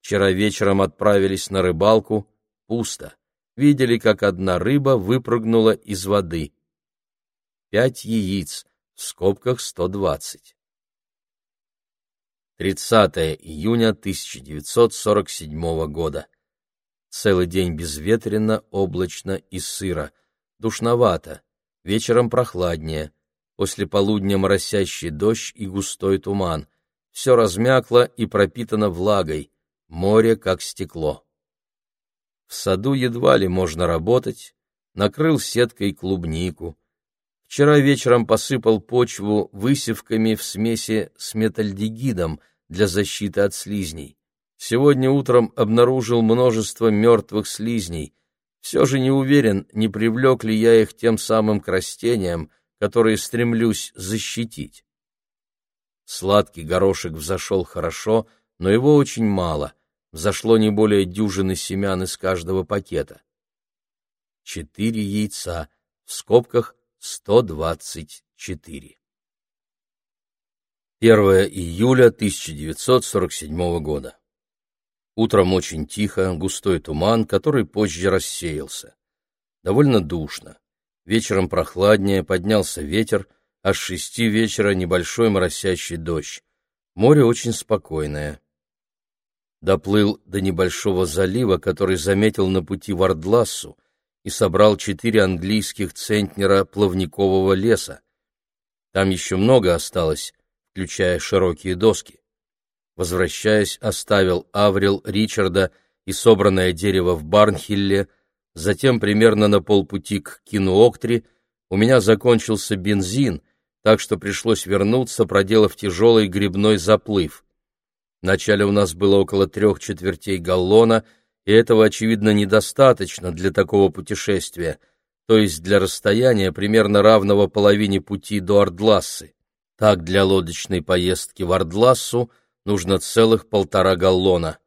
Вчера вечером отправились на рыбалку, пусто. Видели, как одна рыба выпрыгнула из воды. Пять яиц, в скобках 120. 30 июня 1947 года. Целый день безветренно, облачно и сыро. Душновато. Вечером прохладнее. После полудня моросящий дождь и густой туман. Все размякло и пропитано влагой. Море как стекло. В саду едва ли можно работать. Накрыл сеткой клубнику. Вчера вечером посыпал почву высевками в смеси с метальдегидом для защиты от слизней. Сегодня утром обнаружил множество мертвых слизней. Все же не уверен, не привлек ли я их тем самым к растениям, которые стремлюсь защитить. Сладкий горошек взошел хорошо, но его очень мало. Взошло не более дюжины семян из каждого пакета. Четыре яйца, в скобках 124. 1 июля 1947 года. Утром очень тихо, густой туман, который позже рассеялся. Довольно душно. Вечером прохладнее, поднялся ветер, а с шести вечера небольшой моросящий дождь. Море очень спокойное. Доплыл до небольшого залива, который заметил на пути в Ордлассу, и собрал четыре английских центнера плавникового леса. Там еще много осталось, включая широкие доски. Возвращаясь, оставил Аврил Ричарда и собранное дерево в Барнхилле, затем примерно на полпути к Кинуоктри у меня закончился бензин, так что пришлось вернуться, проделав тяжелый грибной заплыв. Вначале у нас было около трех четвертей галлона, и этого, очевидно, недостаточно для такого путешествия, то есть для расстояния примерно равного половине пути до Ордлассы. Так для лодочной поездки в Ордлассу – нужно целых полтора галлона.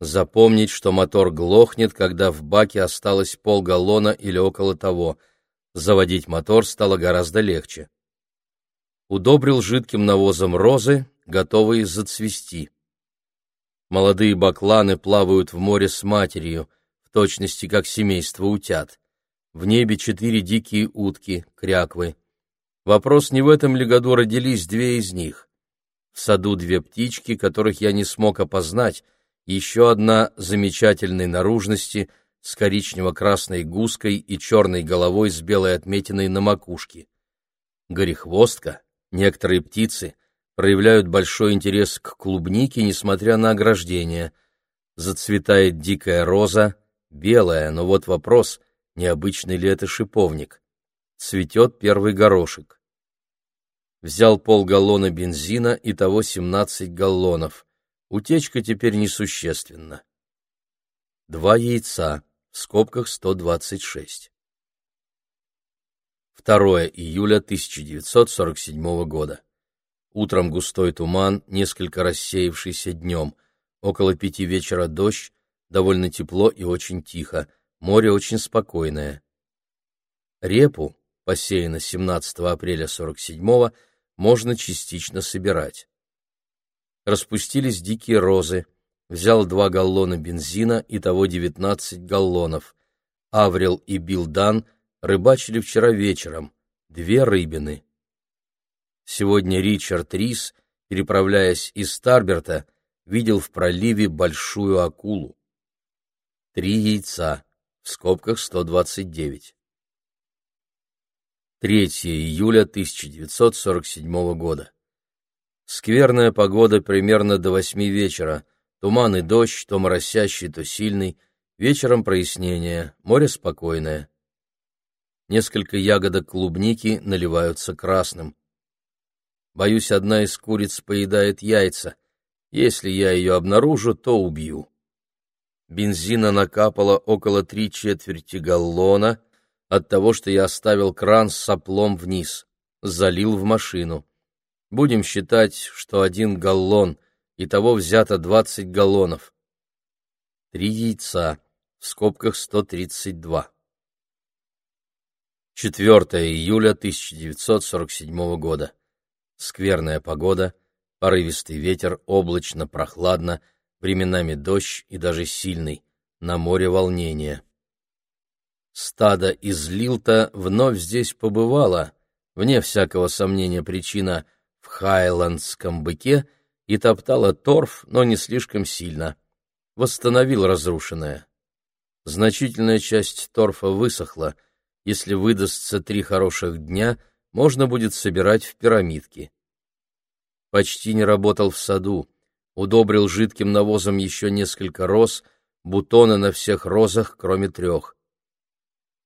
Запомнить, что мотор глохнет, когда в баке осталось полгаллона или около того. Заводить мотор стало гораздо легче. Удобрил жидким навозом розы, готовые зацвести. Молодые бакланы плавают в море с матерью, в точности как семейство утят. В небе четыре дикие утки, кряквы. Вопрос, не в этом ли году родились две из них. В саду две птички, которых я не смог опознать, еще одна замечательной наружности с коричнево-красной гуской и черной головой с белой отметиной на макушке. Горехвостка, некоторые птицы проявляют большой интерес к клубнике, несмотря на ограждение. Зацветает дикая роза, белая, но вот вопрос, необычный ли это шиповник. Цветет первый горошек взял полгаллона бензина и того 17 галлонов. Утечка теперь несущественна. Два яйца, в скобках 126. 2 июля 1947 года. Утром густой туман, несколько рассеявшийся днем. Около пяти вечера дождь, довольно тепло и очень тихо. Море очень спокойное. Репу, посеяно 17 апреля 47 можно частично собирать. Распустились дикие розы, взял два галлона бензина, и того 19 галлонов. Аврил и Билдан рыбачили вчера вечером, две рыбины. Сегодня Ричард Рис, переправляясь из Старберта, видел в проливе большую акулу. Три яйца, в скобках 129. 3 июля 1947 года. Скверная погода примерно до восьми вечера. Туман и дождь, то моросящий, то сильный. Вечером прояснение, море спокойное. Несколько ягодок клубники наливаются красным. Боюсь, одна из куриц поедает яйца. Если я ее обнаружу, то убью. Бензина накапало около три четверти галлона от того, что я оставил кран с соплом вниз. Залил в машину. Будем считать, что один галлон, и того взято двадцать галлонов. Три яйца, в скобках 132. 4 июля 1947 года. Скверная погода, порывистый ветер, облачно, прохладно, временами дождь и даже сильный, на море волнение. Стадо из Лилта вновь здесь побывало, вне всякого сомнения причина в хайландском быке, и топтало торф, но не слишком сильно. Восстановил разрушенное. Значительная часть торфа высохла — если выдастся три хороших дня, можно будет собирать в пирамидки. Почти не работал в саду, удобрил жидким навозом еще несколько роз, бутоны на всех розах, кроме трех.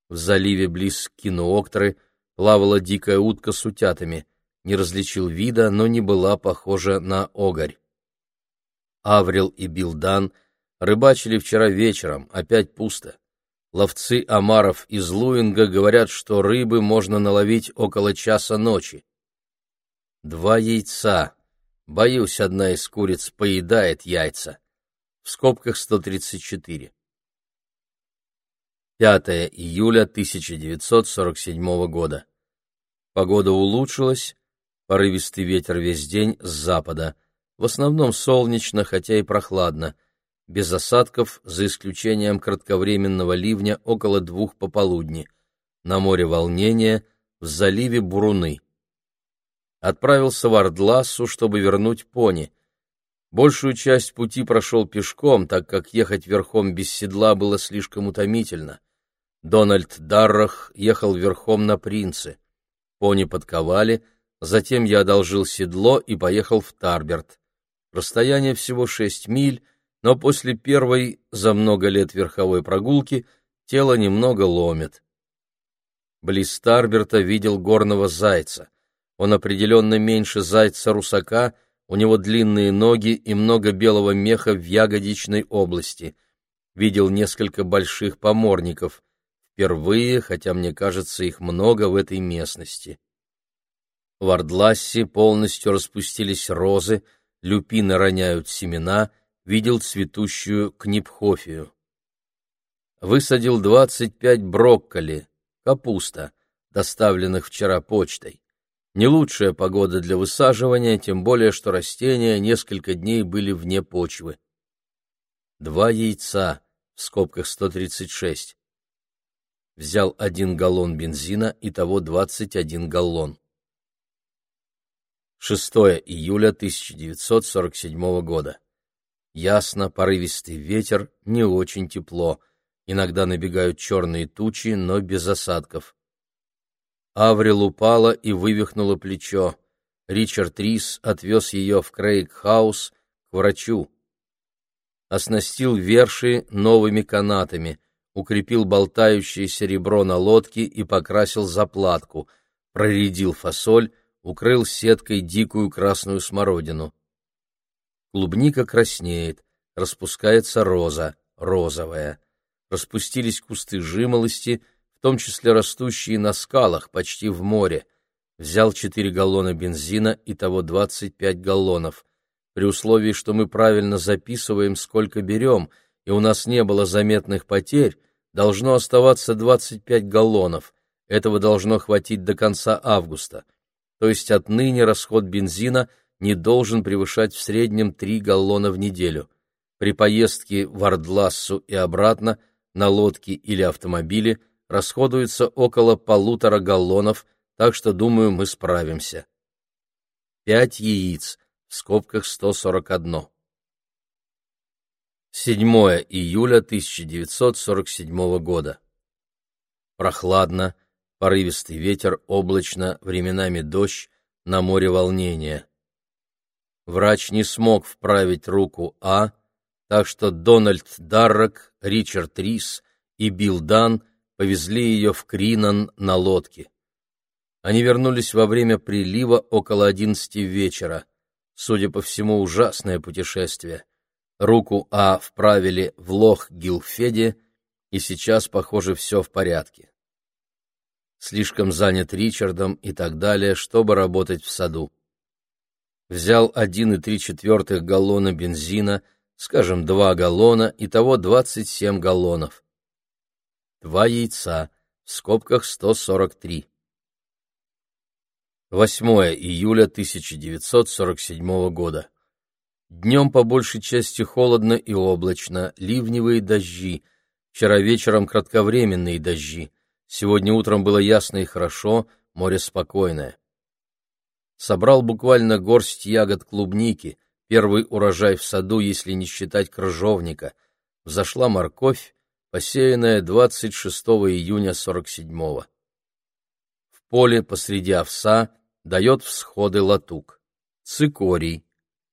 В заливе близ Кинуоктры плавала дикая утка с утятами, не различил вида, но не была похожа на огарь. Аврил и Билдан рыбачили вчера вечером, опять пусто. Ловцы омаров из Луинга говорят, что рыбы можно наловить около часа ночи. Два яйца. Боюсь, одна из куриц поедает яйца. В скобках 134. 5 июля 1947 года. Погода улучшилась, порывистый ветер весь день с запада, в основном солнечно, хотя и прохладно — без осадков, за исключением кратковременного ливня около двух пополудни. На море волнение, в заливе Буруны. Отправился в Ордлассу, чтобы вернуть пони. Большую часть пути прошел пешком, так как ехать верхом без седла было слишком утомительно. Дональд Даррах ехал верхом на принце. Пони подковали, затем я одолжил седло и поехал в Тарберт. Расстояние всего шесть миль, но после первой за много лет верховой прогулки тело немного ломит. Близ Старберта видел горного зайца. Он определенно меньше зайца-русака, у него длинные ноги и много белого меха в ягодичной области. Видел несколько больших поморников. Впервые, хотя мне кажется, их много в этой местности. В Ордлассе полностью распустились розы, люпины роняют семена — видел цветущую книпхофию. Высадил двадцать пять брокколи, капуста, доставленных вчера почтой. Не лучшая погода для высаживания, тем более, что растения несколько дней были вне почвы. Два яйца, в скобках 136. Взял один галлон бензина, и того 21 галлон. 6 июля 1947 года. Ясно, порывистый ветер, не очень тепло. Иногда набегают черные тучи, но без осадков. Аврил упала и вывихнула плечо. Ричард Рис отвез ее в Крейг-хаус к врачу. Оснастил верши новыми канатами, укрепил болтающееся ребро на лодке и покрасил заплатку, проредил фасоль, укрыл сеткой дикую красную смородину. Клубника краснеет, распускается роза, розовая. Распустились кусты жимолости, в том числе растущие на скалах, почти в море. Взял четыре галлона бензина, и того двадцать пять галлонов. При условии, что мы правильно записываем, сколько берем, и у нас не было заметных потерь, должно оставаться двадцать пять галлонов. Этого должно хватить до конца августа. То есть отныне расход бензина – не должен превышать в среднем 3 галлона в неделю. При поездке в Ордлассу и обратно на лодке или автомобиле расходуется около полутора галлонов, так что, думаю, мы справимся. 5 яиц, в скобках 141. 7 июля 1947 года. Прохладно, порывистый ветер, облачно, временами дождь, на море волнения. Врач не смог вправить руку А, так что Дональд Даррок, Ричард Рис и Билл Дан повезли ее в Кринан на лодке. Они вернулись во время прилива около одиннадцати вечера. Судя по всему, ужасное путешествие. Руку А вправили в лох Гилфеде, и сейчас, похоже, все в порядке. Слишком занят Ричардом и так далее, чтобы работать в саду. Взял один и три четвертых галлона бензина, скажем, два галлона, итого двадцать семь галлонов. Два яйца, в скобках сто сорок три. 8 июля 1947 года. Днем по большей части холодно и облачно, ливневые дожди. Вчера вечером кратковременные дожди. Сегодня утром было ясно и хорошо, море спокойное. Собрал буквально горсть ягод клубники, первый урожай в саду, если не считать крыжовника. Взошла морковь, посеянная 26 июня 47-го. В поле посреди овса дает всходы латук. Цикорий.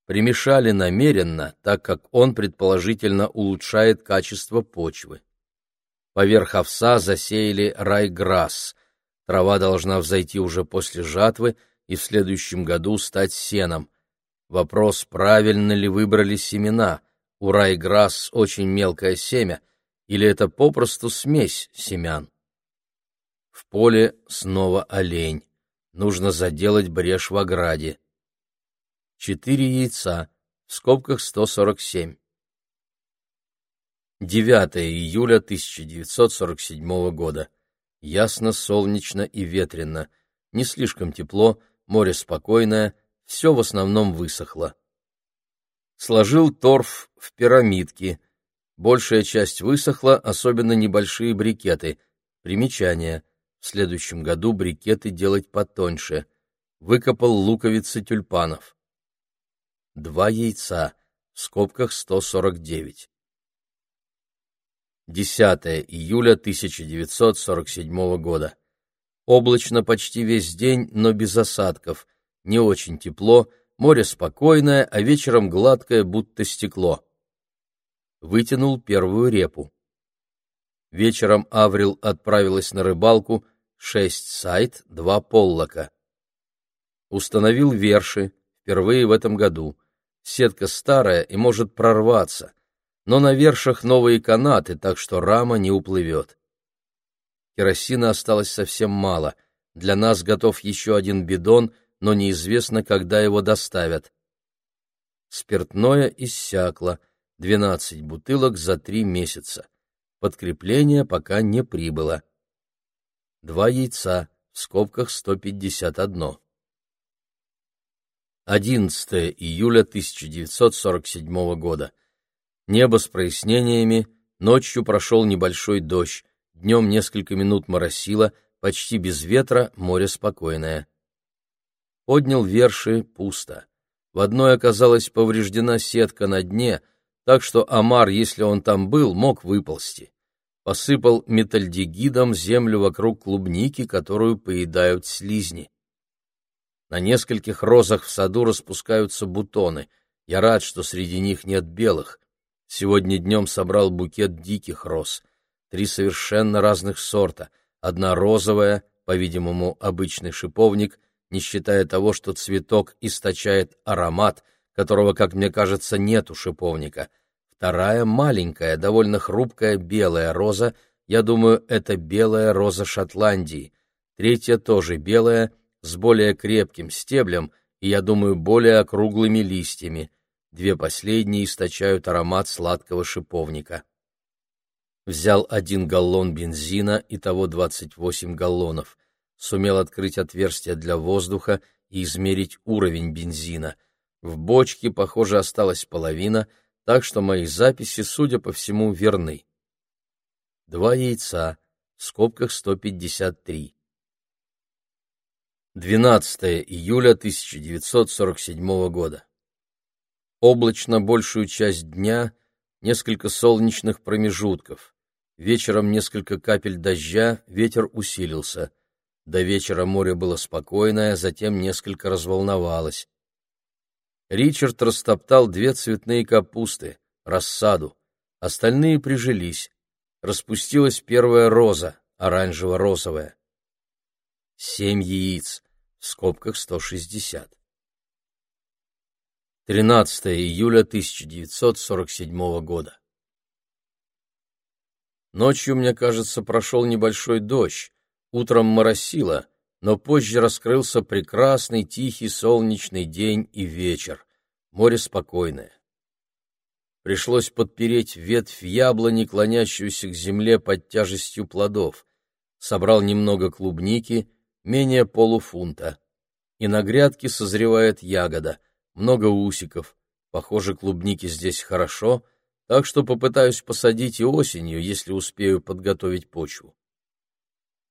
Примешали намеренно, так как он предположительно улучшает качество почвы. Поверх овса засеяли райграсс. Трава должна взойти уже после жатвы и в следующем году стать сеном. Вопрос, правильно ли выбрали семена. У райграсс очень мелкое семя, или это попросту смесь семян. В поле снова олень. Нужно заделать брешь в ограде. Четыре яйца, в скобках 147. 9 июля 1947 года. Ясно, солнечно и ветрено. Не слишком тепло, море спокойное, все в основном высохло. Сложил торф в пирамидки. Большая часть высохла, особенно небольшие брикеты. Примечание. В следующем году брикеты делать потоньше. Выкопал луковицы тюльпанов. Два яйца, в скобках 149. 10 июля 1947 года. Облачно почти весь день, но без осадков. Не очень тепло, море спокойное, а вечером гладкое, будто стекло. Вытянул первую репу. Вечером Аврил отправилась на рыбалку, шесть сайт, два поллока. Установил верши, впервые в этом году. Сетка старая и может прорваться, но на вершах новые канаты, так что рама не уплывет. Керосина осталось совсем мало. Для нас готов еще один бидон, но неизвестно, когда его доставят. Спиртное иссякло, двенадцать бутылок за три месяца. Подкрепление пока не прибыло. Два яйца, в скобках 151. 11 июля 1947 года. Небо с прояснениями, ночью прошел небольшой дождь, днем несколько минут моросило, почти без ветра, море спокойное. Поднял верши, пусто. В одной оказалась повреждена сетка на дне — так что Амар, если он там был, мог выползти. Посыпал метальдегидом землю вокруг клубники, которую поедают слизни. На нескольких розах в саду распускаются бутоны. Я рад, что среди них нет белых. Сегодня днем собрал букет диких роз. Три совершенно разных сорта. Одна розовая, по-видимому, обычный шиповник, не считая того, что цветок источает аромат — которого, как мне кажется, нет у шиповника. Вторая маленькая, довольно хрупкая белая роза, я думаю, это белая роза Шотландии. Третья тоже белая, с более крепким стеблем и, я думаю, более округлыми листьями. Две последние источают аромат сладкого шиповника. Взял один галлон бензина, и того 28 галлонов. Сумел открыть отверстие для воздуха и измерить уровень бензина — в бочке, похоже, осталась половина, так что мои записи, судя по всему, верны. Два яйца, в скобках 153. 12 июля 1947 года. Облачно большую часть дня, несколько солнечных промежутков. Вечером несколько капель дождя, ветер усилился. До вечера море было спокойное, затем несколько разволновалось. Ричард растоптал две цветные капусты, рассаду. Остальные прижились. Распустилась первая роза, оранжево-розовая. Семь яиц, в скобках 160. 13 июля 1947 года. Ночью, мне кажется, прошел небольшой дождь, утром моросило, но позже раскрылся прекрасный тихий солнечный день и вечер. Море спокойное. Пришлось подпереть ветвь яблони, клонящуюся к земле под тяжестью плодов. Собрал немного клубники, менее полуфунта. И на грядке созревает ягода, много усиков. Похоже, клубники здесь хорошо, так что попытаюсь посадить и осенью, если успею подготовить почву.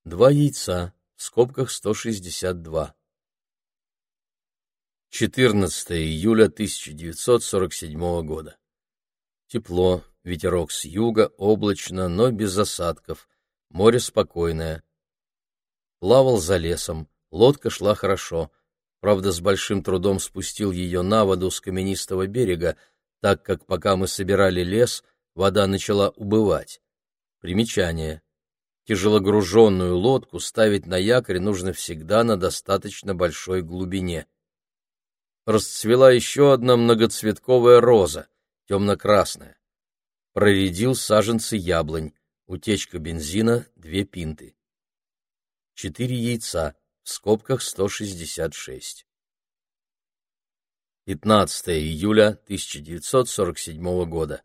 Два яйца, в скобках 162. 14 июля 1947 года. Тепло, ветерок с юга, облачно, но без осадков, море спокойное. Плавал за лесом, лодка шла хорошо, правда, с большим трудом спустил ее на воду с каменистого берега, так как пока мы собирали лес, вода начала убывать. Примечание. Тяжелогруженную лодку ставить на якорь нужно всегда на достаточно большой глубине. Расцвела еще одна многоцветковая роза, темно-красная. Проредил саженцы яблонь, утечка бензина — две пинты. Четыре яйца, в скобках 166. 15 июля 1947 года.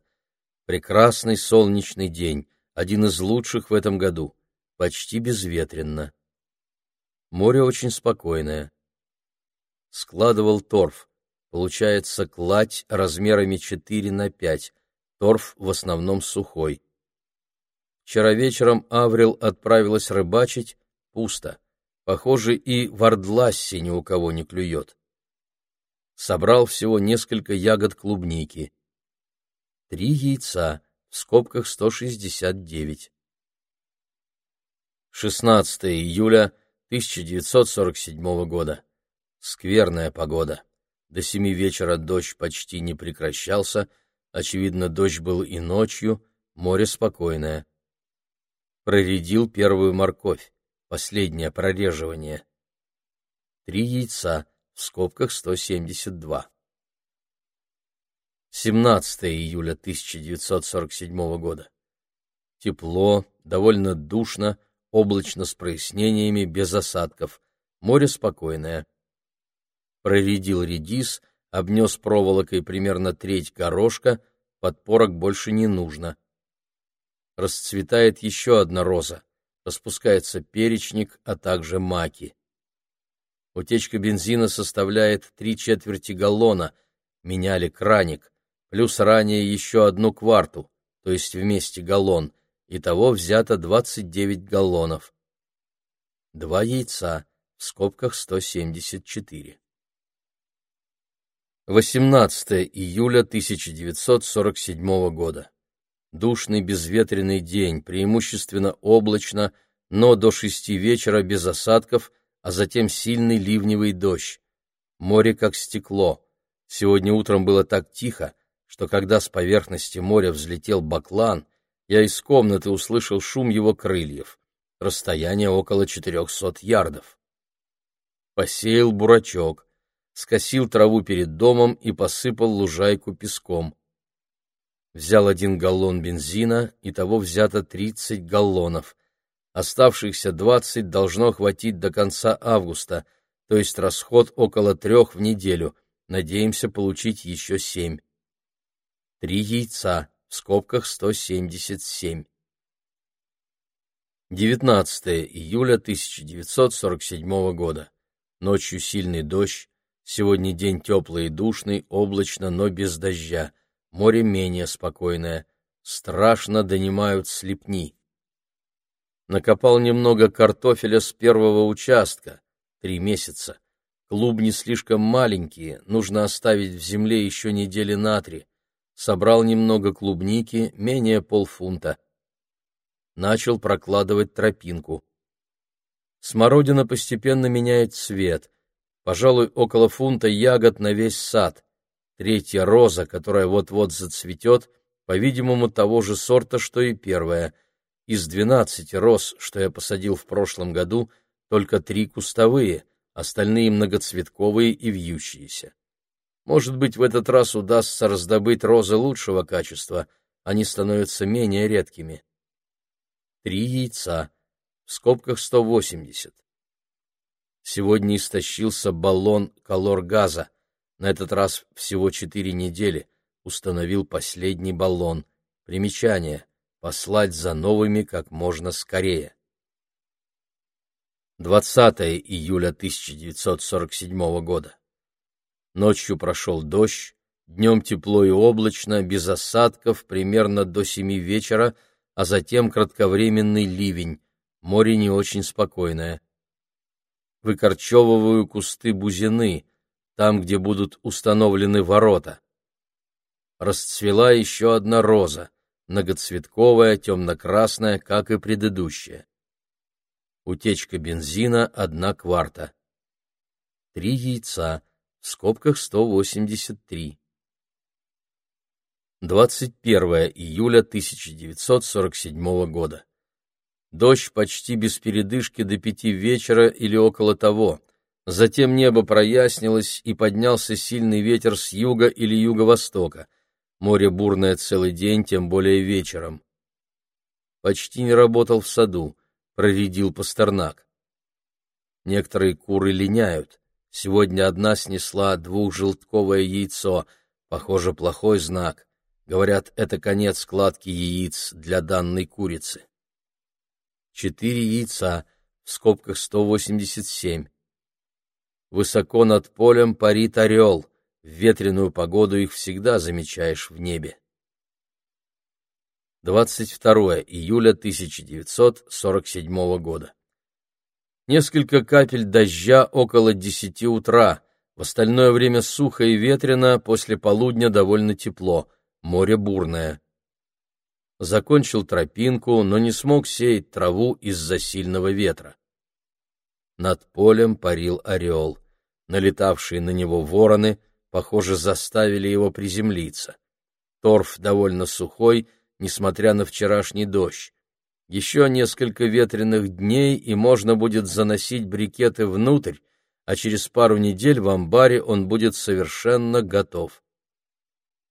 Прекрасный солнечный день, один из лучших в этом году, почти безветренно. Море очень спокойное. Складывал торф. Получается кладь размерами 4 на 5. Торф в основном сухой. Вчера вечером Аврил отправилась рыбачить, пусто. Похоже, и в Ордлассе ни у кого не клюет. Собрал всего несколько ягод клубники. Три яйца, в скобках 169. 16 июля 1947 года. Скверная погода. До семи вечера дождь почти не прекращался, очевидно, дождь был и ночью, море спокойное. Проредил первую морковь последнее прореживание. Три яйца, в скобках 172. 17 июля 1947 года. Тепло, довольно душно, облачно с прояснениями, без осадков. Море спокойное. Проредил редис, обнес проволокой примерно треть горошка, подпорок больше не нужно. Расцветает еще одна роза распускается перечник, а также маки. Утечка бензина составляет три четверти галлона, меняли краник, плюс ранее еще одну кварту, то есть вместе галлон, итого взято 29 галлонов. Два яйца, в скобках 174. 18 июля 1947 года душный безветренный день, преимущественно облачно, но до шести вечера без осадков, а затем сильный ливневый дождь. Море как стекло. Сегодня утром было так тихо, что когда с поверхности моря взлетел баклан, я из комнаты услышал шум его крыльев. Расстояние около четырехсот ярдов. Посеял бурачок, скосил траву перед домом и посыпал лужайку песком взял один галлон бензина, и того взято 30 галлонов. Оставшихся 20 должно хватить до конца августа, то есть расход около трех в неделю. Надеемся получить еще семь. Три яйца, в скобках 177. 19 июля 1947 года. Ночью сильный дождь, сегодня день теплый и душный, облачно, но без дождя море менее спокойное, страшно донимают слепни. Накопал немного картофеля с первого участка, три месяца. Клубни слишком маленькие, нужно оставить в земле еще недели на три. собрал немного клубники, менее полфунта. Начал прокладывать тропинку. Смородина постепенно меняет цвет. Пожалуй, около фунта ягод на весь сад. Третья роза, которая вот-вот зацветет, по-видимому, того же сорта, что и первая. Из двенадцати роз, что я посадил в прошлом году, только три кустовые, остальные многоцветковые и вьющиеся. Может быть, в этот раз удастся раздобыть розы лучшего качества, они становятся менее редкими. Три яйца, в скобках 180. Сегодня истощился баллон колор-газа, на этот раз всего четыре недели, установил последний баллон. Примечание — послать за новыми как можно скорее. 20 июля 1947 года. Ночью прошел дождь, днем тепло и облачно, без осадков, примерно до семи вечера, а затем кратковременный ливень, море не очень спокойное. Выкорчевываю кусты бузины, там, где будут установлены ворота. Расцвела еще одна роза, многоцветковая, темно-красная, как и предыдущая. Утечка бензина — одна кварта. Три яйца — в скобках 183. 21 июля 1947 года. Дождь почти без передышки до пяти вечера или около того. Затем небо прояснилось и поднялся сильный ветер с юга или юго-востока. Море бурное целый день, тем более вечером. Почти не работал в саду, проредил пастернак. Некоторые куры линяют. Сегодня одна снесла двухжелтковое яйцо, похоже, плохой знак. Говорят, это конец складки яиц для данной курицы. Четыре яйца, в скобках 187. Высоко над полем парит орел. В ветреную погоду их всегда замечаешь в небе. 22 июля 1947 года. Несколько капель дождя около десяти утра. В остальное время сухо и ветрено, после полудня довольно тепло. Море бурное. Закончил тропинку, но не смог сеять траву из-за сильного ветра. Над полем парил орел. Налетавшие на него вороны, похоже, заставили его приземлиться. Торф довольно сухой, несмотря на вчерашний дождь. Еще несколько ветреных дней, и можно будет заносить брикеты внутрь, а через пару недель в амбаре он будет совершенно готов.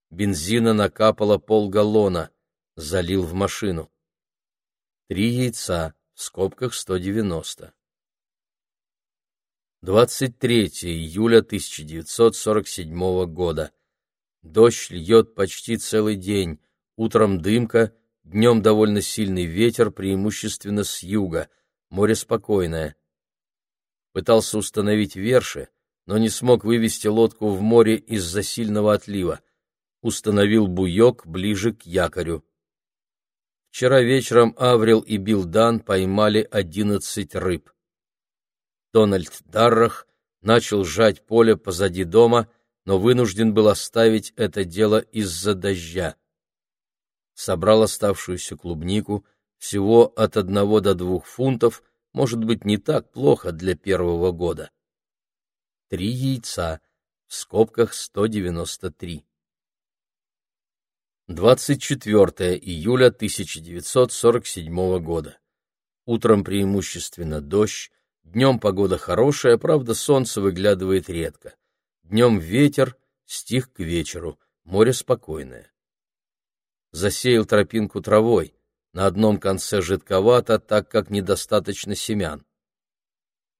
Бензина накапало полгаллона, залил в машину. Три яйца, в скобках 190. 23 июля 1947 года. Дождь льет почти целый день, утром дымка, Днем довольно сильный ветер, преимущественно с юга, море спокойное. Пытался установить верши, но не смог вывести лодку в море из-за сильного отлива. Установил буек ближе к якорю. Вчера вечером Аврил и Билдан поймали одиннадцать рыб. Дональд Даррах начал сжать поле позади дома, но вынужден был оставить это дело из-за дождя собрал оставшуюся клубнику, всего от одного до двух фунтов, может быть, не так плохо для первого года. Три яйца, в скобках 193. 24 июля 1947 года. Утром преимущественно дождь, днем погода хорошая, правда, солнце выглядывает редко. Днем ветер, стих к вечеру, море спокойное засеял тропинку травой, на одном конце жидковато, так как недостаточно семян.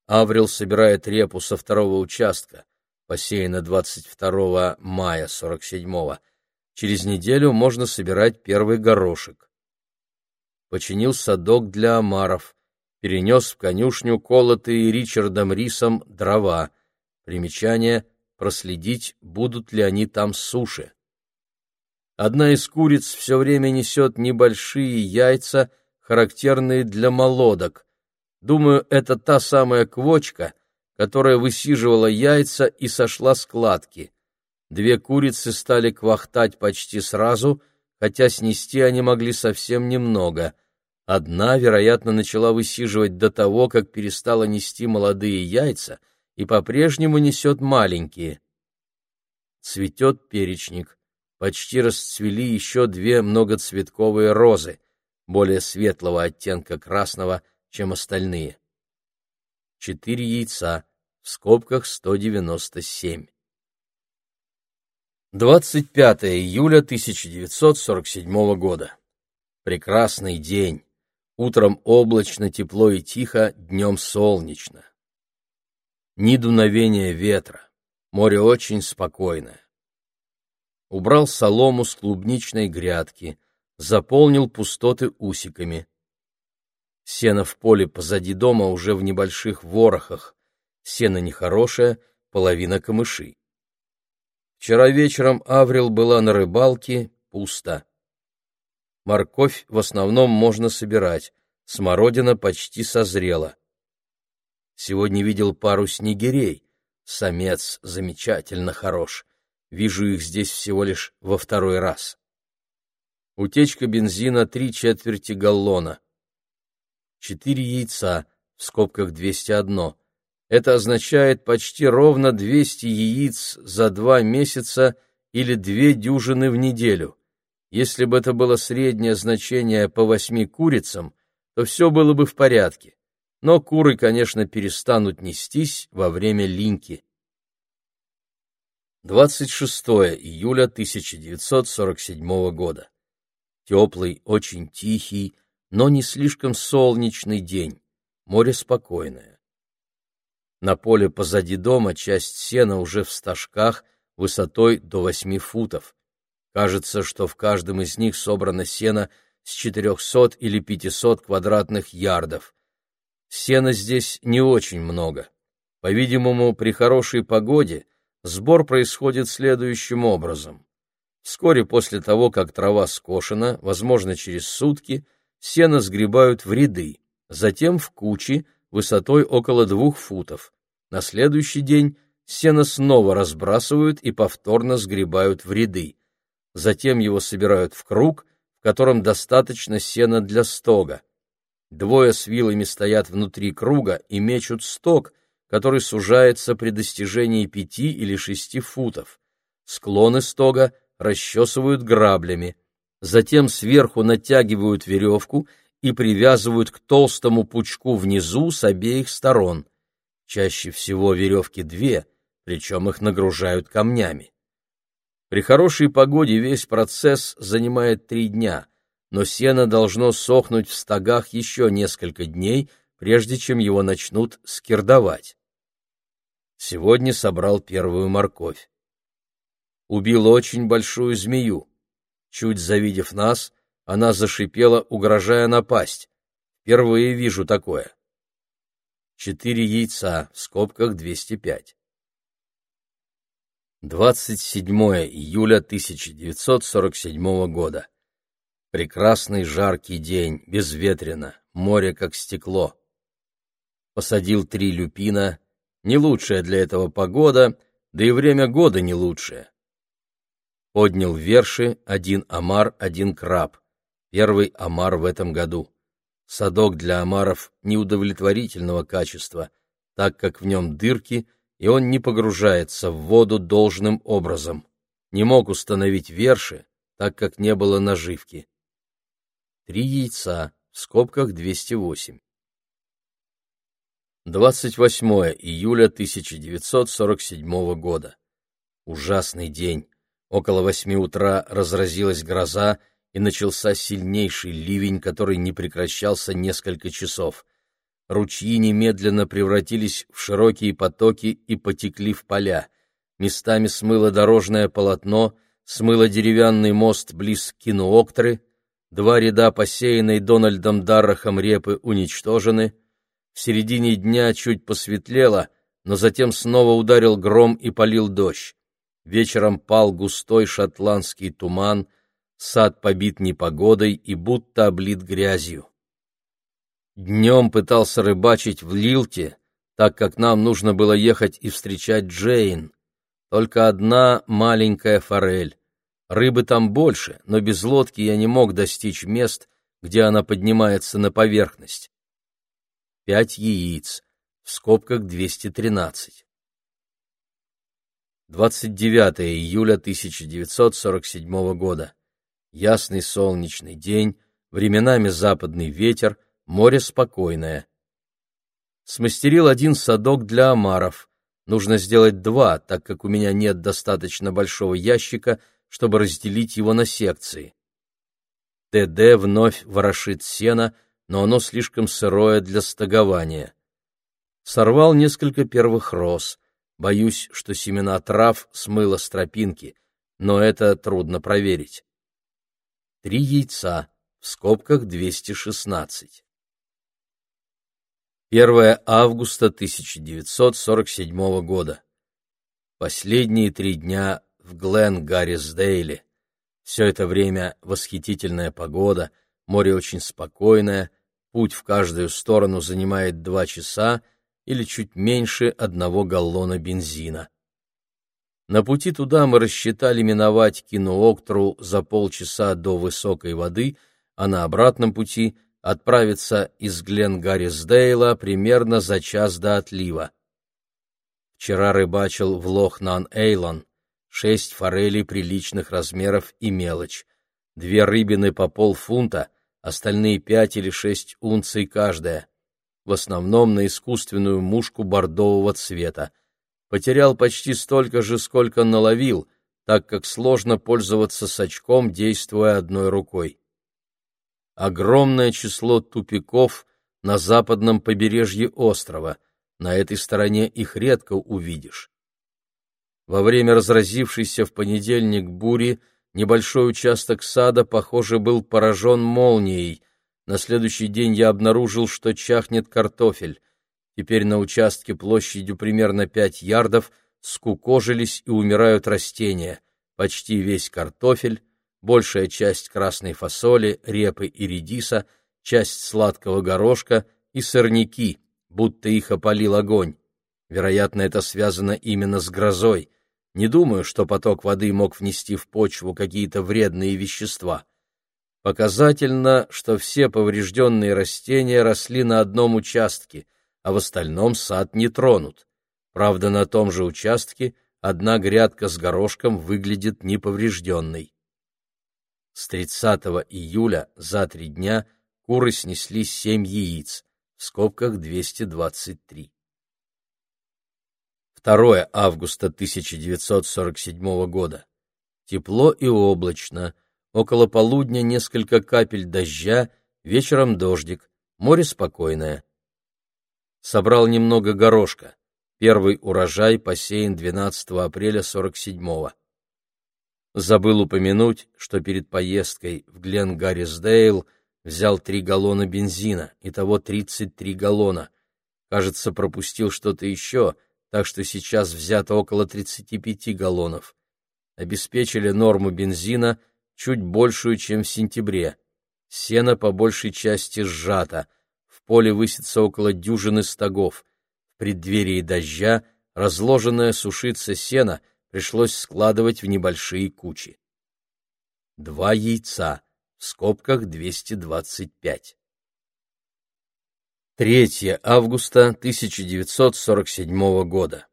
Аврил собирает репу со второго участка, посеяно 22 мая 47-го. Через неделю можно собирать первый горошек. Починил садок для омаров, перенес в конюшню колотые Ричардом Рисом дрова. Примечание — проследить, будут ли они там суши. Одна из куриц все время несет небольшие яйца, характерные для молодок. Думаю, это та самая квочка, которая высиживала яйца и сошла с кладки. две курицы стали квахтать почти сразу, хотя снести они могли совсем немного. Одна, вероятно, начала высиживать до того, как перестала нести молодые яйца, и по-прежнему несет маленькие. Цветет перечник. Почти расцвели еще две многоцветковые розы, более светлого оттенка красного, чем остальные. Четыре яйца, в скобках 197. 25 июля 1947 года. Прекрасный день. Утром облачно, тепло и тихо, днем солнечно. Ни дуновения ветра. Море очень спокойное. Убрал солому с клубничной грядки, заполнил пустоты усиками. Сено в поле позади дома уже в небольших ворохах. Сено нехорошее, половина камышей. Вчера вечером Аврил была на рыбалке, пусто. Морковь в основном можно собирать, смородина почти созрела. Сегодня видел пару снегирей. Самец замечательно хорош. Вижу их здесь всего лишь во второй раз. Утечка бензина три четверти галлона. Четыре яйца, в скобках 201. Это означает почти ровно 200 яиц за два месяца или две дюжины в неделю. Если бы это было среднее значение по восьми курицам, то все было бы в порядке. Но куры, конечно, перестанут нестись во время линьки. 26 июля 1947 года. Теплый, очень тихий, но не слишком солнечный день. Море спокойное. На поле позади дома часть сена уже в стажках высотой до восьми футов. Кажется, что в каждом из них собрано сено с 400 или 500 квадратных ярдов. Сена здесь не очень много. По-видимому, при хорошей погоде сбор происходит следующим образом. Вскоре после того, как трава скошена, возможно, через сутки, сено сгребают в ряды, затем в кучи, высотой около двух футов. На следующий день сено снова разбрасывают и повторно сгребают в ряды. Затем его собирают в круг, в котором достаточно сена для стога. Двое с вилами стоят внутри круга и мечут стог, который сужается при достижении пяти или шести футов. Склоны стога расчесывают граблями. Затем сверху натягивают веревку и привязывают к толстому пучку внизу с обеих сторон. Чаще всего веревки две, причем их нагружают камнями. При хорошей погоде весь процесс занимает три дня, но сено должно сохнуть в стогах еще несколько дней, прежде чем его начнут скирдовать. Сегодня собрал первую морковь. Убил очень большую змею. Чуть завидев нас, она зашипела, угрожая напасть. Впервые вижу такое. Четыре яйца, в скобках 205. 27 июля 1947 года. Прекрасный жаркий день, безветренно, море как стекло. Посадил три люпина, не лучшая для этого погода, да и время года не лучшее. Поднял верши, один омар, один краб. Первый омар в этом году. Садок для омаров неудовлетворительного качества, так как в нем дырки, и он не погружается в воду должным образом. Не мог установить верши, так как не было наживки. Три яйца, в скобках 208. 28 июля 1947 года. Ужасный день. Около восьми утра разразилась гроза, и начался сильнейший ливень, который не прекращался несколько часов. Ручьи немедленно превратились в широкие потоки и потекли в поля. Местами смыло дорожное полотно, смыло деревянный мост близ Кинуоктры, два ряда посеянной Дональдом Даррахом репы уничтожены. В середине дня чуть посветлело, но затем снова ударил гром и полил дождь. Вечером пал густой шотландский туман — сад побит непогодой и будто облит грязью. Днем пытался рыбачить в Лилте, так как нам нужно было ехать и встречать Джейн. только одна маленькая форель. Рыбы там больше, но без лодки я не мог достичь мест, где она поднимается на поверхность. Пять яиц, в скобках 213. 29 июля 1947 года. Ясный солнечный день, временами западный ветер, море спокойное. Смастерил один садок для омаров. Нужно сделать два, так как у меня нет достаточно большого ящика, чтобы разделить его на секции. ДД вновь ворошит сено, но оно слишком сырое для стогования. Сорвал несколько первых роз. Боюсь, что семена трав смыло с тропинки, но это трудно проверить. Три яйца, в скобках 216. 1 августа 1947 года. Последние три дня в Глен Гаррисдейле. Все это время восхитительная погода, море очень спокойное, путь в каждую сторону занимает два часа или чуть меньше одного галлона бензина. На пути туда мы рассчитали миновать Кинуоктру за полчаса до высокой воды, а на обратном пути отправиться из Гленгаррисдейла примерно за час до отлива. Вчера рыбачил в Лох-Нан-Эйлон, шесть форелей приличных размеров и мелочь, две рыбины по полфунта, остальные пять или шесть унций каждая, в основном на искусственную мушку бордового цвета. Потерял почти столько же, сколько наловил, так как сложно пользоваться сачком, действуя одной рукой. Огромное число тупиков на западном побережье острова, на этой стороне их редко увидишь. Во время разразившейся в понедельник бури небольшой участок сада, похоже, был поражен молнией. На следующий день я обнаружил, что чахнет картофель. Теперь на участке площадью примерно пять ярдов скукожились и умирают растения. Почти весь картофель, большая часть красной фасоли, репы и редиса, часть сладкого горошка и сорняки, будто их опалил огонь. Вероятно, это связано именно с грозой — не думаю, что поток воды мог внести в почву какие-то вредные вещества. Показательно, что все поврежденные растения росли на одном участке, а в остальном сад не тронут. Правда, на том же участке одна грядка с горошком выглядит неповрежденной. С 30 июля за три дня куры снесли семь яиц, в скобках 223. 2 августа 1947 года. Тепло и облачно. Около полудня несколько капель дождя, вечером дождик, море спокойное. Собрал немного горошка. Первый урожай посеян 12 апреля 47-го. Забыл упомянуть, что перед поездкой в Гленгаррисдейл взял три галлона бензина, итого 33 галлона. Кажется, пропустил что-то еще — так что сейчас взято около 35 галлонов. Обеспечили норму бензина чуть большую, чем в сентябре. Сено по большей части сжато, в поле высится около дюжины стогов. В преддверии дождя разложенное сушиться сено пришлось складывать в небольшие кучи. Два яйца, в скобках 225. 3 августа 1947 года.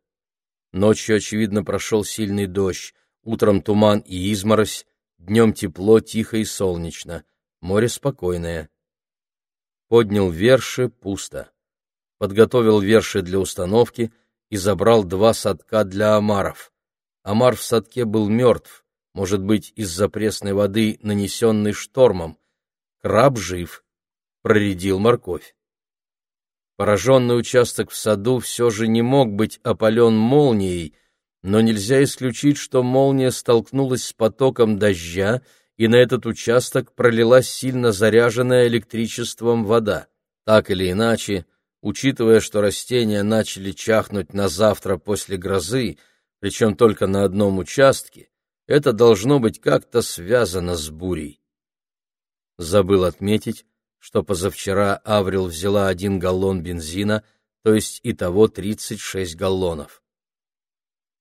Ночью, очевидно, прошел сильный дождь, утром туман и изморозь, днем тепло, тихо и солнечно, море спокойное. Поднял верши, пусто. Подготовил верши для установки и забрал два садка для омаров. Омар в садке был мертв, может быть, из-за пресной воды, нанесенной штормом. Краб жив, проредил морковь. Пораженный участок в саду все же не мог быть опален молнией, но нельзя исключить, что молния столкнулась с потоком дождя, и на этот участок пролилась сильно заряженная электричеством вода. Так или иначе, учитывая, что растения начали чахнуть на завтра после грозы, причем только на одном участке, это должно быть как-то связано с бурей. Забыл отметить, что позавчера Аврил взяла один галлон бензина, то есть итого 36 галлонов.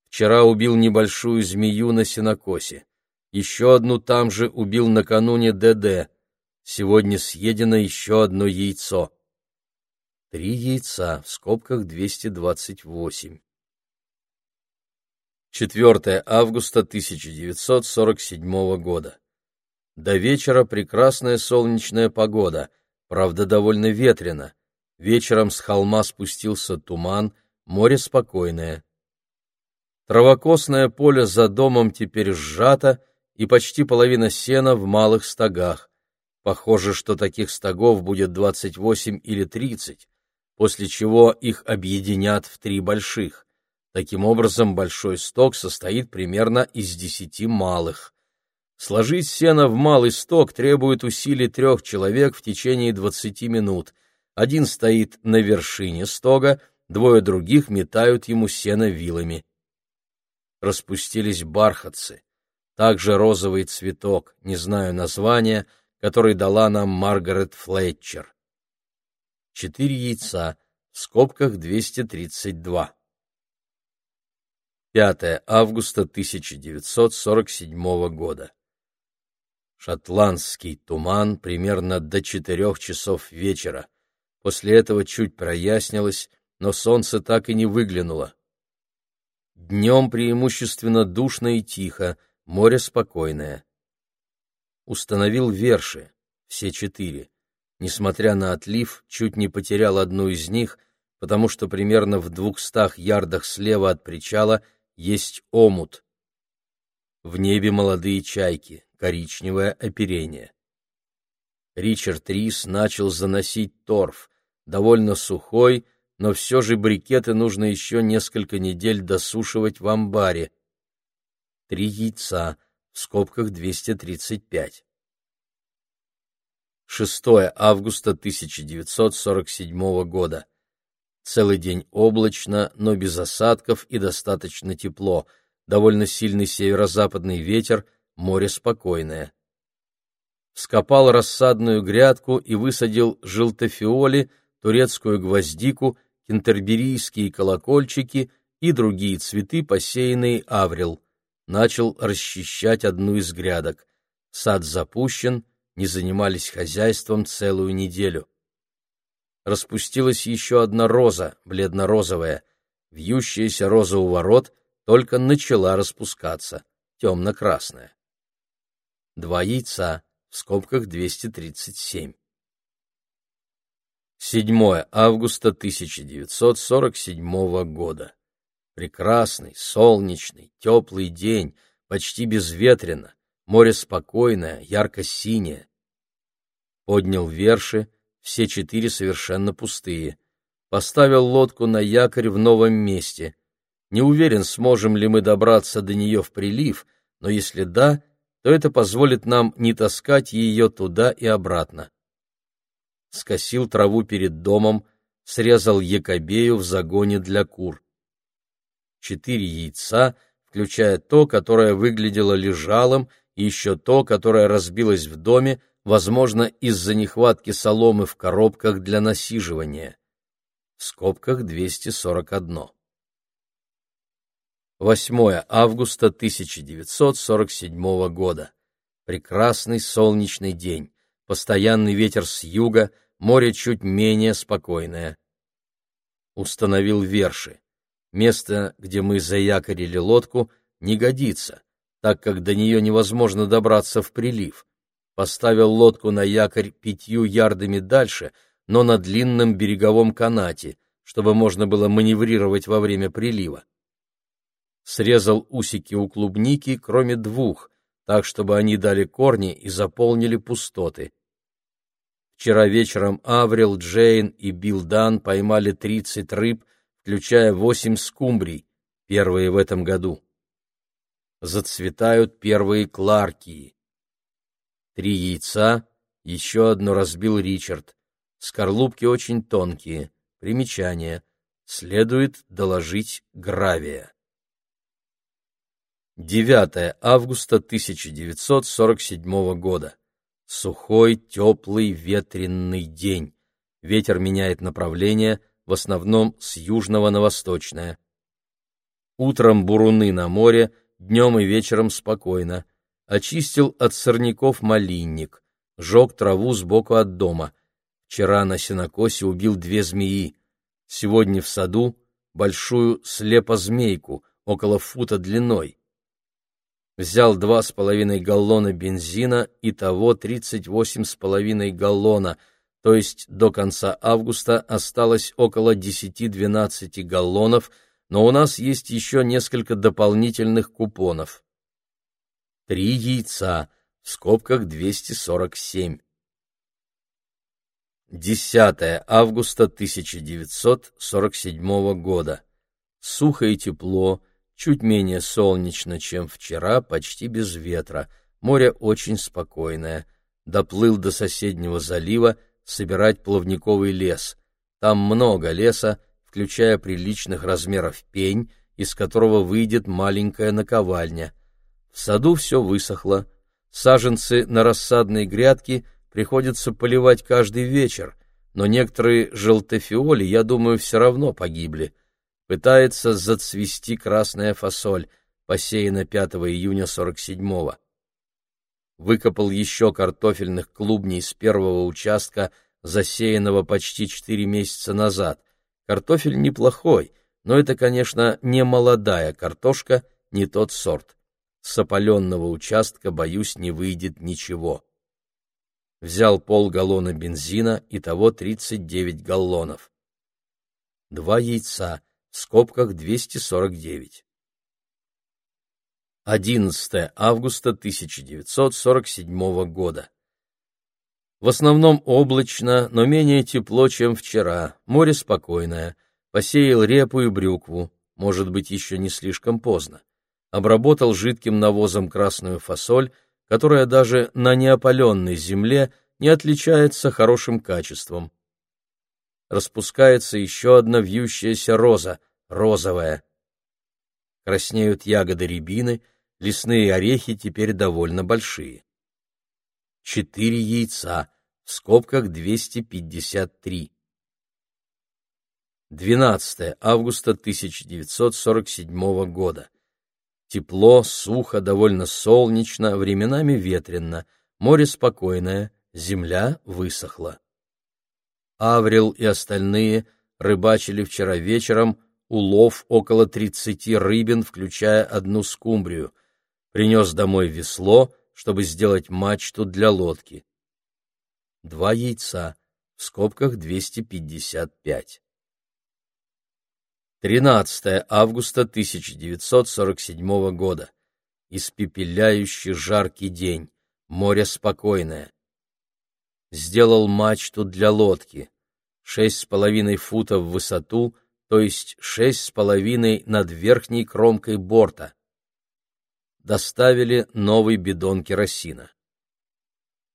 Вчера убил небольшую змею на сенокосе. Еще одну там же убил накануне ДД. Сегодня съедено еще одно яйцо. Три яйца, в скобках 228. 4 августа 1947 года. До вечера прекрасная солнечная погода, правда, довольно ветрено. Вечером с холма спустился туман, море спокойное. Травокосное поле за домом теперь сжато, и почти половина сена в малых стогах. Похоже, что таких стогов будет 28 или 30, после чего их объединят в три больших. Таким образом, большой сток состоит примерно из десяти малых. Сложить сено в малый сток требует усилий трех человек в течение 20 минут. Один стоит на вершине стога, двое других метают ему сено вилами. Распустились бархатцы также розовый цветок, не знаю названия, который дала нам Маргарет Флетчер. Четыре яйца, в скобках 232. 5 августа 1947 года. Шотландский туман примерно до четырех часов вечера. После этого чуть прояснилось, но солнце так и не выглянуло. Днем преимущественно душно и тихо, Море спокойное. Установил верши, все четыре. Несмотря на отлив, чуть не потерял одну из них, потому что примерно в двухстах ярдах слева от причала есть омут. В небе молодые чайки, коричневое оперение. Ричард Рис начал заносить торф, довольно сухой, но все же брикеты нужно еще несколько недель досушивать в амбаре, три яйца, в скобках 235. 6 августа 1947 года. Целый день облачно, но без осадков и достаточно тепло, довольно сильный северо-западный ветер, море спокойное. Скопал рассадную грядку и высадил желтофиоли, турецкую гвоздику, кентерберийские колокольчики и другие цветы, посеянные аврил начал расчищать одну из грядок. Сад запущен, не занимались хозяйством целую неделю. Распустилась еще одна роза, бледно-розовая. Вьющаяся роза у ворот только начала распускаться, темно-красная. Два яйца, в скобках 237. 7 августа 1947 года. Прекрасный, солнечный, теплый день, почти безветренно, море спокойное, ярко-синее. Поднял верши, все четыре совершенно пустые. Поставил лодку на якорь в новом месте. Не уверен, сможем ли мы добраться до нее в прилив, но если да, то это позволит нам не таскать ее туда и обратно. Скосил траву перед домом, срезал якобею в загоне для кур четыре яйца, включая то, которое выглядело лежалым, и еще то, которое разбилось в доме, возможно, из-за нехватки соломы в коробках для насиживания. В скобках 241. 8 августа 1947 года. Прекрасный солнечный день. Постоянный ветер с юга, море чуть менее спокойное. Установил верши. Место, где мы заякорили лодку, не годится, так как до нее невозможно добраться в прилив. Поставил лодку на якорь пятью ярдами дальше, но на длинном береговом канате, чтобы можно было маневрировать во время прилива. Срезал усики у клубники, кроме двух, так, чтобы они дали корни и заполнили пустоты. Вчера вечером Аврил, Джейн и Билл Дан поймали тридцать рыб — включая восемь скумбрий, первые в этом году. Зацветают первые кларкии. Три яйца, еще одно разбил Ричард. Скорлупки очень тонкие. Примечание. Следует доложить гравия. 9 августа 1947 года. Сухой, теплый, ветренный день. Ветер меняет направление, в основном с южного на восточное. Утром буруны на море, днем и вечером спокойно. Очистил от сорняков малинник, жег траву сбоку от дома. Вчера на сенокосе убил две змеи. Сегодня в саду большую слепозмейку, около фута длиной. Взял два с половиной галлона бензина и того тридцать восемь с половиной галлона, то есть до конца августа осталось около десяти-двенадцати галлонов, но у нас есть еще несколько дополнительных купонов. Три яйца, в скобках 247. 10 августа 1947 года. Сухо и тепло, чуть менее солнечно, чем вчера, почти без ветра. Море очень спокойное. Доплыл до соседнего залива собирать плавниковый лес. Там много леса, включая приличных размеров пень, из которого выйдет маленькая наковальня. В саду все высохло. Саженцы на рассадной грядке — приходится поливать каждый вечер, но некоторые желтофиоли, я думаю, все равно погибли. Пытается зацвести красная фасоль, посеяна 5 июня 47-го. Выкопал еще картофельных клубней с первого участка, засеянного почти четыре месяца назад. Картофель неплохой, но это, конечно, не молодая картошка, не тот сорт. С опаленного участка, боюсь, не выйдет ничего взял полгаллона бензина, и того 39 галлонов. Два яйца, в скобках 249. 11 августа 1947 года. В основном облачно, но менее тепло, чем вчера. Море спокойное. Посеял репу и брюкву, может быть, еще не слишком поздно. Обработал жидким навозом красную фасоль которая даже на неопаленной земле не отличается хорошим качеством. Распускается еще одна вьющаяся роза, розовая. Краснеют ягоды рябины, лесные орехи теперь довольно большие. Четыре яйца, в скобках 253. 12 августа 1947 года. Тепло, сухо, довольно солнечно, временами ветрено, море спокойное, земля высохла. Аврил и остальные рыбачили вчера вечером, улов около тридцати рыбин, включая одну скумбрию. Принес домой весло, чтобы сделать мачту для лодки. Два яйца, в скобках 255. 13 августа 1947 года. Испепеляющий жаркий день. Море спокойное. Сделал мачту для лодки. Шесть с половиной футов в высоту, то есть шесть с половиной над верхней кромкой борта. Доставили новый бидон керосина.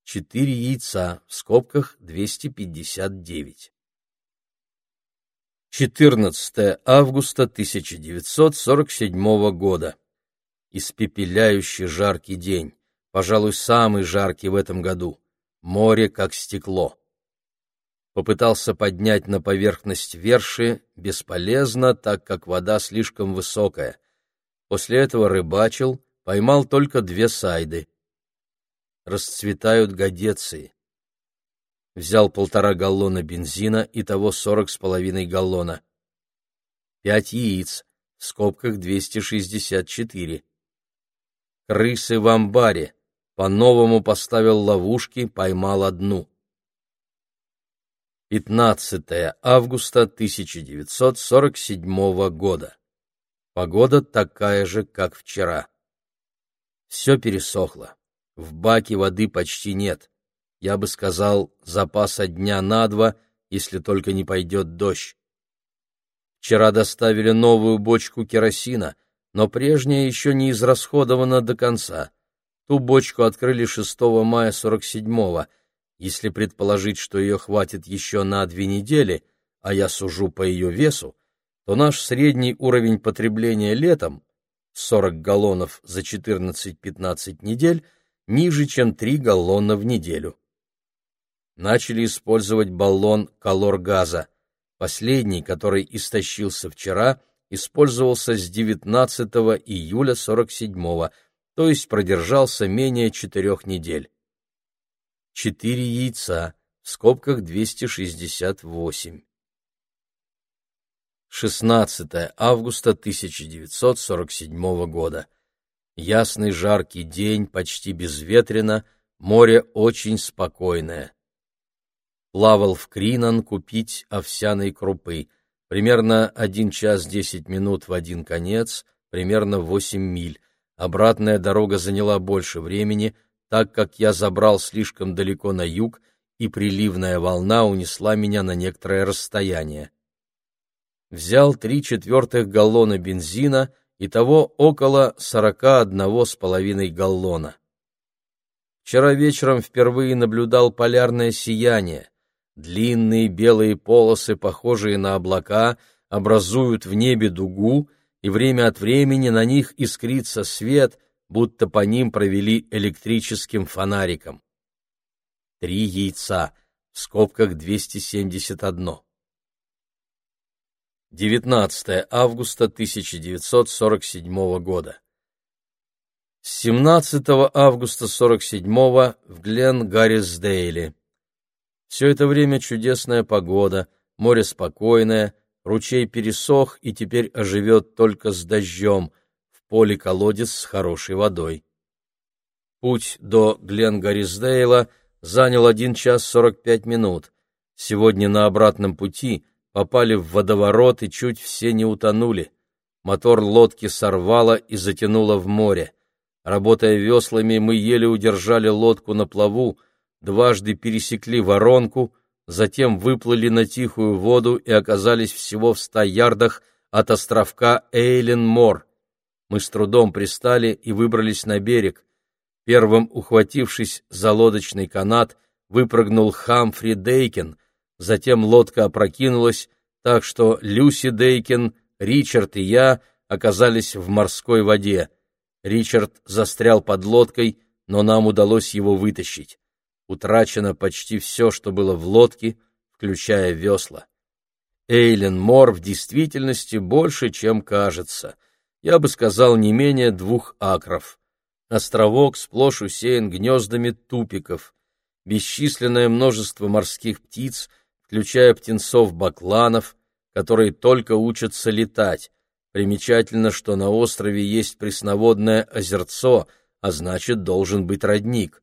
Четыре яйца, в скобках 259. 14 августа 1947 года. Испепеляющий жаркий день, пожалуй, самый жаркий в этом году. Море как стекло. Попытался поднять на поверхность верши, бесполезно, так как вода слишком высокая. После этого рыбачил, поймал только две сайды. Расцветают гадеции взял полтора галлона бензина и того сорок с половиной галлона. Пять яиц, в скобках 264. Крысы в амбаре. По-новому поставил ловушки, поймал одну. 15 августа 1947 года. Погода такая же, как вчера. Все пересохло. В баке воды почти нет я бы сказал, запаса дня на два, если только не пойдет дождь. Вчера доставили новую бочку керосина, но прежняя еще не израсходована до конца. Ту бочку открыли 6 мая 47-го. Если предположить, что ее хватит еще на две недели, а я сужу по ее весу, то наш средний уровень потребления летом 40 галлонов за 14-15 недель ниже, чем 3 галлона в неделю начали использовать баллон колор-газа. Последний, который истощился вчера, использовался с 19 июля 47 то есть продержался менее четырех недель. Четыре яйца, в скобках 268. 16 августа 1947 года. Ясный жаркий день, почти безветренно, море очень спокойное. Плавал в Кринан купить овсяной крупы. Примерно 1 час 10 минут в один конец, примерно 8 миль. Обратная дорога заняла больше времени, так как я забрал слишком далеко на юг, и приливная волна унесла меня на некоторое расстояние. Взял три четвертых галлона бензина, и того около сорока одного с половиной галлона. Вчера вечером впервые наблюдал полярное сияние. Длинные белые полосы, похожие на облака, образуют в небе дугу, и время от времени на них искрится свет, будто по ним провели электрическим фонариком. Три яйца, в скобках 271. 19 августа 1947 года. С 17 августа 47 в Глен Гаррисдейле. Все это время чудесная погода, море спокойное, ручей пересох и теперь оживет только с дождем, в поле колодец с хорошей водой. Путь до Гленгарисдейла занял один час сорок пять минут. Сегодня на обратном пути попали в водоворот и чуть все не утонули. Мотор лодки сорвало и затянуло в море. Работая веслами, мы еле удержали лодку на плаву, дважды пересекли воронку — затем выплыли на тихую воду и оказались всего в ста ярдах от островка Эйлен-Мор. Мы с трудом пристали и выбрались на берег. Первым, ухватившись за лодочный канат, выпрыгнул Хамфри Дейкен, затем лодка опрокинулась, так что Люси Дейкен, Ричард и я оказались в морской воде. Ричард застрял под лодкой, но нам удалось его вытащить. Утрачено почти все, что было в лодке, включая весла. Эйлен Мор в действительности больше, чем кажется. Я бы сказал, не менее двух акров. Островок сплошь усеян гнездами тупиков. Бесчисленное множество морских птиц, включая птенцов-бакланов, которые только учатся летать. Примечательно, что на острове есть пресноводное озерцо, а значит, должен быть родник.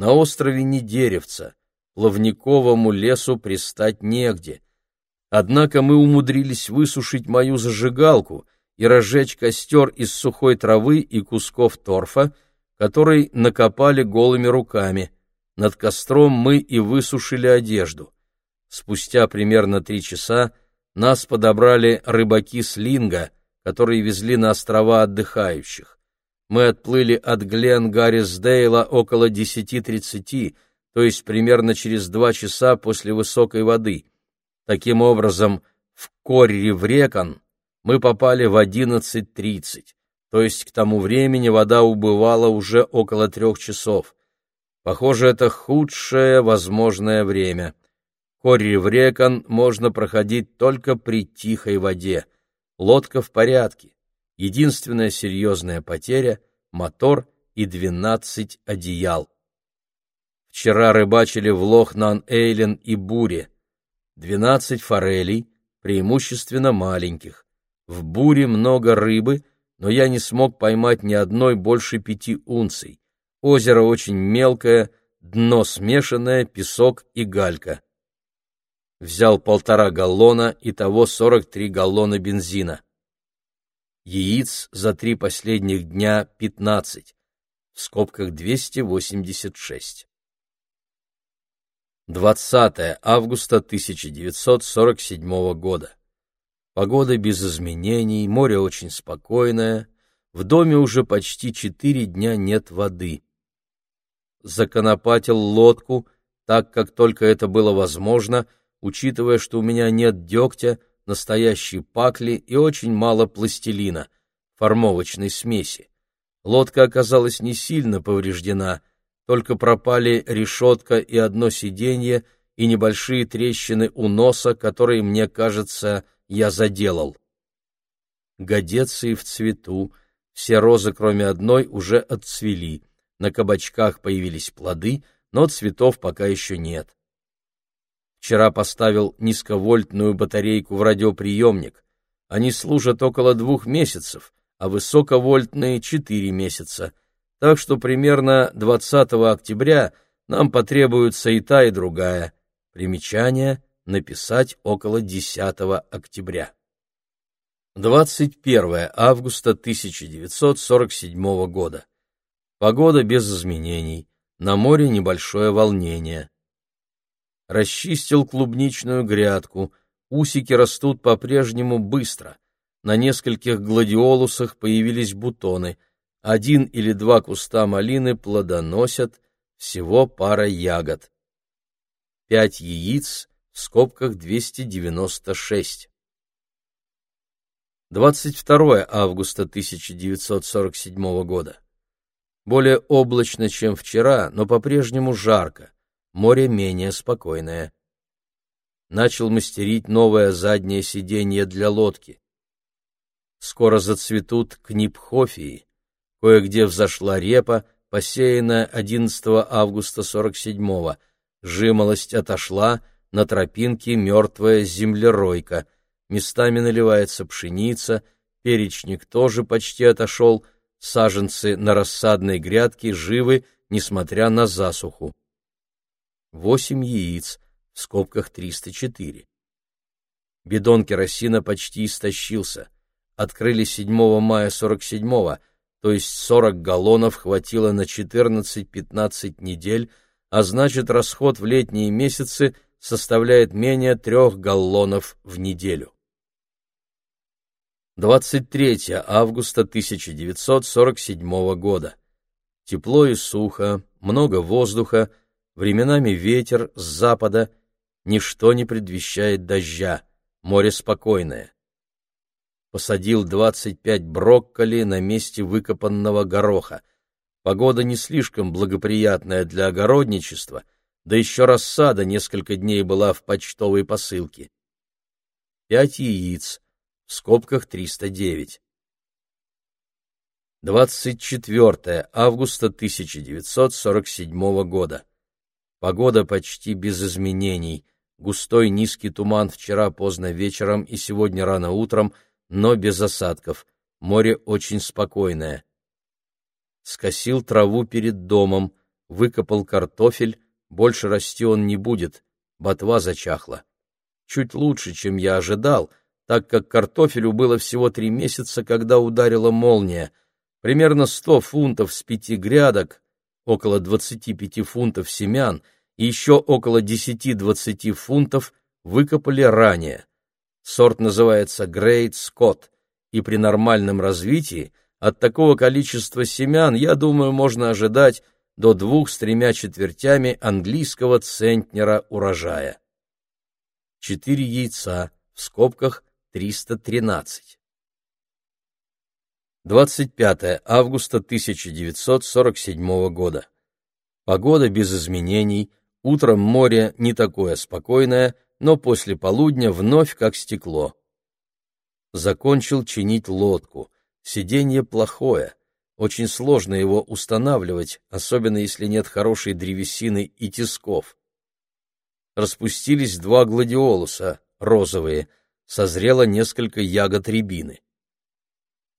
На острове не деревца, плавниковому лесу пристать негде. Однако мы умудрились высушить мою зажигалку и разжечь костер из сухой травы и кусков торфа, который накопали голыми руками. Над костром мы и высушили одежду. Спустя примерно три часа нас подобрали рыбаки с Линга, которые везли на острова отдыхающих мы отплыли от Глен-Гаррисдейла около 10.30, то есть примерно через два часа после высокой воды. Таким образом, в Корри-в-Рекон мы попали в 11.30, то есть к тому времени вода убывала уже около трех часов. Похоже, это худшее возможное время. Корри-в-Рекон можно проходить только при тихой воде. Лодка в порядке. Единственная серьезная потеря — мотор и двенадцать одеял. Вчера рыбачили в Лох-Нан-Эйлен и Буре. Двенадцать форелей, преимущественно маленьких. В Буре много рыбы, но я не смог поймать ни одной больше пяти унций. Озеро очень мелкое, дно смешанное, песок и галька. Взял полтора галлона, и того сорок три галлона бензина яиц за три последних дня 15, в скобках 286. 20 августа 1947 года. Погода без изменений, море очень спокойное, в доме уже почти четыре дня нет воды. Законопатил лодку, так как только это было возможно, учитывая, что у меня нет дегтя, настоящей пакли и очень мало пластилина, формовочной смеси. Лодка оказалась не сильно повреждена, только пропали решетка и одно сиденье и небольшие трещины у носа, которые, мне кажется, я заделал. годеции в цвету, все розы, кроме одной, уже отцвели, на кабачках появились плоды, но цветов пока еще нет. Вчера поставил низковольтную батарейку в радиоприемник. Они служат около двух месяцев, а высоковольтные — четыре месяца. Так что примерно 20 октября нам потребуется и та, и другая. Примечание — написать около 10 октября. 21 августа 1947 года. Погода без изменений. На море небольшое волнение расчистил клубничную грядку, усики растут по-прежнему быстро. На нескольких гладиолусах появились бутоны. Один или два куста малины плодоносят, всего пара ягод. Пять яиц, в скобках 296. 22 августа 1947 года. Более облачно, чем вчера, но по-прежнему жарко море менее спокойное. Начал мастерить новое заднее сиденье для лодки. Скоро зацветут книпхофии. Кое-где взошла репа, посеянная 11 августа 47-го. Жимолость отошла, на тропинке мертвая землеройка. Местами наливается пшеница, перечник тоже почти отошел, саженцы на рассадной грядке живы, несмотря на засуху. 8 яиц, в скобках 304. Бидон керосина почти истощился. Открыли 7 мая 47-го, то есть 40 галлонов хватило на 14-15 недель, а значит расход в летние месяцы составляет менее 3 галлонов в неделю. 23 августа 1947 года. Тепло и сухо, много воздуха, временами ветер с запада, ничто не предвещает дождя, море спокойное. Посадил 25 брокколи на месте выкопанного гороха. Погода не слишком благоприятная для огородничества, да еще рассада несколько дней была в почтовой посылке. Пять яиц, в скобках 309. 24 августа 1947 года. Погода почти без изменений. Густой низкий туман вчера поздно вечером и сегодня рано утром, но без осадков. Море очень спокойное. Скосил траву перед домом, выкопал картофель, больше расти он не будет, ботва зачахла. Чуть лучше, чем я ожидал, так как картофелю было всего три месяца, когда ударила молния. Примерно сто фунтов с пяти грядок около 25 фунтов семян и еще около 10-20 фунтов выкопали ранее. Сорт называется Great Scott, и при нормальном развитии от такого количества семян, я думаю, можно ожидать до двух с тремя четвертями английского центнера урожая. Четыре яйца, в скобках 313. 25 августа 1947 года. Погода без изменений, утром море не такое спокойное, но после полудня вновь как стекло. Закончил чинить лодку. Сиденье плохое, очень сложно его устанавливать, особенно если нет хорошей древесины и тисков. Распустились два гладиолуса, розовые, созрело несколько ягод рябины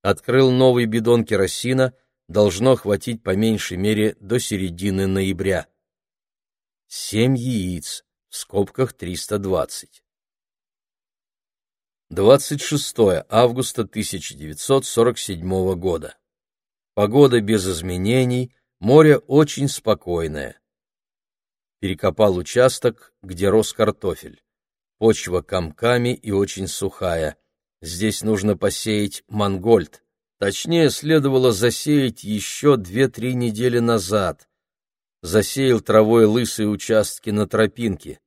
открыл новый бидон керосина, должно хватить по меньшей мере до середины ноября. Семь яиц, в скобках 320. 26 августа 1947 года. Погода без изменений, море очень спокойное. Перекопал участок, где рос картофель. Почва комками и очень сухая. Здесь нужно посеять мангольд. Точнее, следовало засеять еще две-три недели назад. Засеял травой лысые участки на тропинке.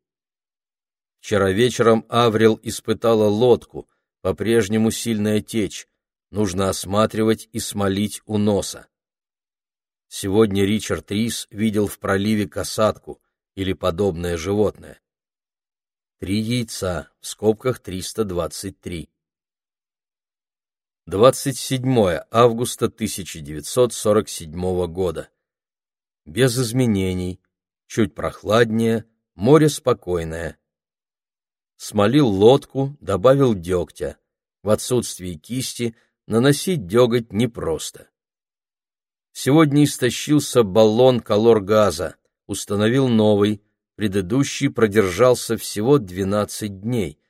Вчера вечером Аврил испытала лодку, по-прежнему сильная течь. Нужно осматривать и смолить у носа. Сегодня Ричард Рис видел в проливе касатку или подобное животное. Три яйца, в скобках 323. 27 августа 1947 года. Без изменений, чуть прохладнее, море спокойное. Смолил лодку, добавил дегтя. В отсутствии кисти наносить деготь непросто. Сегодня истощился баллон колор-газа, установил новый, предыдущий продержался всего 12 дней.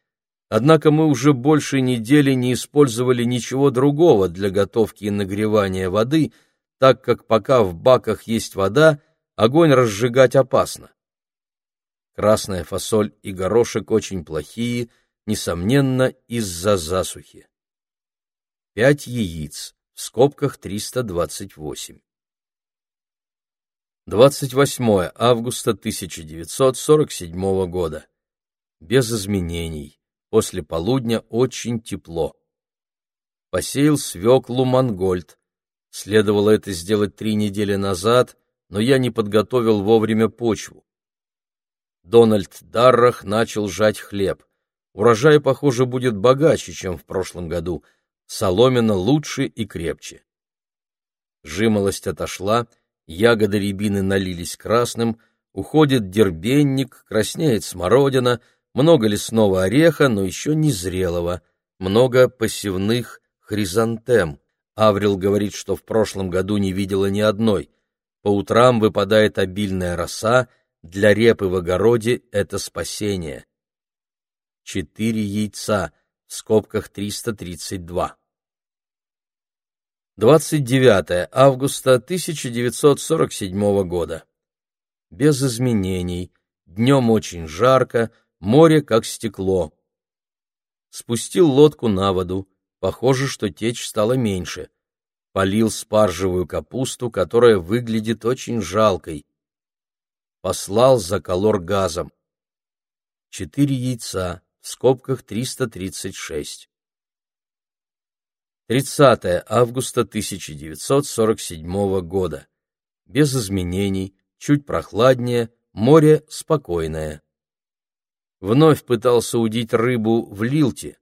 Однако мы уже больше недели не использовали ничего другого для готовки и нагревания воды, так как пока в баках есть вода, огонь разжигать опасно. Красная фасоль и горошек очень плохие, несомненно, из-за засухи. Пять яиц, в скобках 328. 28 августа 1947 года. Без изменений. После полудня очень тепло. Посеял свеклу мангольд. Следовало это сделать три недели назад, но я не подготовил вовремя почву. Дональд Даррах начал жать хлеб. Урожай, похоже, будет богаче, чем в прошлом году. Соломина лучше и крепче. Жимолость отошла, ягоды рябины налились красным, уходит дербенник, краснеет смородина, много лесного ореха, но еще не зрелого, много посевных хризантем. Аврил говорит, что в прошлом году не видела ни одной. По утрам выпадает обильная роса, для репы в огороде это спасение. Четыре яйца, в скобках 332. 29 августа 1947 года. Без изменений. Днем очень жарко, море как стекло. Спустил лодку на воду. Похоже, что течь стала меньше. Полил спаржевую капусту, которая выглядит очень жалкой послал за колор газом. Четыре яйца, в скобках 336. 30 августа 1947 года. Без изменений, чуть прохладнее, море спокойное. Вновь пытался удить рыбу в лилте.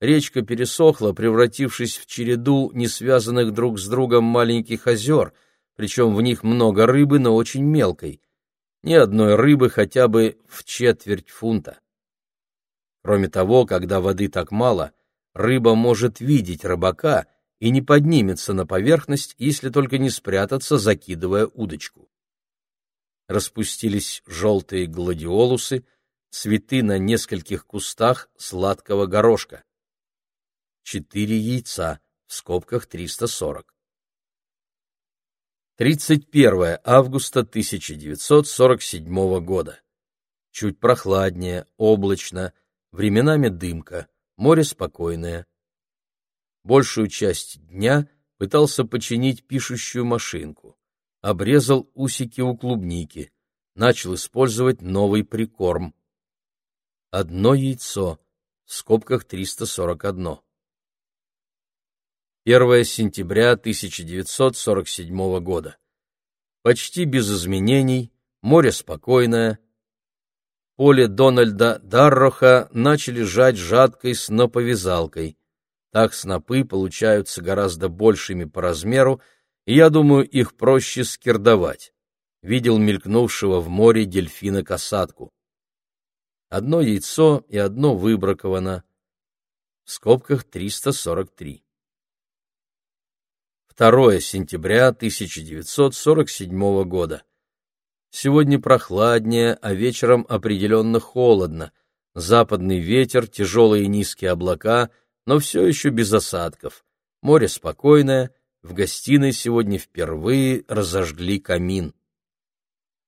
Речка пересохла, превратившись в череду несвязанных друг с другом маленьких озер, причем в них много рыбы, но очень мелкой ни одной рыбы хотя бы в четверть фунта. Кроме того, когда воды так мало, рыба может видеть рыбака и не поднимется на поверхность, если только не спрятаться, закидывая удочку. Распустились желтые гладиолусы, цветы на нескольких кустах сладкого горошка. Четыре яйца, в скобках 340. 31 августа 1947 года. Чуть прохладнее, облачно, временами дымка, море спокойное. Большую часть дня пытался починить пишущую машинку. Обрезал усики у клубники. Начал использовать новый прикорм. Одно яйцо, в скобках 341. 1 сентября 1947 года. Почти без изменений, море спокойное. Поле Дональда Дарроха начали жать жаткой сноповязалкой. Так снопы получаются гораздо большими по размеру, и я думаю, их проще скирдовать. Видел мелькнувшего в море дельфина-касатку. Одно яйцо и одно выбраковано. В скобках 343. 2 сентября 1947 года. Сегодня прохладнее, а вечером определенно холодно. Западный ветер, тяжелые низкие облака, но все еще без осадков. Море спокойное, в гостиной сегодня впервые разожгли камин.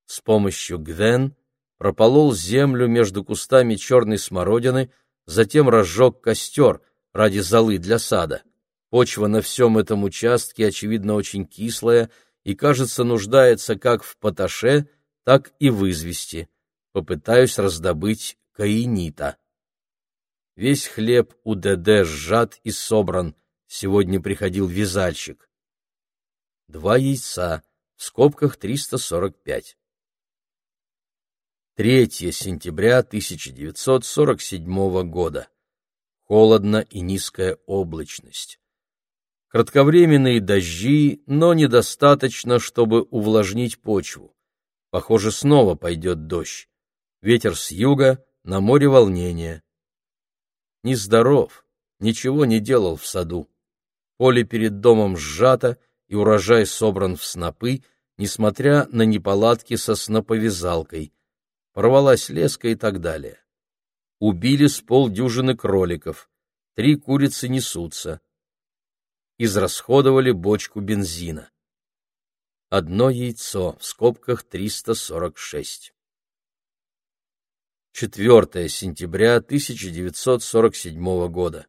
С помощью Гвен прополол землю между кустами черной смородины, затем разжег костер ради золы для сада. Почва на всем этом участке, очевидно, очень кислая и, кажется, нуждается как в поташе, так и в извести. Попытаюсь раздобыть каинита. Весь хлеб у ДД сжат и собран. Сегодня приходил вязальщик. Два яйца, в скобках 345. 3 сентября 1947 года. Холодно и низкая облачность Кратковременные дожди, но недостаточно, чтобы увлажнить почву. Похоже, снова пойдет дождь. Ветер с юга, на море волнение. Нездоров, ничего не делал в саду. Поле перед домом сжато, и урожай собран в снопы, несмотря на неполадки со сноповязалкой. Порвалась леска и так далее. Убили с полдюжины кроликов. Три курицы несутся. Израсходовали бочку бензина. Одно яйцо, в скобках 346. 4 сентября 1947 года.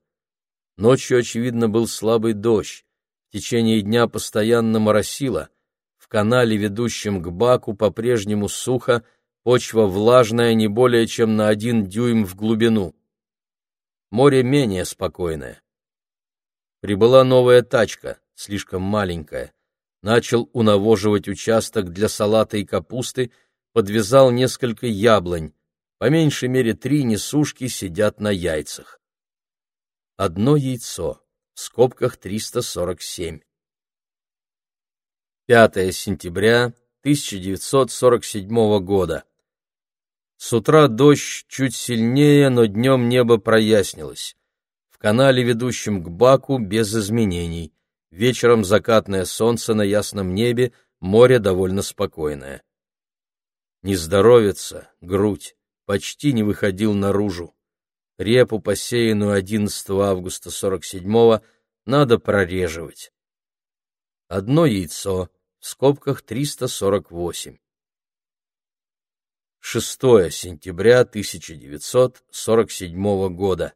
Ночью, очевидно, был слабый дождь. В течение дня постоянно моросило. В канале, ведущем к Баку, по-прежнему сухо, почва влажная не более чем на один дюйм в глубину. Море менее спокойное. Прибыла новая тачка, слишком маленькая. Начал унавоживать участок для салата и капусты, подвязал несколько яблонь. По меньшей мере три несушки сидят на яйцах. Одно яйцо, в скобках 347. 5 сентября 1947 года. С утра дождь чуть сильнее, но днем небо прояснилось. В канале, ведущем к Баку, без изменений. Вечером закатное солнце на ясном небе, море довольно спокойное. Не здоровится, грудь, почти не выходил наружу. Репу, посеянную 11 августа 47-го, надо прореживать. Одно яйцо, в скобках 348. 6 сентября 1947 года.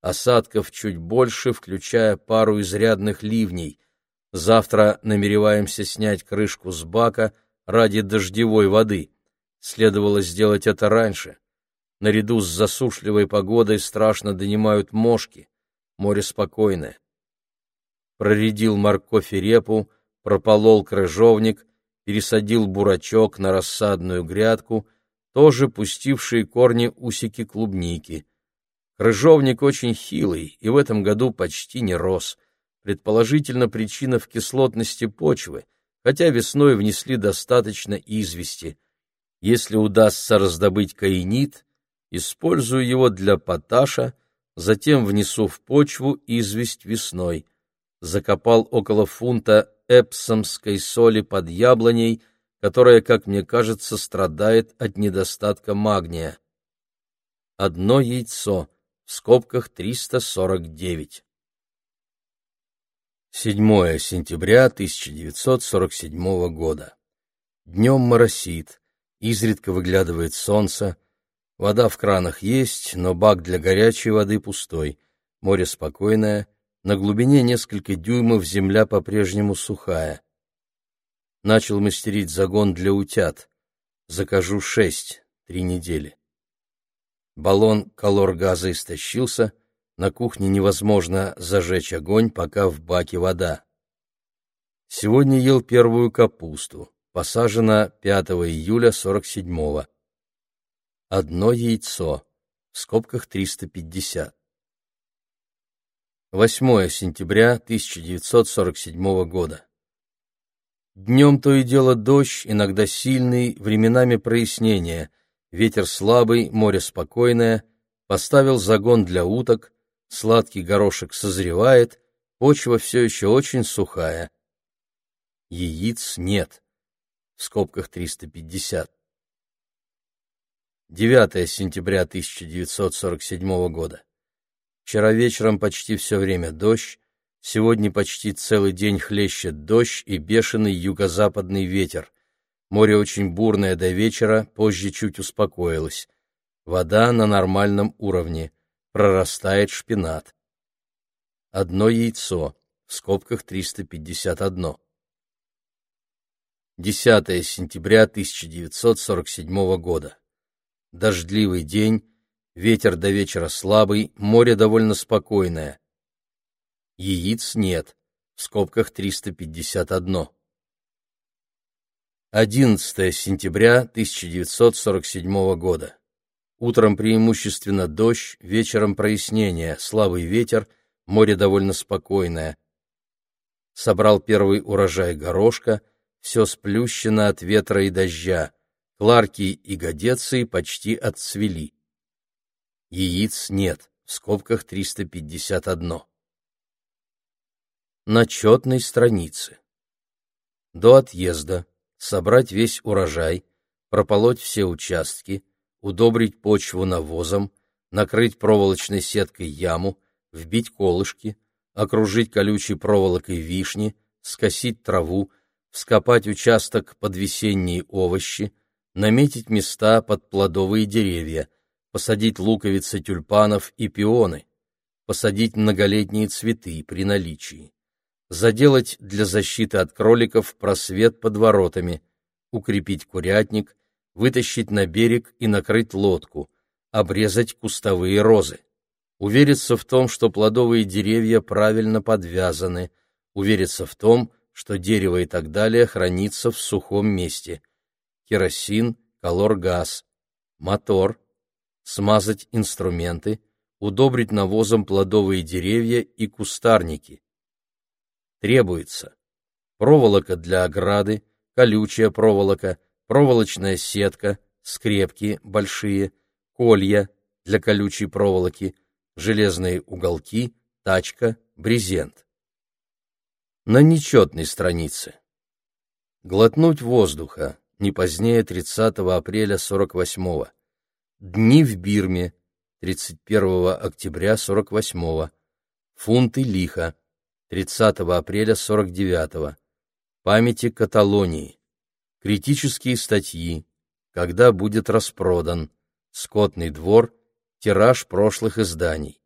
Осадков чуть больше, включая пару изрядных ливней. Завтра намереваемся снять крышку с бака ради дождевой воды. Следовало сделать это раньше. Наряду с засушливой погодой страшно донимают мошки. Море спокойное. Проредил морковь и репу, прополол крыжовник, пересадил бурачок на рассадную грядку, тоже пустившие корни усики клубники. Крыжовник очень хилый и в этом году почти не рос. Предположительно, причина в кислотности почвы, хотя весной внесли достаточно извести. Если удастся раздобыть каинит, использую его для поташа, затем внесу в почву известь весной. Закопал около фунта эпсомской соли под яблоней, которая, как мне кажется, страдает от недостатка магния. Одно яйцо, в скобках 349. 7 сентября 1947 года. Днем моросит, изредка выглядывает солнце, вода в кранах есть, но бак для горячей воды пустой, море спокойное — на глубине несколько дюймов земля по-прежнему сухая. Начал мастерить загон для утят. Закажу шесть, три недели. Баллон колор-газа истощился, на кухне невозможно зажечь огонь, пока в баке вода. Сегодня ел первую капусту, посажена 5 июля 47-го. Одно яйцо, в скобках 350. 8 сентября 1947 года. Днем то и дело дождь, иногда сильный, временами прояснение, ветер слабый, море спокойное, поставил загон для уток, сладкий горошек созревает, почва все еще очень сухая. Яиц нет. В скобках 350. 9 сентября 1947 года. Вчера вечером почти все время дождь, сегодня почти целый день хлещет дождь и бешеный юго-западный ветер. Море очень бурное до вечера, позже чуть успокоилось. Вода на нормальном уровне, прорастает шпинат. Одно яйцо, в скобках 351. 10 сентября 1947 года. Дождливый день, Ветер до вечера слабый, море довольно спокойное. Яиц нет, в скобках 351. 11 сентября 1947 года. Утром преимущественно дождь, вечером прояснение, слабый ветер, море довольно спокойное. Собрал первый урожай горошка, все сплющено от ветра и дождя. Кларки и годеции почти отцвели. Яиц нет, в скобках 351. На четной странице. До отъезда собрать весь урожай, прополоть все участки, удобрить почву навозом, накрыть проволочной сеткой яму, вбить колышки, окружить колючей проволокой вишни, скосить траву, вскопать участок под весенние овощи, наметить места под плодовые деревья, посадить луковицы тюльпанов и пионы, посадить многолетние цветы при наличии, заделать для защиты от кроликов просвет под воротами, укрепить курятник, вытащить на берег и накрыть лодку, обрезать кустовые розы. Увериться в том, что плодовые деревья правильно подвязаны, увериться в том, что дерево и так далее хранится в сухом месте. Керосин, колор-газ, мотор, смазать инструменты, удобрить навозом плодовые деревья и кустарники. Требуется проволока для ограды, колючая проволока, проволочная сетка, скрепки большие, колья для колючей проволоки, железные уголки, тачка, брезент. На нечетной странице. Глотнуть воздуха не позднее 30 апреля 48-го. Дни в Бирме 31 октября 48-го. Фунты лиха 30 апреля 49-го. Памяти Каталонии. Критические статьи. Когда будет распродан. Скотный двор. Тираж прошлых изданий.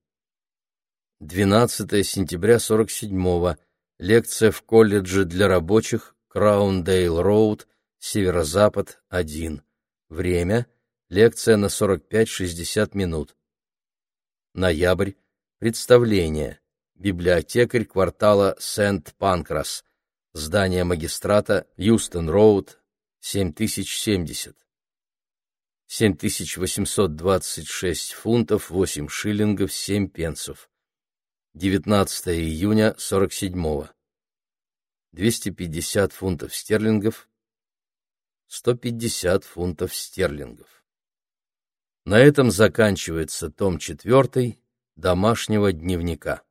12 сентября 47-го. Лекция в колледже для рабочих Краундейл-Роуд, Северо-Запад, 1. Время. Лекция на 45-60 минут. Ноябрь. Представление. Библиотекарь квартала Сент-Панкрас. Здание магистрата Юстон-Роуд, 7070. 7826 фунтов 8 шиллингов 7 пенсов. 19 июня 47-го. 250 фунтов стерлингов. 150 фунтов стерлингов. На этом заканчивается том 4 домашнего дневника.